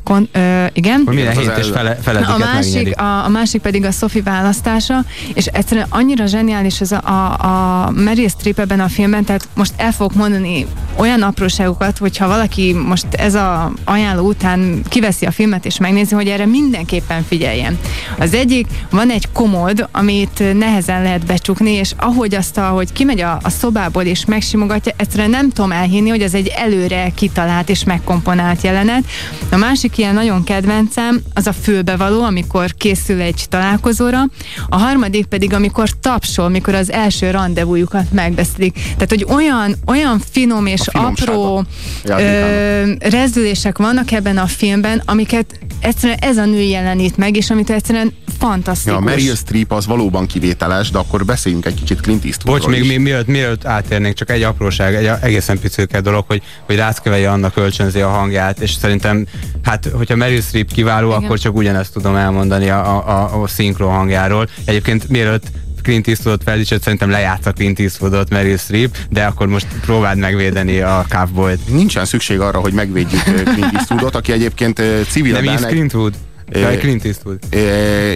Speaker 4: kon, ö, igen.
Speaker 3: Minden hét és fele, felediket
Speaker 4: A másik, a, a másik pedig a Sophie választása, és egyszerűen annyira zseniális ez a, a, a Meryl Streep ebben a filmben, tehát most el fogok mondani olyan apróságokat, hogyha valaki most ez a ajánló után kiveszi a filmet és megnézi, hogy erre mindenképpen figyeljen. Az egyik, van egy komód, amit nehezen lehet becsukni, és ahogy azt, ahogy kimegy a, a szobából és megsimogatja, egyszerűen nem tudom elhinni, hogy ez egy előre kitalált és megkomponált jelenet. A másik ilyen nagyon kedvencem, az a fülbevaló, amikor készül egy találkozóra, a harmadik pedig, amikor tapsol, mikor az első rendezvújukat megbeszélik. Tehát, hogy olyan, olyan finom és apró ö, rezdülések vannak ebben a filmben, amiket egyszerűen ez a nő jelenít meg, és amit egyszerűen fantasztikus.
Speaker 2: Ja, a Meryl Streep az valóban kivételes, de akkor beszéljünk egy kicsit Clint Eastwoodról
Speaker 3: Bocs, még mi, mielőtt, mielőtt átérnénk, csak egy apróság, egy egészen picike dolog, hogy, hogy Ráckevelye annak kölcsönzi a hangját, és szerintem, hát, hogyha Meryl Streep kiváló,
Speaker 4: Igen.
Speaker 3: akkor csak ugyanezt tudom elmondani a, a, a, a szinkron hangjáról. Egyébként mielőtt Clint Eastwoodot feldicsőt, szerintem lejátsza Clint Eastwoodot Meryl Streep, de akkor most próbáld megvédeni a Cowboyt.
Speaker 2: Nincsen szükség arra, hogy megvédjük ö, Clint Eastwoodot, aki egyébként ö, civilben...
Speaker 3: Nem is
Speaker 2: egy-
Speaker 3: Jaj, Clint Eastwood.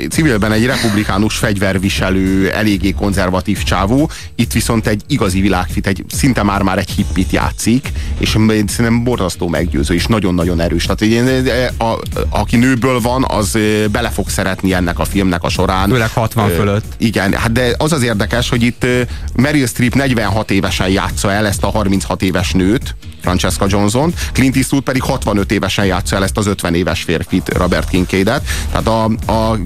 Speaker 2: civilben egy republikánus fegyverviselő, eléggé konzervatív csávó, itt viszont egy igazi világfit, egy szinte már-már egy hippit játszik, és szerintem borzasztó meggyőző, és nagyon-nagyon erős. Tehát a, a, aki nőből van, az bele fog szeretni ennek a filmnek a során.
Speaker 3: Főleg 60
Speaker 2: Ö,
Speaker 3: fölött.
Speaker 2: Igen, hát de az az érdekes, hogy itt Meryl Streep 46 évesen játsza el ezt a 36 éves nőt, Francesca Johnson, Clint Eastwood pedig 65 évesen játsza el ezt az 50 éves férfit, Robert Kincaidet. Tehát a, a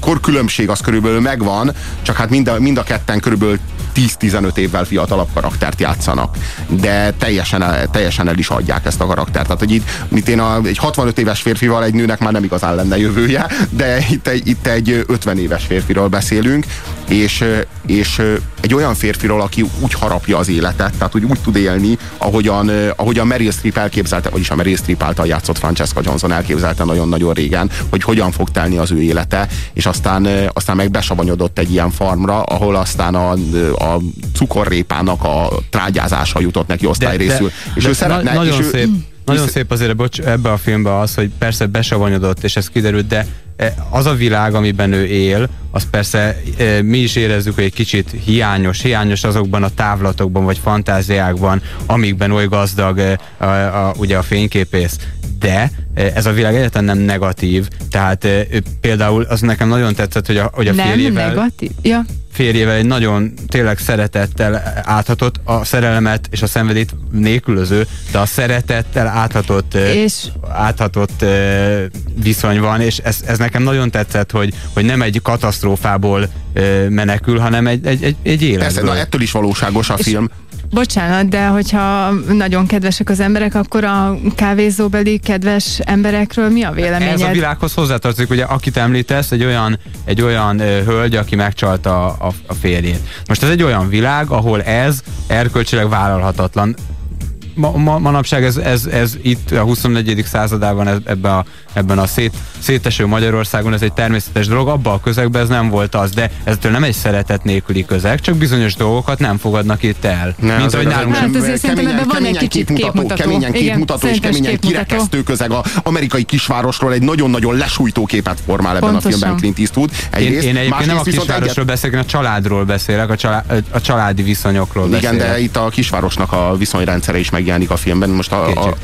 Speaker 2: korkülönbség az körülbelül megvan, csak hát mind a, mind a ketten körülbelül 10-15 évvel fiatalabb karaktert játszanak. De teljesen el, teljesen el is adják ezt a karaktert. Tehát, hogy itt, itt én a, egy 65 éves férfival egy nőnek már nem igazán lenne jövője, de itt egy, itt egy 50 éves férfiról beszélünk, és, és egy olyan férfiról, aki úgy harapja az életet, tehát hogy úgy tud élni, ahogyan, ahogyan Meryl Streep elképzelte, vagyis a Meryl Streep által játszott Francesca Johnson elképzelte nagyon-nagyon régen, hogy hogyan fog telni az ő élete, és aztán, aztán meg besavanyodott egy ilyen farmra, ahol aztán a, a cukorrépának a trágyázása jutott neki osztályrészül. És ő
Speaker 3: de
Speaker 2: szeretne,
Speaker 3: na- nagyon
Speaker 2: és ő,
Speaker 3: szép. Nagyon szép azért bocs, ebbe a filmbe az, hogy persze besavanyodott, és ez kiderült, de e, az a világ, amiben ő él, az persze e, mi is érezzük, hogy egy kicsit hiányos, hiányos azokban a távlatokban, vagy fantáziákban, amikben oly gazdag e, a, a, ugye a fényképész. De e, ez a világ egyáltalán nem negatív, tehát e, például az nekem nagyon tetszett, hogy a, hogy a
Speaker 4: Nem
Speaker 3: férjével
Speaker 4: negatív? Ja.
Speaker 3: Férjével egy nagyon tényleg szeretettel áthatott a szerelemet és a szenvedét nélkülöző, de a szeretettel áthatott, és...
Speaker 4: És-
Speaker 3: áthatott viszony van, és ez, ez nekem nagyon tetszett, hogy, hogy nem egy katasztrófából menekül, hanem egy, egy, egy, egy életből.
Speaker 2: Persze, na ettől is valóságos a film.
Speaker 4: Bocsánat, de hogyha nagyon kedvesek az emberek, akkor a kávézóbeli kedves emberekről mi a véleményed?
Speaker 3: Ez a világhoz hozzátartozik, ugye akit említesz, egy olyan, egy olyan hölgy, aki megcsalta a, a férjét. Most ez egy olyan világ, ahol ez erkölcsileg vállalhatatlan. Ma, ma, manapság ez, ez, ez itt a 24. századában ez, ebben a, ebben a szét, széteső Magyarországon ez egy természetes dolog, abban a közegben ez nem volt az, de eztől nem egy szeretet nélküli közeg, csak bizonyos dolgokat nem fogadnak itt el.
Speaker 2: Ne,
Speaker 3: Mint
Speaker 2: az
Speaker 3: ahogy nálunk
Speaker 4: Hát azért szerintem ebben van egy kicsit
Speaker 2: képmutató. Keményen
Speaker 4: Igen,
Speaker 2: képmutató és keményen kirekesztő közeg a amerikai kisvárosról egy nagyon-nagyon lesújtó képet formál ebben
Speaker 4: Pontosan.
Speaker 2: a filmben Clint Eastwood.
Speaker 3: Én,
Speaker 2: Egyrészt,
Speaker 3: én egyébként nem a kisvárosról beszélek, én a családról beszélek, a, csalá, a családi viszonyokról
Speaker 2: Igen,
Speaker 3: beszélek.
Speaker 2: de itt a kisvárosnak a viszonyrendszere is megjelenik a filmben. Most a, a,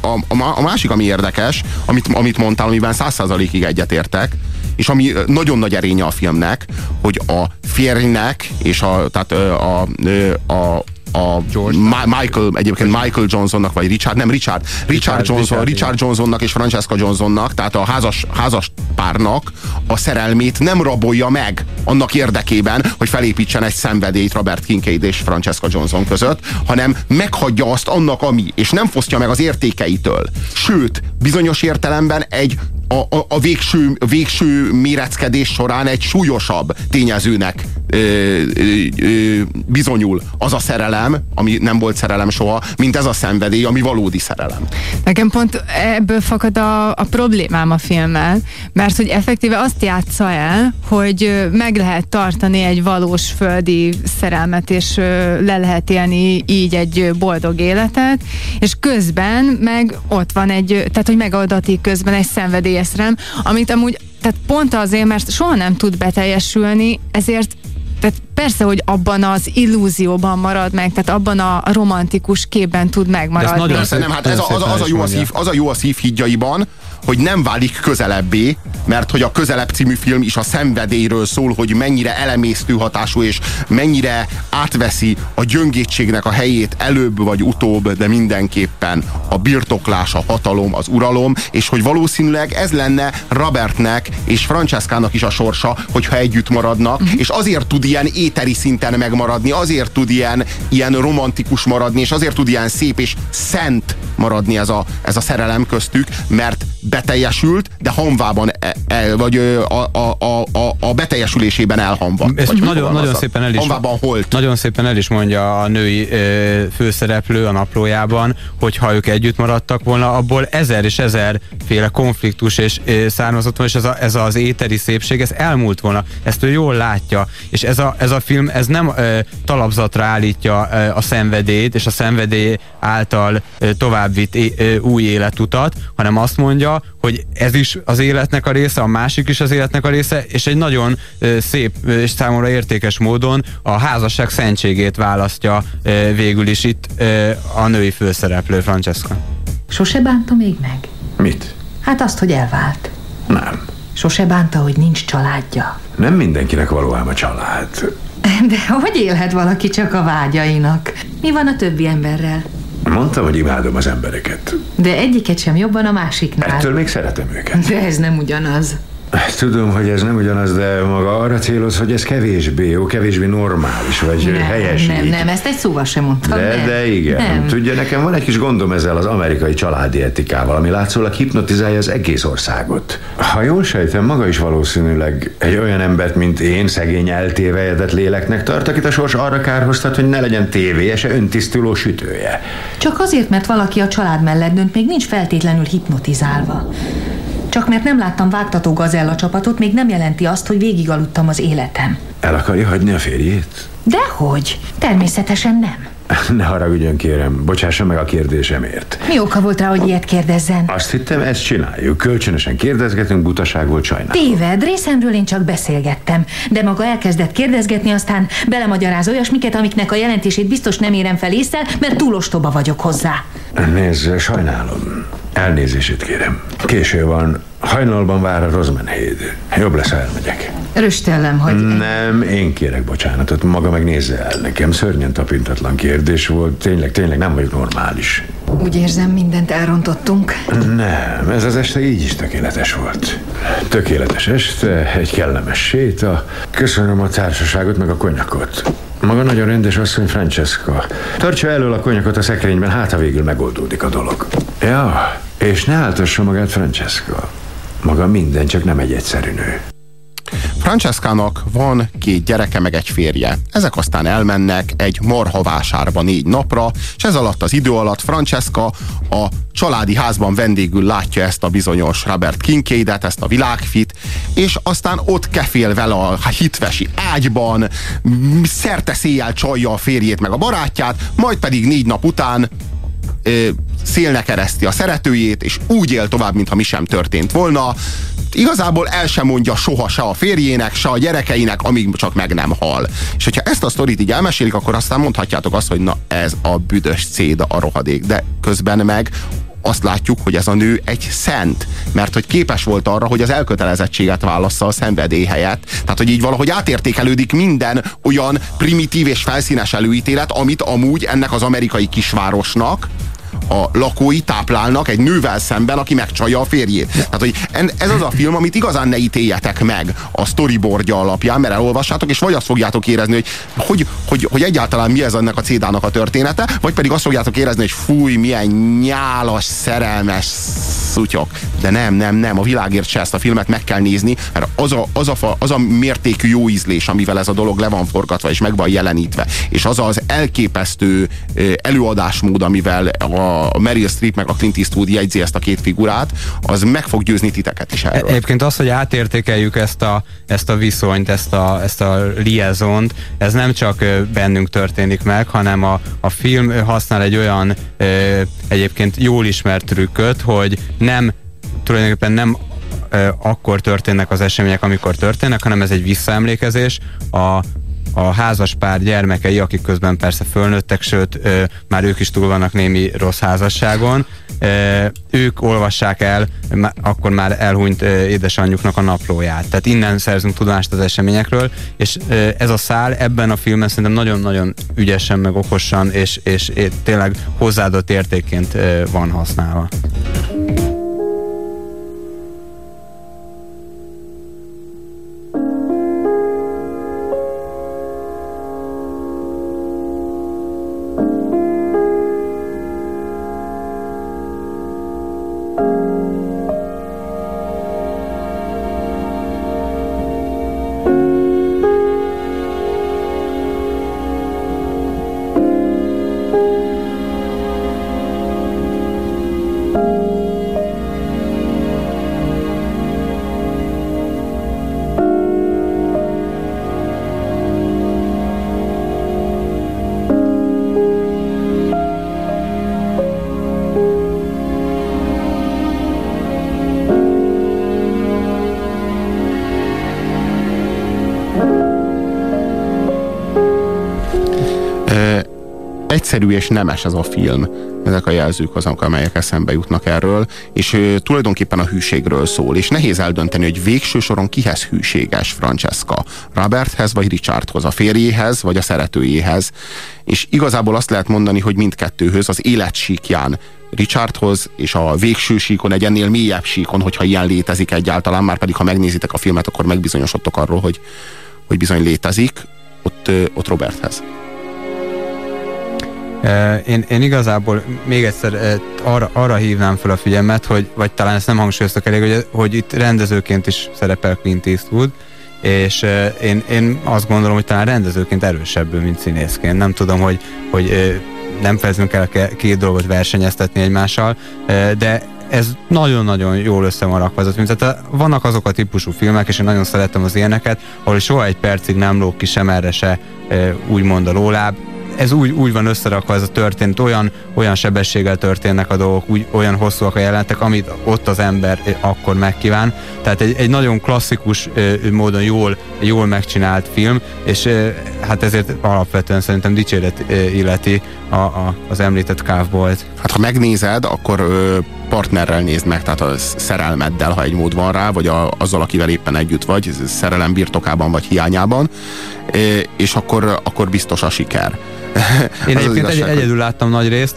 Speaker 2: a, a, a másik, ami érdekes, amit, amit mondtál, amiben száz százalékig egyetértek, és ami nagyon nagy erénye a filmnek, hogy a férjnek és a, tehát a, ö, a a Ma- Michael, egyébként Michael Johnsonnak, vagy Richard, nem Richard, Richard,
Speaker 3: Richard,
Speaker 2: Johnson,
Speaker 3: Richard,
Speaker 2: Richard Johnsonnak és Francesca Johnsonnak, tehát a házas, házas párnak a szerelmét nem rabolja meg annak érdekében, hogy felépítsen egy szenvedélyt Robert Kincaid és Francesca Johnson között, hanem meghagyja azt annak, ami, és nem fosztja meg az értékeitől. Sőt, bizonyos értelemben egy a, a, a végső, végső méreckedés során egy súlyosabb tényezőnek ö, ö, ö, bizonyul az a szerelem, ami nem volt szerelem soha, mint ez a szenvedély, ami valódi szerelem.
Speaker 4: Nekem pont ebből fakad a, a problémám a filmmel, mert hogy effektíve azt játsza el, hogy meg lehet tartani egy valós földi szerelmet, és le lehet élni így egy boldog életet, és közben meg ott van egy, tehát hogy megadatik közben egy szenvedélyes szerelem, amit amúgy, tehát pont azért, mert soha nem tud beteljesülni, ezért tehát persze, hogy abban az illúzióban marad meg, tehát abban a romantikus képben tud megmaradni.
Speaker 2: Persze, nem, hát ez a, az, a, az, a jó a szív, az a jó a szívhídjaiban, hogy nem válik közelebbé, mert hogy a Közelebb című film is a szenvedélyről szól, hogy mennyire elemésztő hatású, és mennyire átveszi a gyöngétségnek a helyét előbb vagy utóbb, de mindenképpen a birtoklás, a hatalom, az uralom, és hogy valószínűleg ez lenne Robertnek és Francescának is a sorsa, hogyha együtt maradnak,
Speaker 4: Mhm.
Speaker 2: és azért tud ilyen éteri szinten megmaradni, azért tud ilyen, ilyen romantikus maradni, és azért tud ilyen szép és szent maradni ez a, ez a szerelem köztük, mert beteljesült, de hamvában, e, e, vagy a, a, a, a, beteljesülésében elhamva.
Speaker 3: Ezt nagyon, nagyon szépen el is,
Speaker 2: Hamvában holt.
Speaker 3: nagyon szépen el is mondja a női ö, főszereplő a naplójában, hogy ha ők együtt maradtak volna, abból ezer és ezer féle konfliktus és ö, származott volna, és ez, a, ez az éteri szépség, ez elmúlt volna. Ezt ő jól látja. És ez a, ez a film, ez nem ö, talapzatra állítja ö, a szenvedélyt, és a szenvedély által ö, továbbvitt é, ö, új életutat, hanem azt mondja, hogy ez is az életnek a része, a másik is az életnek a része, és egy nagyon ö, szép ö, és számomra értékes módon a házasság szentségét választja ö, végül is itt ö, a női főszereplő Francesca.
Speaker 7: Sose bánta még meg?
Speaker 15: Mit?
Speaker 7: Hát azt, hogy elvált.
Speaker 15: Nem.
Speaker 7: Sose bánta, hogy nincs családja.
Speaker 15: Nem mindenkinek való ám a család.
Speaker 7: De hogy élhet valaki csak a vágyainak? Mi van a többi emberrel?
Speaker 15: Mondtam, hogy imádom az embereket.
Speaker 7: De egyiket sem jobban a másiknál.
Speaker 15: Ettől még szeretem őket.
Speaker 7: De ez nem ugyanaz.
Speaker 15: Tudom, hogy ez nem ugyanaz, de maga arra céloz, hogy ez kevésbé jó, kevésbé normális, vagy
Speaker 7: nem,
Speaker 15: helyes.
Speaker 7: nem,
Speaker 15: így.
Speaker 7: nem, ezt egy szóval sem mondtam.
Speaker 15: De,
Speaker 7: nem.
Speaker 15: de igen.
Speaker 7: Nem.
Speaker 15: Tudja, nekem van egy kis gondom ezzel az amerikai családi etikával, ami látszólag hipnotizálja az egész országot. Ha jól sejtem, maga is valószínűleg egy olyan embert, mint én, szegény eltévejedett léleknek tart, akit a sors arra kárhoztat, hogy ne legyen tévéje, se öntisztuló sütője.
Speaker 7: Csak azért, mert valaki a család mellett dönt, még nincs feltétlenül hipnotizálva. Csak mert nem láttam vágtató gazella csapatot, még nem jelenti azt, hogy végigaludtam az életem.
Speaker 15: El akarja hagyni a férjét?
Speaker 7: Dehogy? Természetesen nem.
Speaker 15: Ne haragudjon, kérem. Bocsássa meg a kérdésemért.
Speaker 7: Mi oka volt rá, hogy ilyet kérdezzen?
Speaker 15: Azt hittem, ezt csináljuk. Kölcsönösen kérdezgetünk, butaság volt sajnálom.
Speaker 7: Téved, részemről én csak beszélgettem, de maga elkezdett kérdezgetni, aztán belemagyaráz olyasmiket, amiknek a jelentését biztos nem érem fel észre, mert túl ostoba vagyok hozzá.
Speaker 15: Nézd, sajnálom. Elnézését kérem. Késő van. Hajnalban vár a Rozmenhéd. Jobb lesz, ha elmegyek.
Speaker 7: Röstellem, hogy...
Speaker 15: Nem, én kérek bocsánatot. Maga meg nézze el. Nekem szörnyen tapintatlan kérdés volt. Tényleg, tényleg nem vagyok normális.
Speaker 7: Úgy érzem, mindent elrontottunk.
Speaker 15: Nem, ez az este így is tökéletes volt. Tökéletes este, egy kellemes séta. Köszönöm a társaságot, meg a konyakot. Maga nagyon rendes asszony Francesca. Tartsa elől a konyakot a szekrényben, hát ha végül megoldódik a dolog. Ja, és ne áltassa magát Francesca. Maga minden, csak nem egy egyszerű nő.
Speaker 2: Francescának van két gyereke, meg egy férje. Ezek aztán elmennek egy marhavásárba négy napra, és ez alatt az idő alatt Francesca a családi házban vendégül látja ezt a bizonyos Robert Kincaidet, ezt a világfit, és aztán ott kefél vele a hitvesi ágyban, szerte széjjel csalja a férjét meg a barátját, majd pedig négy nap után szélnek ereszti a szeretőjét, és úgy él tovább, mintha mi sem történt volna. Igazából el sem mondja soha se a férjének, se a gyerekeinek, amíg csak meg nem hal. És hogyha ezt a sztorit így elmesélik, akkor aztán mondhatjátok azt, hogy na ez a büdös céda a rohadék. De közben meg azt látjuk, hogy ez a nő egy szent, mert hogy képes volt arra, hogy az elkötelezettséget válassza a szenvedély helyett. Tehát, hogy így valahogy átértékelődik minden olyan primitív és felszínes előítélet, amit amúgy ennek az amerikai kisvárosnak a lakói táplálnak egy nővel szemben, aki megcsalja a férjét. Tehát, hogy ez az a film, amit igazán ne ítéljetek meg a storyboardja alapján, mert elolvassátok, és vagy azt fogjátok érezni, hogy hogy, hogy, hogy egyáltalán mi ez ennek a cédának a története, vagy pedig azt fogjátok érezni, hogy fúj, milyen nyálas, szerelmes szutyok. De nem, nem, nem, a világért se ezt a filmet meg kell nézni, mert az a, az a, az a mértékű jó ízlés, amivel ez a dolog le van forgatva, és meg van jelenítve, és az az elképesztő előadásmód, amivel a a Meryl Streep meg a Clint Eastwood jegyzi ezt a két figurát, az meg fog győzni titeket is erről.
Speaker 3: Egyébként az, hogy átértékeljük ezt a, ezt a viszonyt, ezt a, ezt a liaisont, ez nem csak bennünk történik meg, hanem a, a film használ egy olyan egyébként jól ismert trükköt, hogy nem tulajdonképpen nem akkor történnek az események, amikor történnek, hanem ez egy visszaemlékezés a, a házas pár gyermekei, akik közben persze fölnőttek, sőt, ö, már ők is túl vannak némi rossz házasságon, ö, ők olvassák el akkor már elhunyt édesanyjuknak a naplóját. Tehát innen szerzünk tudást az eseményekről, és ö, ez a szál ebben a filmben szerintem nagyon-nagyon ügyesen, meg okosan, és, és, és tényleg hozzáadott értékként ö, van használva.
Speaker 2: Egyszerű és nemes ez a film. Ezek a jelzők azok, amelyek eszembe jutnak erről, és ö, tulajdonképpen a hűségről szól, és nehéz eldönteni, hogy végső soron kihez hűséges Francesca. Roberthez vagy Richardhoz, a férjéhez vagy a szeretőjéhez. És igazából azt lehet mondani, hogy mindkettőhöz az életsíkján Richardhoz, és a végső síkon, egy ennél mélyebb síkon, hogyha ilyen létezik egyáltalán, már pedig ha megnézitek a filmet, akkor megbizonyosodtok arról, hogy, hogy bizony létezik, ott, ott Roberthez.
Speaker 3: Én, én igazából még egyszer arra, arra hívnám fel a figyelmet, hogy, vagy talán ezt nem hangsúlyoztak elég, hogy, hogy itt rendezőként is szerepel Clint Eastwood, és én, én azt gondolom, hogy talán rendezőként erősebb, mint színészként. Nem tudom, hogy, hogy nem felezünk el két dolgot versenyeztetni egymással, de ez nagyon-nagyon jól össze van rakva ez. Tehát vannak azok a típusú filmek, és én nagyon szeretem az ilyeneket, ahol soha egy percig nem lóg ki sem erre se úgymond a lóláb, ez úgy, úgy van összerakva ez a történet, olyan, olyan sebességgel történnek a dolgok, úgy, olyan hosszúak a jelentek, amit ott az ember akkor megkíván. Tehát egy, egy nagyon klasszikus módon jól, jól megcsinált film, és hát ezért alapvetően szerintem dicséret illeti a, a, az említett kávbolt.
Speaker 2: Hát ha megnézed, akkor partnerrel nézd meg, tehát a szerelmeddel, ha egy mód van rá, vagy a, azzal, akivel éppen együtt vagy, szerelem birtokában vagy hiányában, és akkor, akkor biztos a siker.
Speaker 3: Én egyébként egy, egyedül láttam nagy részt,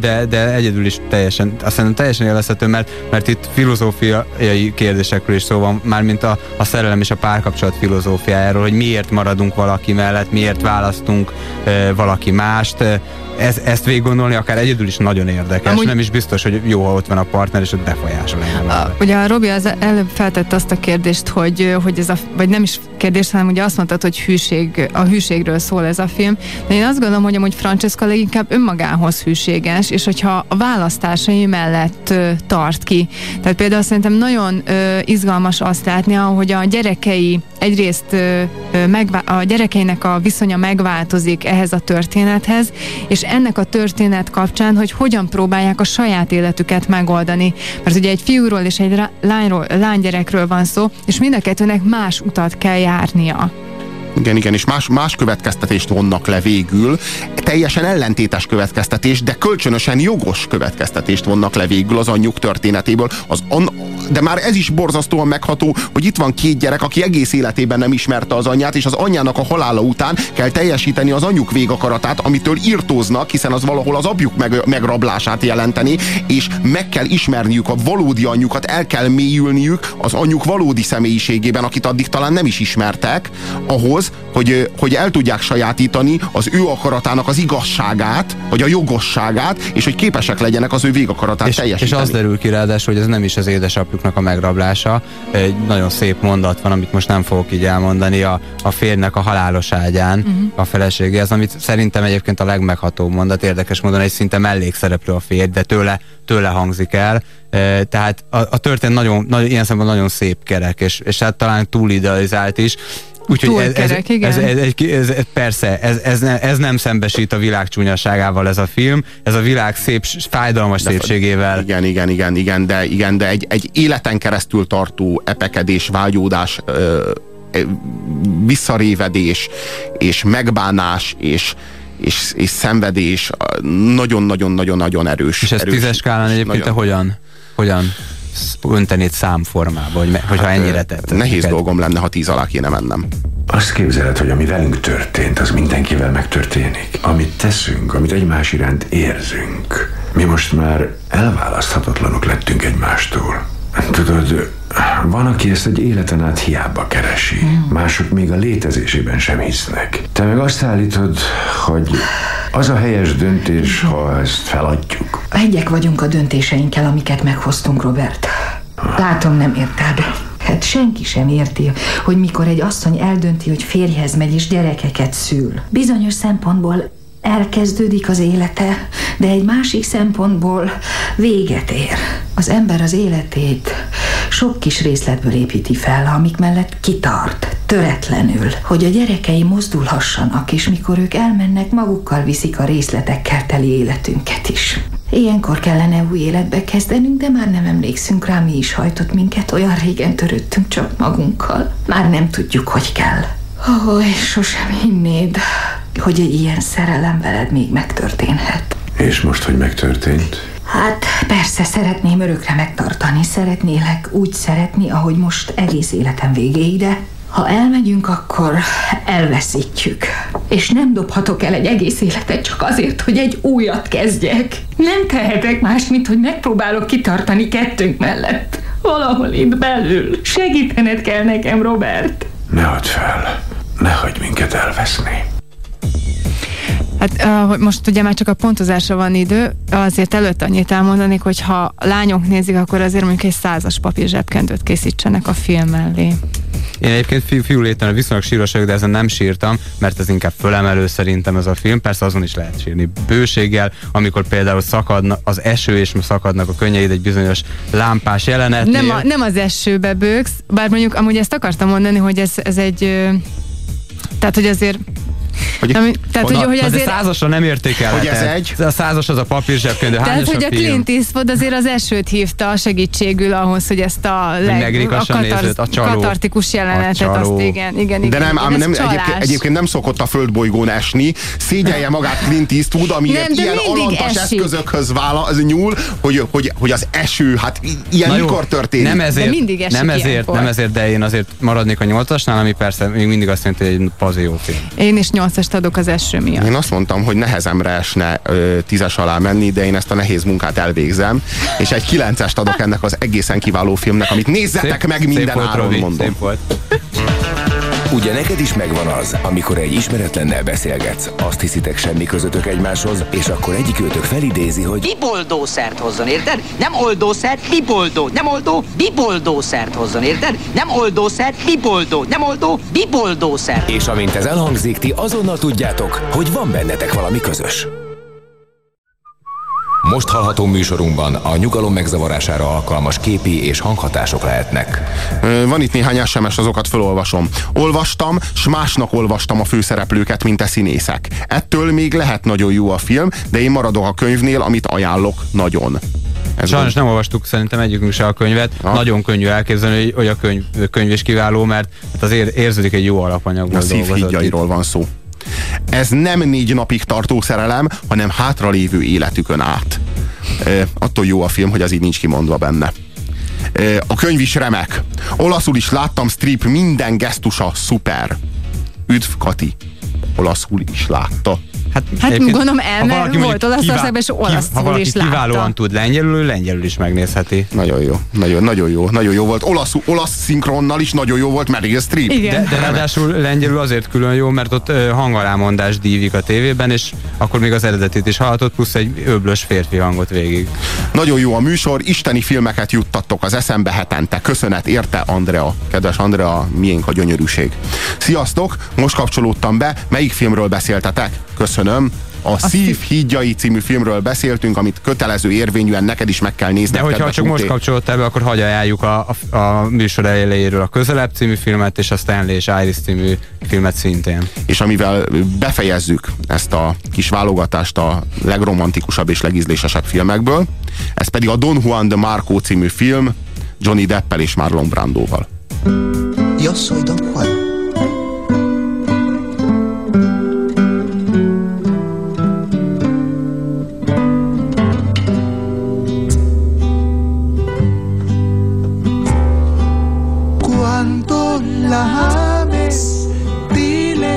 Speaker 3: de, de egyedül is teljesen, azt hiszem teljesen élvezhető, mert, mert itt filozófiai kérdésekről is szó van, mármint a, a szerelem és a párkapcsolat filozófiájáról, hogy miért maradunk valaki mellett, miért választunk valaki mást, ez, ezt végig gondolni akár egyedül is nagyon érdekes. Amúgy... Nem is biztos, hogy jó, ha ott van a partner, és ott befolyásol
Speaker 4: a, Ugye a Robi az előbb feltette azt a kérdést, hogy, hogy ez a, vagy nem is kérdés, hanem ugye azt mondtad, hogy hűség, a hűségről szól ez a film. De én azt gondolom, hogy amúgy Francesca leginkább önmagához hűséges, és hogyha a választásai mellett ö, tart ki. Tehát például szerintem nagyon ö, izgalmas azt látni, hogy a gyerekei egyrészt ö, a gyerekeinek a viszonya megváltozik ehhez a történethez, és ennek a történet kapcsán, hogy hogyan próbálják a saját életüket megoldani. Mert ugye egy fiúról és egy lányról, lánygyerekről van szó, és mind a kettőnek más utat kell járnia.
Speaker 2: Igen, igen, és más, más következtetést vonnak le végül. Teljesen ellentétes következtetés, de kölcsönösen jogos következtetést vonnak le végül az anyjuk történetéből. Az an, de már ez is borzasztóan megható, hogy itt van két gyerek, aki egész életében nem ismerte az anyját, és az anyjának a halála után kell teljesíteni az anyjuk végakaratát, amitől írtóznak, hiszen az valahol az apjuk meg, megrablását jelenteni, és meg kell ismerniük a valódi anyjukat, el kell mélyülniük az anyjuk valódi személyiségében, akit addig talán nem is ismertek, ahhoz, hogy, hogy el tudják sajátítani az ő akaratának az igazságát, vagy a jogosságát, és hogy képesek legyenek az ő végakaratát és, teljesíteni.
Speaker 3: És az derül ki ráadásul, hogy ez nem is az édesapjuknak a megrablása. Egy nagyon szép mondat van, amit most nem fogok így elmondani, a, a férnek a halálos ágyán uh-huh. a feleségéhez, amit szerintem egyébként a legmeghatóbb mondat, érdekes módon egy szinte mellékszereplő a férj, de tőle, tőle hangzik el. E, tehát a, a történet nagyon, nagyon, ilyen szempontból nagyon szép kerek, és, és hát talán túl idealizált is, Úgyhogy ez, ez, ez, ez, ez, ez, persze, ez, ez, ne, ez nem szembesít a világ csúnyaságával ez a film, ez a világ szép, fájdalmas de, szépségével.
Speaker 2: Igen, igen, igen, igen, de, igen, de egy, egy életen keresztül tartó epekedés, vágyódás, ö, visszarévedés, és megbánás, és, és, és szenvedés nagyon-nagyon-nagyon-nagyon erős.
Speaker 3: És ez
Speaker 2: erős,
Speaker 3: tízes skálán egyébként nagyon... te hogyan? Hogyan? Öntenéd számformába, hogy, hát, hogyha ennyire tett.
Speaker 2: Nehéz neked. dolgom lenne, ha tíz alá kéne mennem.
Speaker 15: Azt képzeled, hogy ami velünk történt, az mindenkivel megtörténik. Amit teszünk, amit egymás iránt érzünk. Mi most már elválaszthatatlanok lettünk egymástól. Tudod, van, aki ezt egy életen át hiába keresi. Mások még a létezésében sem hisznek. Te meg azt állítod, hogy az a helyes döntés, ha ezt feladjuk.
Speaker 7: Egyek vagyunk a döntéseinkkel, amiket meghoztunk, Robert. Látom, nem érted. Hát senki sem érti, hogy mikor egy asszony eldönti, hogy férjhez megy és gyerekeket szül. Bizonyos szempontból elkezdődik az élete, de egy másik szempontból véget ér. Az ember az életét sok kis részletből építi fel, amik mellett kitart, töretlenül, hogy a gyerekei mozdulhassanak, és mikor ők elmennek, magukkal viszik a részletekkel teli életünket is. Ilyenkor kellene új életbe kezdenünk, de már nem emlékszünk rá, mi is hajtott minket, olyan régen törődtünk csak magunkkal. Már nem tudjuk, hogy kell. Ó, oh, és sosem hinnéd, hogy egy ilyen szerelem veled még megtörténhet.
Speaker 15: És most, hogy megtörtént?
Speaker 7: Hát persze szeretném örökre megtartani, szeretnélek úgy szeretni, ahogy most egész életem végéig, de ha elmegyünk, akkor elveszítjük. És nem dobhatok el egy egész életet csak azért, hogy egy újat kezdjek. Nem tehetek más, mint hogy megpróbálok kitartani kettőnk mellett. Valahol itt belül. Segítened kell nekem, Robert.
Speaker 15: Ne add fel. Ne hagyd minket elveszni.
Speaker 4: Hát uh, most ugye már csak a pontozásra van idő, azért előtt annyit elmondanék, hogy ha lányok nézik, akkor azért mondjuk egy százas papír zsebkendőt készítsenek a film mellé.
Speaker 3: Én egyébként fiú, fiú léten viszonylag síros de ezen nem sírtam, mert ez inkább fölemelő szerintem ez a film. Persze azon is lehet sírni bőséggel, amikor például szakadna az eső, és szakadnak a könnyeid egy bizonyos lámpás jelenet.
Speaker 4: Nem, a, nem az esőbe bőgsz, bár mondjuk amúgy ezt akartam mondani, hogy ez, ez egy tehát, hogy azért
Speaker 2: Hogy,
Speaker 4: Ami- tehát, hogy- hogy
Speaker 3: de
Speaker 4: azért-
Speaker 3: százasra nem értékelheted.
Speaker 2: Hogy ez egy?
Speaker 3: A százas az a papír zsebkönyv,
Speaker 4: Tehát, hogy
Speaker 3: a
Speaker 4: a? Clint Eastwood azért az esőt hívta segítségül ahhoz, hogy ezt a, leg,
Speaker 3: megrikasson nézőt, a csaló.
Speaker 4: katartikus jelenetet,
Speaker 2: A csaló.
Speaker 4: azt igen, igen, igen.
Speaker 2: De nem,
Speaker 4: igen,
Speaker 2: nem egyébként, egyébként nem szokott a földbolygón esni. Szégyelje magát Clint Eastwood, amiért
Speaker 4: Nem, de
Speaker 2: ilyen alantas
Speaker 4: esik.
Speaker 2: eszközökhöz vála, az nyúl, hogy, hogy, hogy az eső, hát ilyen
Speaker 3: Na jó,
Speaker 2: mikor történik?
Speaker 3: Nem ezért,
Speaker 4: mindig esik
Speaker 3: nem ezért,
Speaker 4: ilyenkor.
Speaker 3: nem ezért, de én azért maradnék a nyolcasnál, ami persze még mindig azt jelenti, hogy egy pazi jó film.
Speaker 4: Én is nyolcast adok az eső miatt.
Speaker 2: Én azt mondtam, hogy nehezemre esne ö, tízes alá menni, de én ezt a nehéz munkát elvégzem, és egy kilencest adok ennek az egészen kiváló filmnek, amit nézzetek
Speaker 3: Szép-
Speaker 2: meg
Speaker 3: szép
Speaker 2: minden
Speaker 3: volt,
Speaker 2: áron,
Speaker 3: Robi,
Speaker 2: mondom.
Speaker 3: Szép volt.
Speaker 1: Ugye neked is megvan az, amikor egy ismeretlennel beszélgetsz, azt hiszitek semmi közöttök egymáshoz, és akkor egyik őtök felidézi, hogy
Speaker 13: Biboldószert hozzon, érted? Nem oldószert, biboldó. Nem oldó, biboldószert hozzon, érted? Nem oldószert, biboldó. Nem oldó, biboldószert.
Speaker 1: és amint ez elhangzik, ti azonnal tudjátok, hogy van bennetek valami közös. Most hallható műsorunkban a nyugalom megzavarására alkalmas képi és hanghatások lehetnek.
Speaker 2: Van itt néhány SMS, azokat felolvasom. Olvastam, s másnak olvastam a főszereplőket, mint a színészek. Ettől még lehet nagyon jó a film, de én maradok a könyvnél, amit ajánlok nagyon. Ez
Speaker 3: Sajnos nem olvastuk szerintem egyikünk se a könyvet.
Speaker 2: Ha?
Speaker 3: Nagyon könnyű elképzelni, hogy- hogy a könyv, könyv is kiváló, mert hát azért érződik egy jó alapanyagból
Speaker 2: a szív
Speaker 3: dolgozott
Speaker 2: van szó. Ez nem négy napig tartó szerelem, hanem hátralévő életükön át. E, attól jó a film, hogy az így nincs kimondva benne. E, a könyv is remek. Olaszul is láttam, strip minden gesztusa szuper. Üdv Kati. Olaszul is látta.
Speaker 3: Hát,
Speaker 4: Hát gondolom
Speaker 3: ha
Speaker 4: el, mert
Speaker 3: valaki
Speaker 4: volt Olaszországban, és olaszul is látta.
Speaker 3: kiválóan tud lengyelül, lengyelül is megnézheti.
Speaker 2: Nagyon jó, nagyon, nagyon jó, nagyon jó volt. Olasz, olasz szinkronnal is nagyon jó volt Meryl Streep.
Speaker 3: De, de ráadásul lengyelül azért külön jó, mert ott hangalámondás dívik a tévében, és akkor még az eredetit is hallhatod, plusz egy öblös férfi hangot végig.
Speaker 2: Nagyon jó a műsor, isteni filmeket juttattok az eszembe hetente. Köszönet érte, Andrea. Kedves Andrea, miénk a gyönyörűség. Sziasztok, most kapcsolódtam be. Melyik filmről beszéltetek? Köszönöm. A, Szív hídjai című filmről beszéltünk, amit kötelező érvényűen neked is meg kell nézni.
Speaker 3: De hogyha csak most kapcsolódtál be, akkor hagyj ajánljuk a, a, a műsor elejéről a Közelebb című filmet, és a Stanley és Iris című filmet szintén.
Speaker 2: És amivel befejezzük ezt a kis válogatást a legromantikusabb és legízlésesebb filmekből, ez pedig a Don Juan de Marco című film Johnny Deppel és Marlon Brandoval.
Speaker 19: Yo soy Don Juan. La dile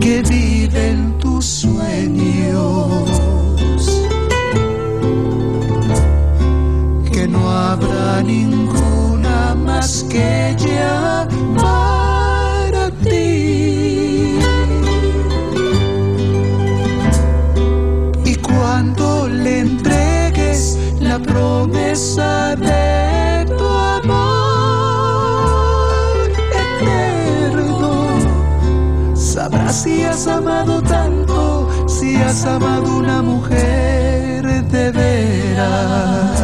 Speaker 19: que vive en tus sueños. Que no habrá ninguna más que ella para ti. Y cuando le entregues la promesa amado tanto, si has amado una mujer de veras.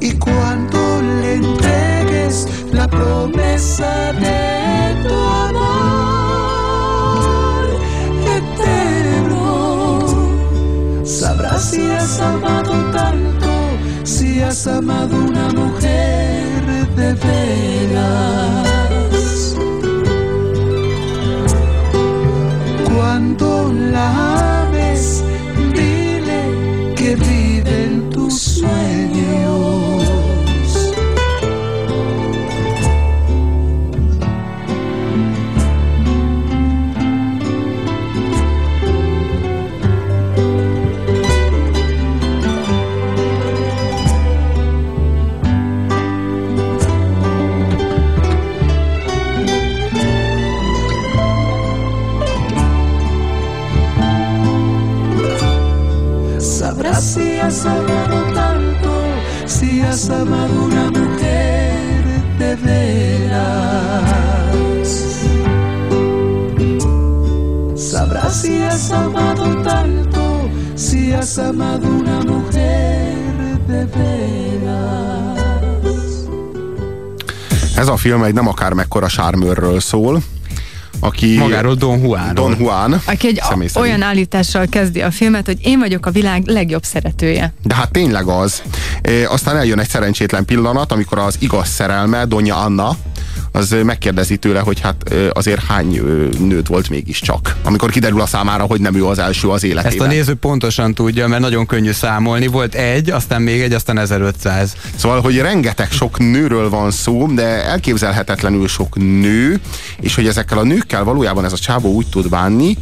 Speaker 19: Y cuando le entregues la promesa de tu amor eterno, sabrás si has amado tanto, si has amado una mujer de veras. tú la ves. Si has amado tanto, si has amado una mujer de veras. Sabrás si has amado tanto, si has amado una mujer de veras.
Speaker 2: Ez a film egy nem akár mekkora sármőrről szól, aki...
Speaker 3: Magáról Don Juan.
Speaker 2: Don Juan.
Speaker 4: Aki egy
Speaker 2: szerint.
Speaker 4: olyan állítással kezdi a filmet, hogy én vagyok a világ legjobb szeretője.
Speaker 2: De hát tényleg az. E, aztán eljön egy szerencsétlen pillanat, amikor az igaz szerelme, Donya Anna, az megkérdezi tőle, hogy hát azért hány nőt volt mégiscsak. Amikor kiderül a számára, hogy nem ő az első az
Speaker 3: Ezt
Speaker 2: életében.
Speaker 3: a néző pontosan tudja, mert nagyon könnyű számolni. Volt egy, aztán még egy, aztán 1500.
Speaker 2: Szóval, hogy rengeteg sok nőről van szó, de elképzelhetetlenül sok nő, és hogy ezekkel a nőkkel valójában ez a csábó úgy tud bánni,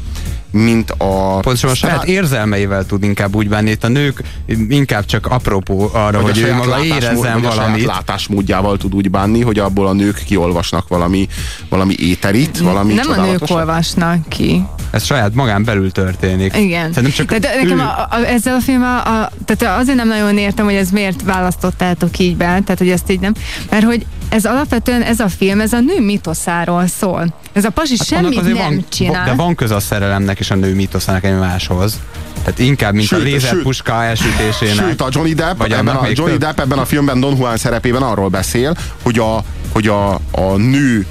Speaker 2: mint a...
Speaker 3: Pontosan a saját érzelmeivel tud inkább úgy bánni. Itt a nők inkább csak apropó arra, hogy,
Speaker 2: a
Speaker 3: ő maga érezzen
Speaker 2: vagy a saját
Speaker 3: valamit.
Speaker 2: látásmódjával tud úgy bánni, hogy abból a nők kiolvasnak valami, valami éterit, valami
Speaker 4: nem a nők olvasnak ki.
Speaker 3: Ez saját magán belül történik.
Speaker 4: Igen.
Speaker 3: Szerintem csak
Speaker 4: tehát nekem
Speaker 3: ő-
Speaker 4: a, a, ezzel a filmmel, a, tehát azért nem nagyon értem, hogy ez miért választottátok így be, tehát hogy ezt így nem, mert hogy ez alapvetően ez a film, ez a nő mitoszáról szól. Ez a pasi hát semmit nem
Speaker 3: van,
Speaker 4: csinál.
Speaker 3: De van köze a szerelemnek és a nő mítoszának egymáshoz. Tehát inkább, mint
Speaker 2: Sőt,
Speaker 3: a lézerpuska elsütésének.
Speaker 2: Sőt, a Johnny Depp,
Speaker 3: Vagy
Speaker 2: ebben a, Johnny. Depp ebben a filmben Don Juan szerepében arról beszél, hogy a, hogy a, a nő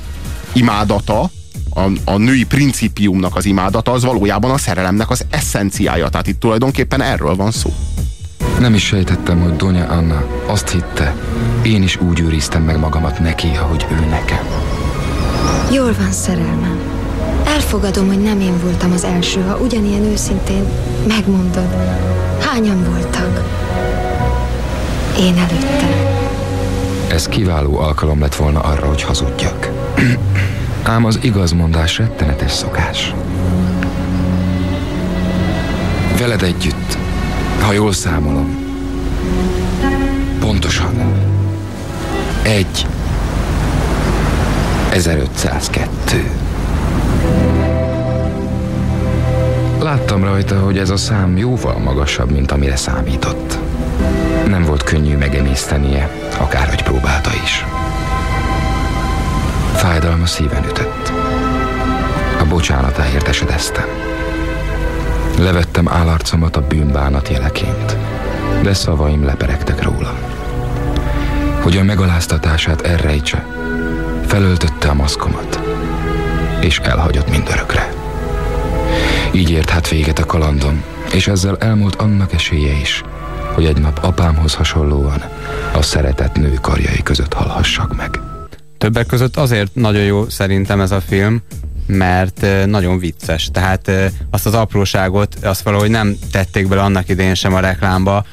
Speaker 2: imádata, a, a női principiumnak az imádata, az valójában a szerelemnek az eszenciája. Tehát itt tulajdonképpen erről van szó.
Speaker 20: Nem is sejtettem, hogy Donya Anna azt hitte, én is úgy őriztem meg magamat neki, ahogy ő nekem.
Speaker 21: Jól van, szerelmem. Elfogadom, hogy nem én voltam az első, ha ugyanilyen őszintén megmondod. Hányan voltak? Én előtte.
Speaker 20: Ez kiváló alkalom lett volna arra, hogy hazudjak. Ám az igazmondás rettenetes szokás. Veled együtt, ha jól számolom, pontosan egy 1502. Láttam rajta, hogy ez a szám jóval magasabb, mint amire számított. Nem volt könnyű megemésztenie, akárhogy próbálta is. Fájdalma szíven ütött. A bocsánatáért esedeztem. Levettem állarcomat a bűnbánat jeleként, de szavaim leperegtek róla. Hogy a megaláztatását elrejtse, felöltötte a maszkomat, és elhagyott mindörökre. Így ért hát véget a kalandom, és ezzel elmúlt annak esélye is, hogy egy nap apámhoz hasonlóan a szeretett nő karjai között halhassak meg.
Speaker 3: Többek között azért nagyon jó szerintem ez a film, mert nagyon vicces. Tehát eh, azt az apróságot, azt valahogy nem tették bele annak idején sem a reklámba,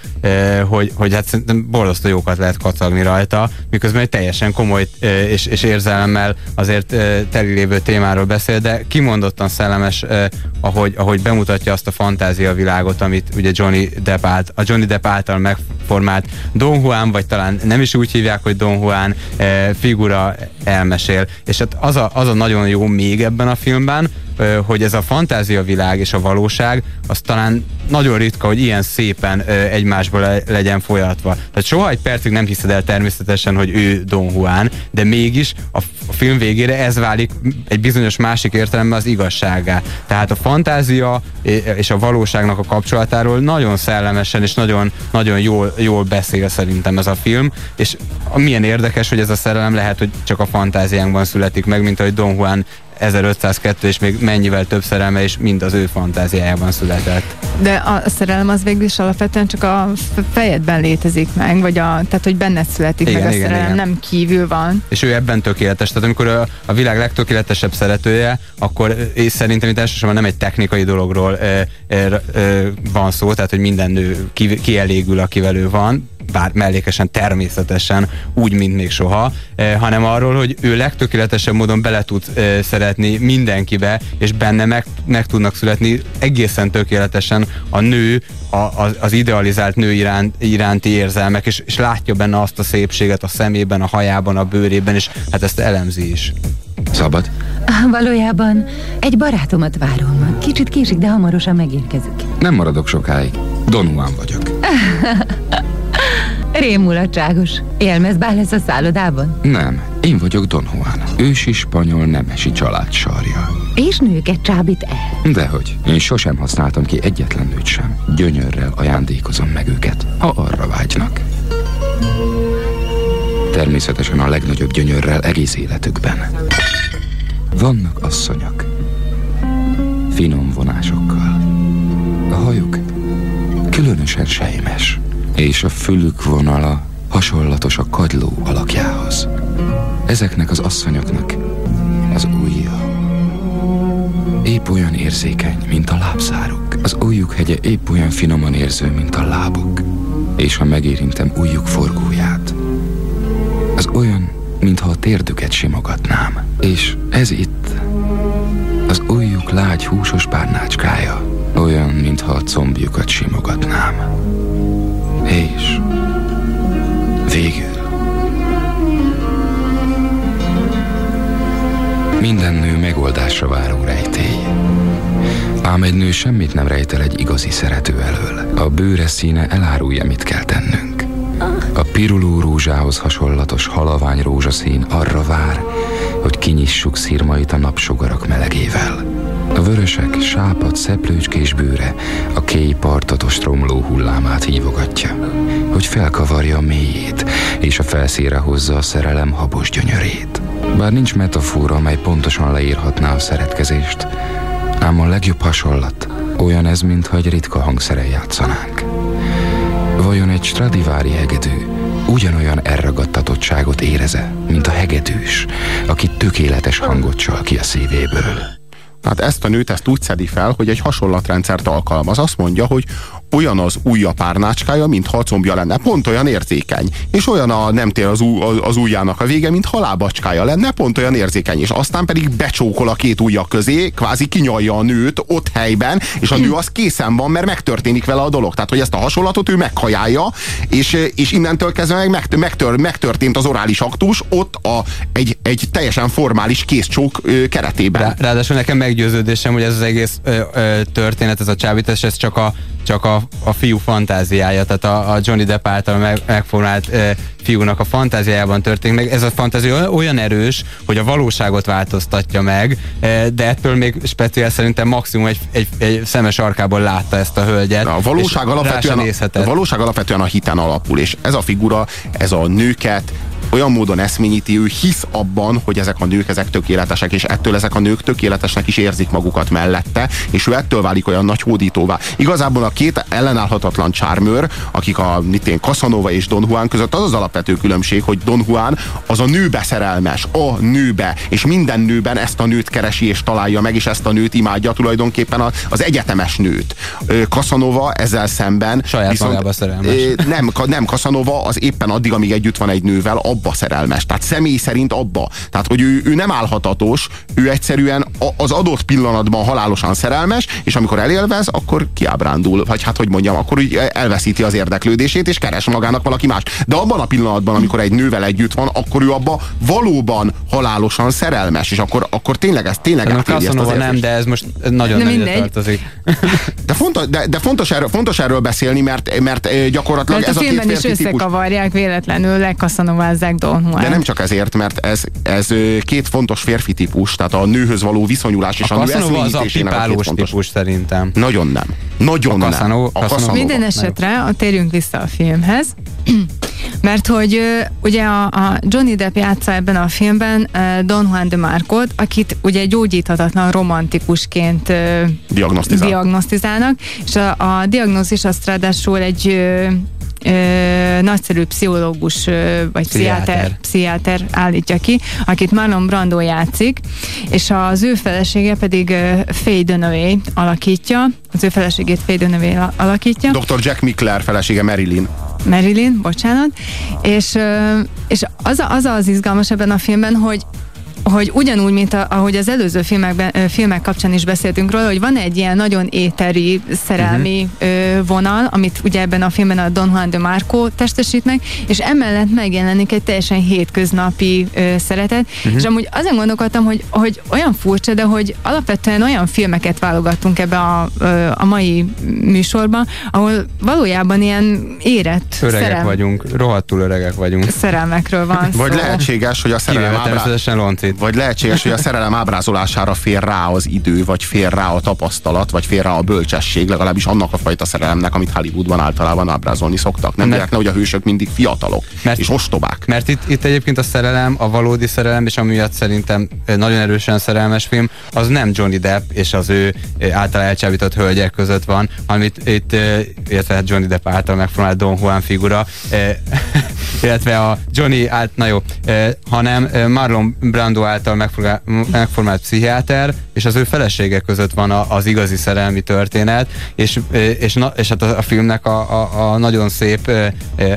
Speaker 3: hogy, hogy hát szerintem borzasztó jókat lehet kacagni rajta, miközben egy teljesen komoly és, és érzelemmel azért teli lévő témáról beszél, de kimondottan szellemes, ahogy, ahogy bemutatja azt a fantázia világot, amit ugye Johnny Depp ált, a Johnny Depp által megformált Don Juan, vagy talán nem is úgy hívják, hogy Don Juan figura elmesél. És hát az a, az a nagyon jó még ebben a filmben, hogy ez a fantázia világ és a valóság, az talán nagyon ritka, hogy ilyen szépen ö, egymásból le, legyen folyatva. Tehát soha egy percig nem hiszed el természetesen, hogy ő Don Juan, de mégis a, a film végére ez válik egy bizonyos másik értelemben az igazságá. Tehát a fantázia és a valóságnak a kapcsolatáról nagyon szellemesen és nagyon, nagyon jól, jól beszél szerintem ez a film, és milyen érdekes, hogy ez a szerelem lehet, hogy csak a fantáziánkban születik meg, mint ahogy Don Juan 1502 és még mennyivel több szerelme is mind az ő fantáziájában született.
Speaker 4: De a szerelem az végül is alapvetően csak a fejedben létezik meg, vagy a, tehát hogy benned születik
Speaker 3: Igen,
Speaker 4: meg a
Speaker 3: igen,
Speaker 4: szerelem,
Speaker 3: igen.
Speaker 4: nem kívül van.
Speaker 3: És ő ebben tökéletes. Tehát amikor a, a világ legtökéletesebb szeretője, akkor és szerintem itt elsősorban nem egy technikai dologról ö, ö, ö, van szó, tehát hogy minden nő ki, kielégül, akivel ő van, bár mellékesen természetesen, úgy, mint még soha, eh, hanem arról, hogy ő legtökéletesebb módon bele tud eh, szeretni mindenkibe, és benne meg, meg tudnak születni egészen tökéletesen a nő, a, az, az idealizált nő iránt, iránti érzelmek, és, és látja benne azt a szépséget a szemében, a hajában, a bőrében, és hát ezt elemzi is.
Speaker 20: Szabad?
Speaker 22: Ah, Valójában egy barátomat várom. Kicsit késik, de hamarosan megérkezik.
Speaker 20: Nem maradok sokáig. Don Juan vagyok.
Speaker 22: Rémulatságos. Élmezbál lesz a szállodában?
Speaker 20: Nem, én vagyok Don Juan, ősi spanyol nemesi család sarja.
Speaker 22: És nőket csábít el.
Speaker 20: Dehogy, én sosem használtam ki egyetlen nőt sem. Gyönyörrel ajándékozom meg őket, ha arra vágynak. Természetesen a legnagyobb gyönyörrel egész életükben. Vannak asszonyok, finom vonásokkal. A hajuk különösen sejmes, és a fülük vonala hasonlatos a kagyló alakjához. Ezeknek az asszonyoknak az ujja épp olyan érzékeny, mint a lábszáruk. Az ujjuk hegye épp olyan finoman érző, mint a lábuk. És ha megérintem ujjuk forgóját, az olyan, mintha a térdüket simogatnám. És ez itt, az ujjuk lágy húsos párnácskája, olyan, mintha a combjukat simogatnám. És végül Minden nő megoldásra váró rejtély. Ám egy nő semmit nem rejtel egy igazi szerető elől. A bőre színe elárulja, mit kell tennünk. A piruló rózsához hasonlatos halavány rózsaszín arra vár, hogy kinyissuk szírmait a napsugarak melegével. A vörösek, sápat, szeplőcskés bőre a kéj partatos romló hullámát hívogatja, hogy felkavarja a mélyét, és a felszíre hozza a szerelem habos gyönyörét. Bár nincs metafora, amely pontosan leírhatná a szeretkezést, ám a legjobb hasonlat olyan ez, mintha egy ritka hangszeren játszanánk. Vajon egy Stradivári hegedű ugyanolyan elragadtatottságot éreze, mint a hegedűs, aki tökéletes hangot csal ki a szívéből?
Speaker 2: Hát ezt a nőt ezt úgy szedi fel, hogy egy hasonlatrendszert alkalmaz. Azt mondja, hogy olyan az ujja párnácskája, mint ha a combja lenne, pont olyan érzékeny. És olyan a nem tér az, ú, az ujjának a vége, mint halábacskája lenne, pont olyan érzékeny. És aztán pedig becsókol a két ujja közé, kvázi kinyalja a nőt ott helyben, és a nő az készen van, mert megtörténik vele a dolog. Tehát, hogy ezt a hasonlatot ő meghajálja, és, és innentől kezdve meg megtör, megtör, megtörtént az orális aktus ott a, egy, egy teljesen formális készcsók keretében. Rá,
Speaker 3: ráadásul nekem meggyőződésem, hogy ez az egész ö, ö, történet, ez a csábítás, ez csak a csak a, a fiú fantáziája, tehát a, a Johnny Depp által meg, megformált e, fiúnak a fantáziájában történik meg. Ez a fantázia olyan erős, hogy a valóságot változtatja meg, e, de ettől még speciál szerintem maximum egy, egy, egy szemes arkából látta ezt a hölgyet.
Speaker 2: A valóság, alapvetően a, valóság alapvetően a hiten alapul, és ez a figura, ez a nőket olyan módon eszményíti, ő hisz abban, hogy ezek a nők ezek tökéletesek, és ettől ezek a nők tökéletesnek is érzik magukat mellette, és ő ettől válik olyan nagy hódítóvá. Igazából a két ellenállhatatlan csármőr, akik a mitén Casanova és Don Juan között az az alapvető különbség, hogy Don Juan az a nőbe szerelmes, a nőbe, és minden nőben ezt a nőt keresi és találja meg, és ezt a nőt imádja tulajdonképpen az egyetemes nőt. Casanova ezzel szemben
Speaker 3: Saját viszont, szerelmes.
Speaker 2: Nem, nem Casanova az éppen addig, amíg együtt van egy nővel, abba szerelmes. Tehát személy szerint abba. Tehát, hogy ő, ő nem állhatatos, ő egyszerűen az adott pillanatban halálosan szerelmes, és amikor elélvez, akkor kiábrándul. Vagy hát, hogy mondjam, akkor úgy elveszíti az érdeklődését, és keres magának valaki más. De abban a pillanatban, amikor egy nővel együtt van, akkor ő abba valóban halálosan szerelmes, és akkor, akkor tényleg ez tényleg
Speaker 3: átéli ezt az nem, de ez most nagyon nem tartozik.
Speaker 2: De fontos, de, de fontos, erről, fontos erről beszélni, mert, mert gyakorlatilag
Speaker 4: mert
Speaker 2: ez
Speaker 4: a, a filmben is összekavarják véletlenül, lekaszanovázzák Isaac Don Juan.
Speaker 2: De nem csak ezért, mert ez, ez két fontos férfi típus, tehát a nőhöz való viszonyulás és a,
Speaker 3: a nő az a pipálós típus szerintem.
Speaker 2: Nagyon nem. Nagyon a nem.
Speaker 4: a Casanova. Minden esetre a térjünk vissza a filmhez. Mert hogy ugye a, a Johnny Depp játsza ebben a filmben Don Juan de Marcot, akit ugye gyógyíthatatlan romantikusként
Speaker 2: Diagnosztizál.
Speaker 4: diagnosztizálnak, és a, a diagnózis azt ráadásul egy ö, nagyszerű pszichológus ö, vagy pszichiáter, pszichiáter állítja ki, akit Marlon Brando játszik, és az ő felesége pedig ö, Faye Dunaway alakítja, az ő feleségét Faye Dunaway alakítja.
Speaker 2: Dr. Jack Mickler felesége Marilyn.
Speaker 4: Marilyn, bocsánat, és, és az, az az izgalmas ebben a filmben, hogy hogy ugyanúgy, mint a, ahogy az előző filmekben, filmek kapcsán is beszéltünk róla, hogy van egy ilyen nagyon éteri, szerelmi uh-huh. vonal, amit ugye ebben a filmben a Don Juan de Marco testesítnek, és emellett megjelenik egy teljesen hétköznapi ö, szeretet, uh-huh. és amúgy azon gondolkodtam, hogy, hogy olyan furcsa, de hogy alapvetően olyan filmeket válogattunk ebbe a, a mai műsorban, ahol valójában ilyen érett
Speaker 3: Öregek szerelm... vagyunk, rohadtul öregek vagyunk.
Speaker 4: Szerelmekről van
Speaker 2: Vagy szó. lehetséges, hogy a szerelem
Speaker 3: ábrá... természetesen Loncit.
Speaker 2: Vagy lehetséges, hogy a szerelem ábrázolására fér rá az idő, vagy fér rá a tapasztalat, vagy fér rá a bölcsesség, legalábbis annak a fajta szerelemnek, amit Hollywoodban általában ábrázolni szoktak. Nem lehetne, hogy a hősök mindig fiatalok mert, és ostobák.
Speaker 3: Mert itt, itt egyébként a szerelem, a valódi szerelem, és amiatt szerintem nagyon erősen szerelmes film, az nem Johnny Depp és az ő által elcsábított hölgyek között van, amit itt, illetve hát Johnny Depp által megformált Don Juan figura, illetve a Johnny át, na jó, hanem Marlon Brando által megformált pszichiáter, és az ő felesége között van a, az igazi szerelmi történet, és, és, na, és hát a, a filmnek a, a, a nagyon szép,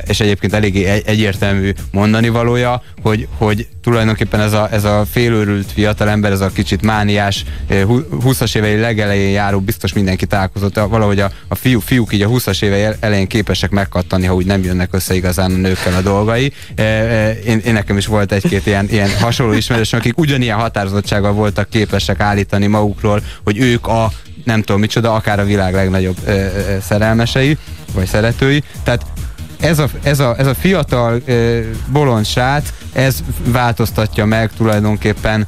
Speaker 3: és egyébként eléggé egy, egyértelmű mondani valója, hogy, hogy tulajdonképpen ez a, ez a félőrült fiatalember, ez a kicsit mániás, 20-as évei legelején járó, biztos mindenki találkozott, valahogy a, a fiú, fiúk így a 20-as évei elején képesek megkattani, ha úgy nem jönnek össze igazán a nőkkel a dolgai. Én, én nekem is volt egy-két ilyen, ilyen hasonló ismerős, akik ugyanilyen határozottsággal voltak képesek állítani magukról, hogy ők a nem tudom micsoda, akár a világ legnagyobb ö, ö, szerelmesei, vagy szeretői. Tehát ez a, ez a, ez a fiatal ö, bolondsát, ez változtatja meg tulajdonképpen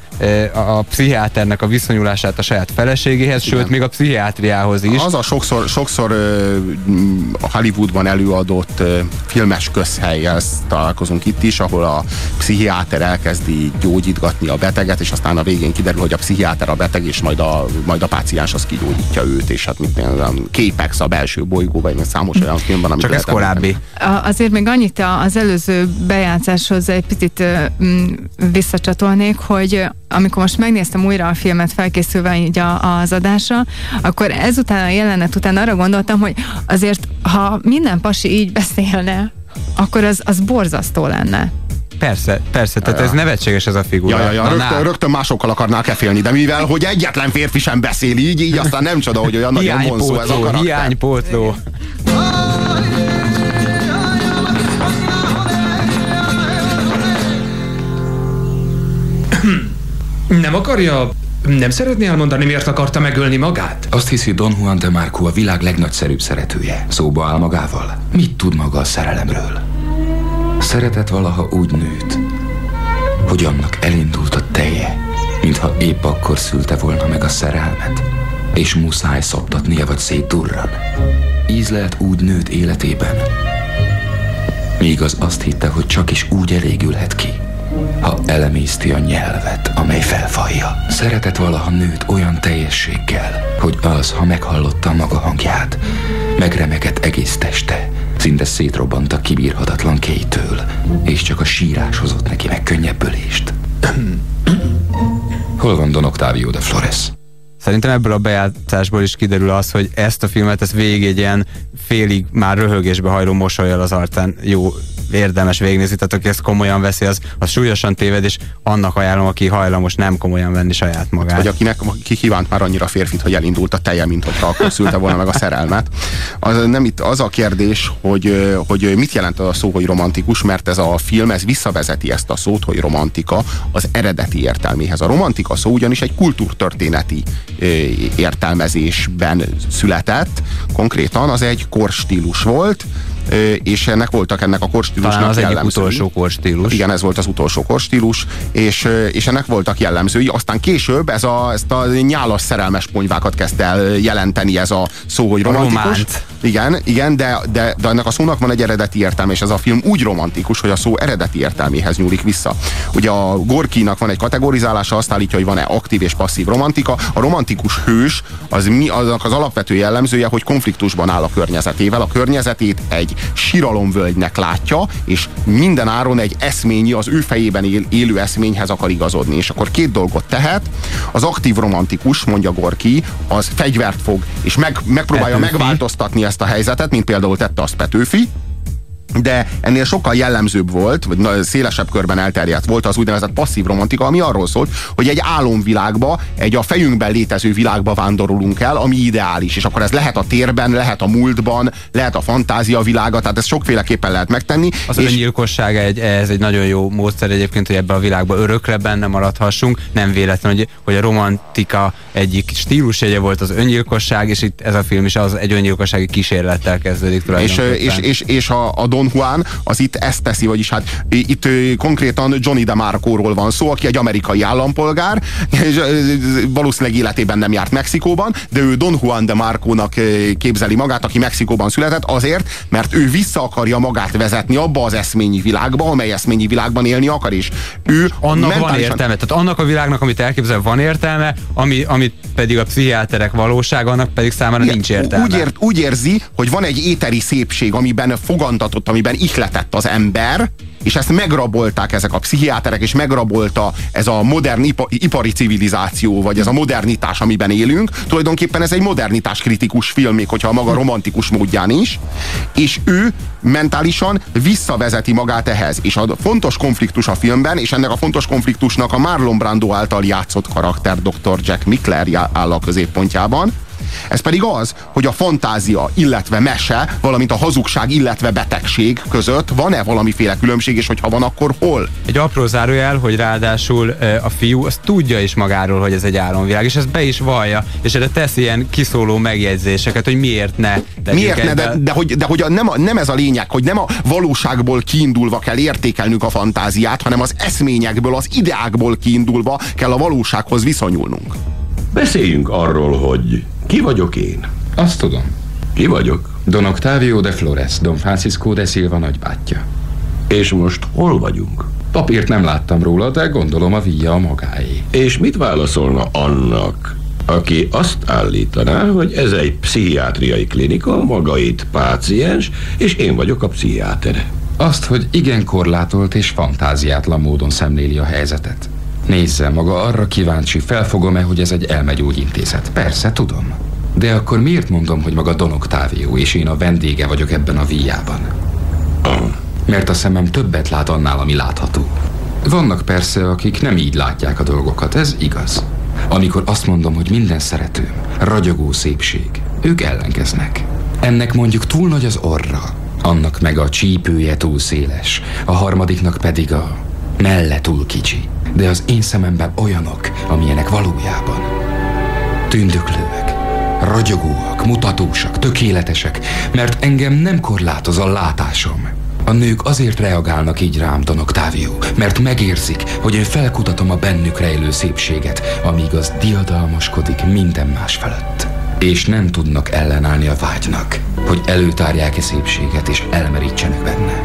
Speaker 3: a, a pszichiáternek a viszonyulását a saját feleségéhez, Igen. sőt, még a pszichiátriához is.
Speaker 2: Az a sokszor, sokszor Hollywoodban előadott filmes közhelyhez találkozunk itt is, ahol a pszichiáter elkezdi gyógyítgatni a beteget, és aztán a végén kiderül, hogy a pszichiáter a beteg, és majd a, majd a páciens az kigyógyítja őt, és hát mint képex a belső bolygó, vagy számos olyan filmben,
Speaker 3: amit Csak ez korábbi.
Speaker 4: Azért még annyit az előző bejátszáshoz egy picit visszacsatolnék, hogy amikor most megnéztem újra a filmet felkészülve így a, az adásra, akkor ezután a jelenet után arra gondoltam, hogy azért, ha minden pasi így beszélne, akkor az, az borzasztó lenne.
Speaker 3: Persze, persze, tehát ja, ja. ez nevetséges ez a figura.
Speaker 2: Ja, ja, ja. Rögtön, rögtön másokkal akarnál kefélni, de mivel, hogy egyetlen férfi sem beszél így, így aztán nem csoda, hogy olyan nagyon vonzó ez a karakter.
Speaker 3: Hiánypótló.
Speaker 23: Nem akarja... Nem szeretné elmondani, miért akarta megölni magát?
Speaker 15: Azt hiszi Don Juan de Marco a világ legnagyszerűbb szeretője. Szóba áll magával. Mit tud maga a szerelemről? Szeretett valaha úgy nőtt, hogy annak elindult a teje, mintha épp akkor szülte volna meg a szerelmet, és muszáj szoptatnia vagy szétdurran. Ízlelt úgy nőtt életében, míg az azt hitte, hogy csak is úgy elégülhet ki, ha elemészti a nyelvet, amely felfalja. Szeretett valaha nőt olyan teljességgel, hogy az, ha meghallotta maga hangját, megremegett egész teste, szinte szétrobbant a kibírhatatlan kétől, és csak a sírás hozott neki meg könnyebbülést. Hol van Don Octavio de Flores?
Speaker 3: Szerintem ebből a bejátszásból is kiderül az, hogy ezt a filmet, ezt végig egy ilyen félig már röhögésbe hajló mosolyal az arcán jó érdemes végignézni, tehát aki ezt komolyan veszi, az, az súlyosan téved, és annak ajánlom, aki hajlamos nem komolyan venni saját magát.
Speaker 2: Vagy akinek ki kívánt már annyira férfit, hogy elindult a teje, mint hogyha akkor szülte volna meg a szerelmet. Az, nem itt az a kérdés, hogy, hogy mit jelent az a szó, hogy romantikus, mert ez a film, ez visszavezeti ezt a szót, hogy romantika az eredeti értelméhez. A romantika szó ugyanis egy kultúrtörténeti értelmezésben született, konkrétan az egy korstílus volt, és ennek voltak ennek a korstílusnak
Speaker 3: Talán az egyik utolsó korstílus.
Speaker 2: Igen, ez volt az utolsó korstílus, és, és ennek voltak jellemzői. Aztán később ez a, ezt a nyálas szerelmes ponyvákat kezdte el jelenteni ez a szó, hogy romantikus. Románt. Igen, igen de, de, de ennek a szónak van egy eredeti értelme, és ez a film úgy romantikus, hogy a szó eredeti értelméhez nyúlik vissza. Ugye a Gorkinak van egy kategorizálása, azt állítja, hogy van-e aktív és passzív romantika. A romantikus hős az mi, aznak az alapvető jellemzője, hogy konfliktusban áll a környezetével. A környezetét egy síralomvölgynek látja, és minden áron egy eszményi, az ő fejében él, élő eszményhez akar igazodni. És akkor két dolgot tehet. Az aktív romantikus, mondja Gorki, az fegyvert fog, és meg, megpróbálja Petőfi. megváltoztatni ezt a helyzetet, mint például tette azt Petőfi, de ennél sokkal jellemzőbb volt, vagy szélesebb körben elterjedt volt az úgynevezett passzív romantika, ami arról szólt, hogy egy álomvilágba, egy a fejünkben létező világba vándorolunk el, ami ideális, és akkor ez lehet a térben, lehet a múltban, lehet a fantázia világa, tehát ezt sokféleképpen lehet megtenni.
Speaker 3: Az és... öngyilkosság egy, ez egy nagyon jó módszer egyébként, hogy ebbe a világba örökre benne maradhassunk. Nem véletlen, hogy, hogy a romantika egyik stílusjegye volt az öngyilkosság, és itt ez a film is az egy öngyilkossági kísérlettel kezdődik
Speaker 2: És, és, és, és a, a Don Don Juan az itt ezt teszi, vagyis hát itt konkrétan Johnny DeMarco-ról van szó, aki egy amerikai állampolgár, és valószínűleg életében nem járt Mexikóban, de ő Don Juan DeMarco-nak képzeli magát, aki Mexikóban született, azért, mert ő vissza akarja magát vezetni abba az eszményi világba, amely eszményi világban élni akar, és ő
Speaker 3: annak
Speaker 2: mentálisan...
Speaker 3: van értelme. Tehát annak a világnak, amit elképzel, van értelme, ami, amit pedig a pszichiáterek valóság, annak pedig számára Igen, nincs értelme.
Speaker 2: Úgy, ér, úgy érzi, hogy van egy éteri szépség, amiben fogantatott, amiben ihletett az ember, és ezt megrabolták ezek a pszichiáterek, és megrabolta ez a modern ipa, ipari civilizáció, vagy ez a modernitás, amiben élünk. Tulajdonképpen ez egy modernitás kritikus film, még hogyha a maga romantikus módján is, és ő mentálisan visszavezeti magát ehhez. És a fontos konfliktus a filmben, és ennek a fontos konfliktusnak a Marlon Brando által játszott karakter Dr. Jack Mickler áll a középpontjában, ez pedig az, hogy a fantázia, illetve mese, valamint a hazugság, illetve betegség között van-e valamiféle különbség, és hogyha van, akkor hol?
Speaker 3: Egy apró zárójel, hogy ráadásul a fiú az tudja is magáról, hogy ez egy álomvilág, és ezt be is vallja, és erre tesz ilyen kiszóló megjegyzéseket, hogy miért ne.
Speaker 2: Miért ne, de, de, hogy, de hogy a, nem, a, nem ez a lényeg, hogy nem a valóságból kiindulva kell értékelnünk a fantáziát, hanem az eszményekből, az ideákból kiindulva kell a valósághoz viszonyulnunk.
Speaker 15: Beszéljünk arról, hogy ki vagyok én?
Speaker 20: Azt tudom.
Speaker 15: Ki vagyok?
Speaker 20: Don Octavio de Flores, Don Francisco de Silva nagybátyja.
Speaker 15: És most hol vagyunk?
Speaker 20: Papírt nem láttam róla, de gondolom a víja a magáé.
Speaker 15: És mit válaszolna annak, aki azt állítaná, hogy ez egy pszichiátriai klinika, maga itt páciens, és én vagyok a pszichiátere?
Speaker 20: Azt, hogy igen korlátolt és fantáziátlan módon szemléli a helyzetet. Nézze, maga arra kíváncsi, felfogom-e, hogy ez egy elmegyógyintézet. Persze, tudom. De akkor miért mondom, hogy maga Don Octavio, és én a vendége vagyok ebben a víjában? Mert a szemem többet lát annál, ami látható. Vannak persze, akik nem így látják a dolgokat, ez igaz. Amikor azt mondom, hogy minden szeretőm, ragyogó szépség, ők ellenkeznek. Ennek mondjuk túl nagy az orra, annak meg a csípője túl széles, a harmadiknak pedig a melle túl kicsi de az én szememben olyanok, amilyenek valójában. Tündöklőek, ragyogóak, mutatósak, tökéletesek, mert engem nem korlátoz a látásom. A nők azért reagálnak így rám, Don Octavio, mert megérzik, hogy én felkutatom a bennük rejlő szépséget, amíg az diadalmaskodik minden más felett. És nem tudnak ellenállni a vágynak, hogy előtárják-e szépséget és elmerítsenek benne.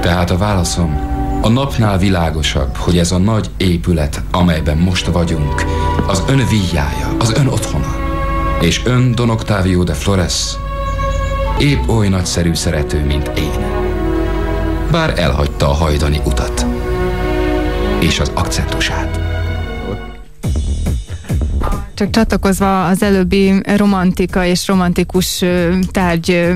Speaker 20: Tehát a válaszom a napnál világosabb, hogy ez a nagy épület, amelyben most vagyunk, az ön víjája, az ön otthona. És ön, Don Octavio de Flores, épp oly nagyszerű szerető, mint én. Bár elhagyta a hajdani utat. És az akcentusát.
Speaker 4: Csak csatlakozva az előbbi romantika és romantikus tárgy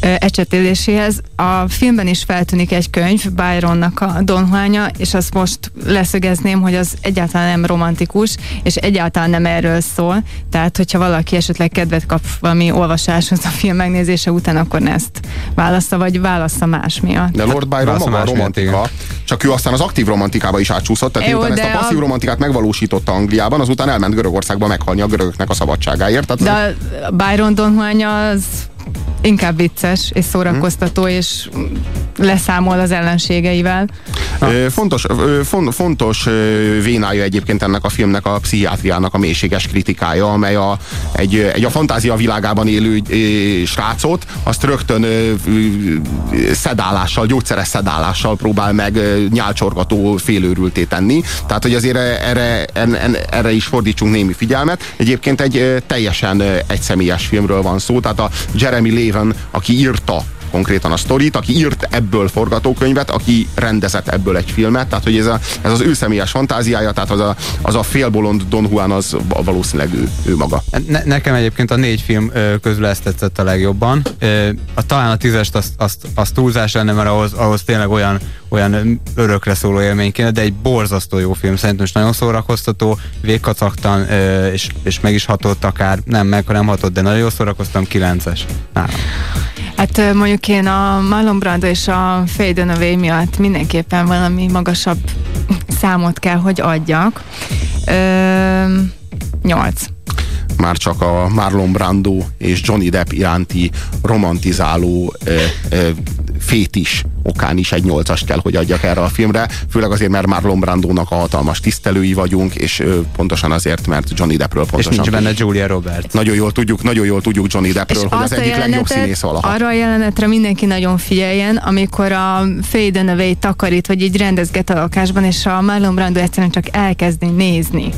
Speaker 4: ecsetéléséhez. A filmben is feltűnik egy könyv, Byronnak a Don Juanja, és azt most leszögezném, hogy az egyáltalán nem romantikus, és egyáltalán nem erről szól. Tehát, hogyha valaki esetleg kedvet kap valami olvasáshoz a film megnézése után, akkor ne ezt válassza, vagy válassza más miatt.
Speaker 2: De Lord Byron maga a romantika, csak ő aztán az aktív romantikába is átsúszott, tehát Jó, miután ezt a passzív a... romantikát megvalósította Angliában, azután elment Görögországba meghalni a görögöknek a szabadságáért.
Speaker 4: Tehát de a Byron Don az inkább vicces és szórakoztató, hmm. és leszámol az ellenségeivel.
Speaker 2: Na. Fontos, fontos vénája egyébként ennek a filmnek a pszichiátriának a mélységes kritikája, amely a, egy, egy a fantázia világában élő srácot, azt rögtön szedálással, gyógyszeres szedálással próbál meg nyálcsorgató félőrülté tenni. Tehát, hogy azért erre, erre, erre is fordítsunk némi figyelmet. Egyébként egy teljesen egyszemélyes filmről van szó, tehát a Jeremy Levan, aki írta konkrétan a sztorit, aki írt ebből forgatókönyvet, aki rendezett ebből egy filmet, tehát hogy ez, a, ez az ő személyes fantáziája, tehát az a, az a félbolond Don Juan az valószínűleg ő, ő maga.
Speaker 3: Ne, nekem egyébként a négy film közül ezt tetszett a legjobban. A, talán a tízest azt, azt, azt túlzás lenne, mert ahhoz, ahhoz tényleg olyan, olyan örökre szóló élmény kéne, de egy borzasztó jó film, szerintem is nagyon szórakoztató, végkacagtan, és, és meg is hatott akár, nem, meg nem hatott, de nagyon jól szórakoztam, kilences. Nálam.
Speaker 4: Hát mondjuk én a Marlon Brando és a Fade Away miatt mindenképpen valami magasabb számot kell, hogy adjak. Ö, nyolc.
Speaker 2: Már csak a Marlon Brando és Johnny Depp iránti romantizáló ö, ö, fétis okán is egy nyolcast kell, hogy adjak erre a filmre, főleg azért, mert Marlon Brandónak a hatalmas tisztelői vagyunk, és ö, pontosan azért, mert Johnny Deppről
Speaker 3: És
Speaker 2: pontosan
Speaker 3: nincs benne. Julia Roberts.
Speaker 2: Nagyon jól tudjuk, nagyon jól tudjuk Johnny Deppről, hogy az egyik legjobb színész valaha.
Speaker 4: arra a jelenetre mindenki nagyon figyeljen, amikor a Fade and Away takarít, vagy így rendezget a lakásban, és a Marlon Brando egyszerűen csak elkezdi nézni.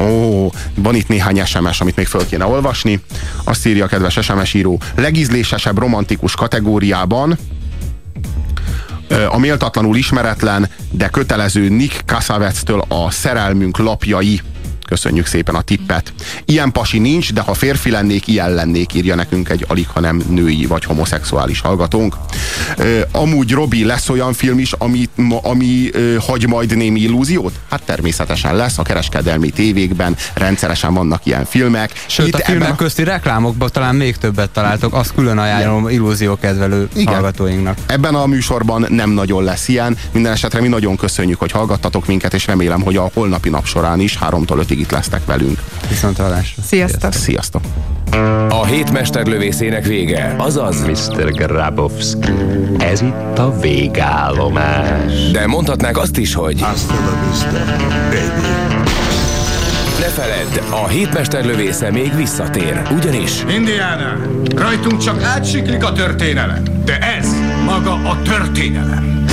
Speaker 2: Ó, van itt néhány SMS, amit még föl kéne olvasni. Azt írja a kedves SMS író, legízlésesebb romantikus kategóriában a méltatlanul ismeretlen, de kötelező Nick Cassavetes-től a szerelmünk lapjai. Köszönjük szépen a tippet. Ilyen pasi nincs, de ha férfi lennék, ilyen lennék, írja nekünk egy alig, ha nem női vagy homoszexuális hallgatónk. Amúgy Robi, lesz olyan film is, ami, ami hagy majd némi illúziót? Hát természetesen lesz, a kereskedelmi tévékben rendszeresen vannak ilyen filmek.
Speaker 3: Sőt, a filmek közti reklámokban talán még többet találtok, azt külön ajánlom illúziókedvelő
Speaker 2: Igen.
Speaker 3: hallgatóinknak.
Speaker 2: Ebben a műsorban nem nagyon lesz ilyen. Minden esetre mi nagyon köszönjük, hogy hallgattatok minket, és remélem, hogy a holnapi nap során is 3-tól 5-ig itt lesztek velünk.
Speaker 3: Viszont hallásra.
Speaker 4: Sziasztok!
Speaker 2: Sziasztok!
Speaker 1: A hét mesterlövészének vége, azaz
Speaker 24: Mr. Grabowski, ez itt a végállomás.
Speaker 1: De mondhatnák azt is, hogy
Speaker 24: Hasta la vista, baby.
Speaker 1: ne feledd, a hétmesterlövésze még visszatér, ugyanis
Speaker 25: Indiana, rajtunk csak átsiklik a történelem, de ez maga a történelem.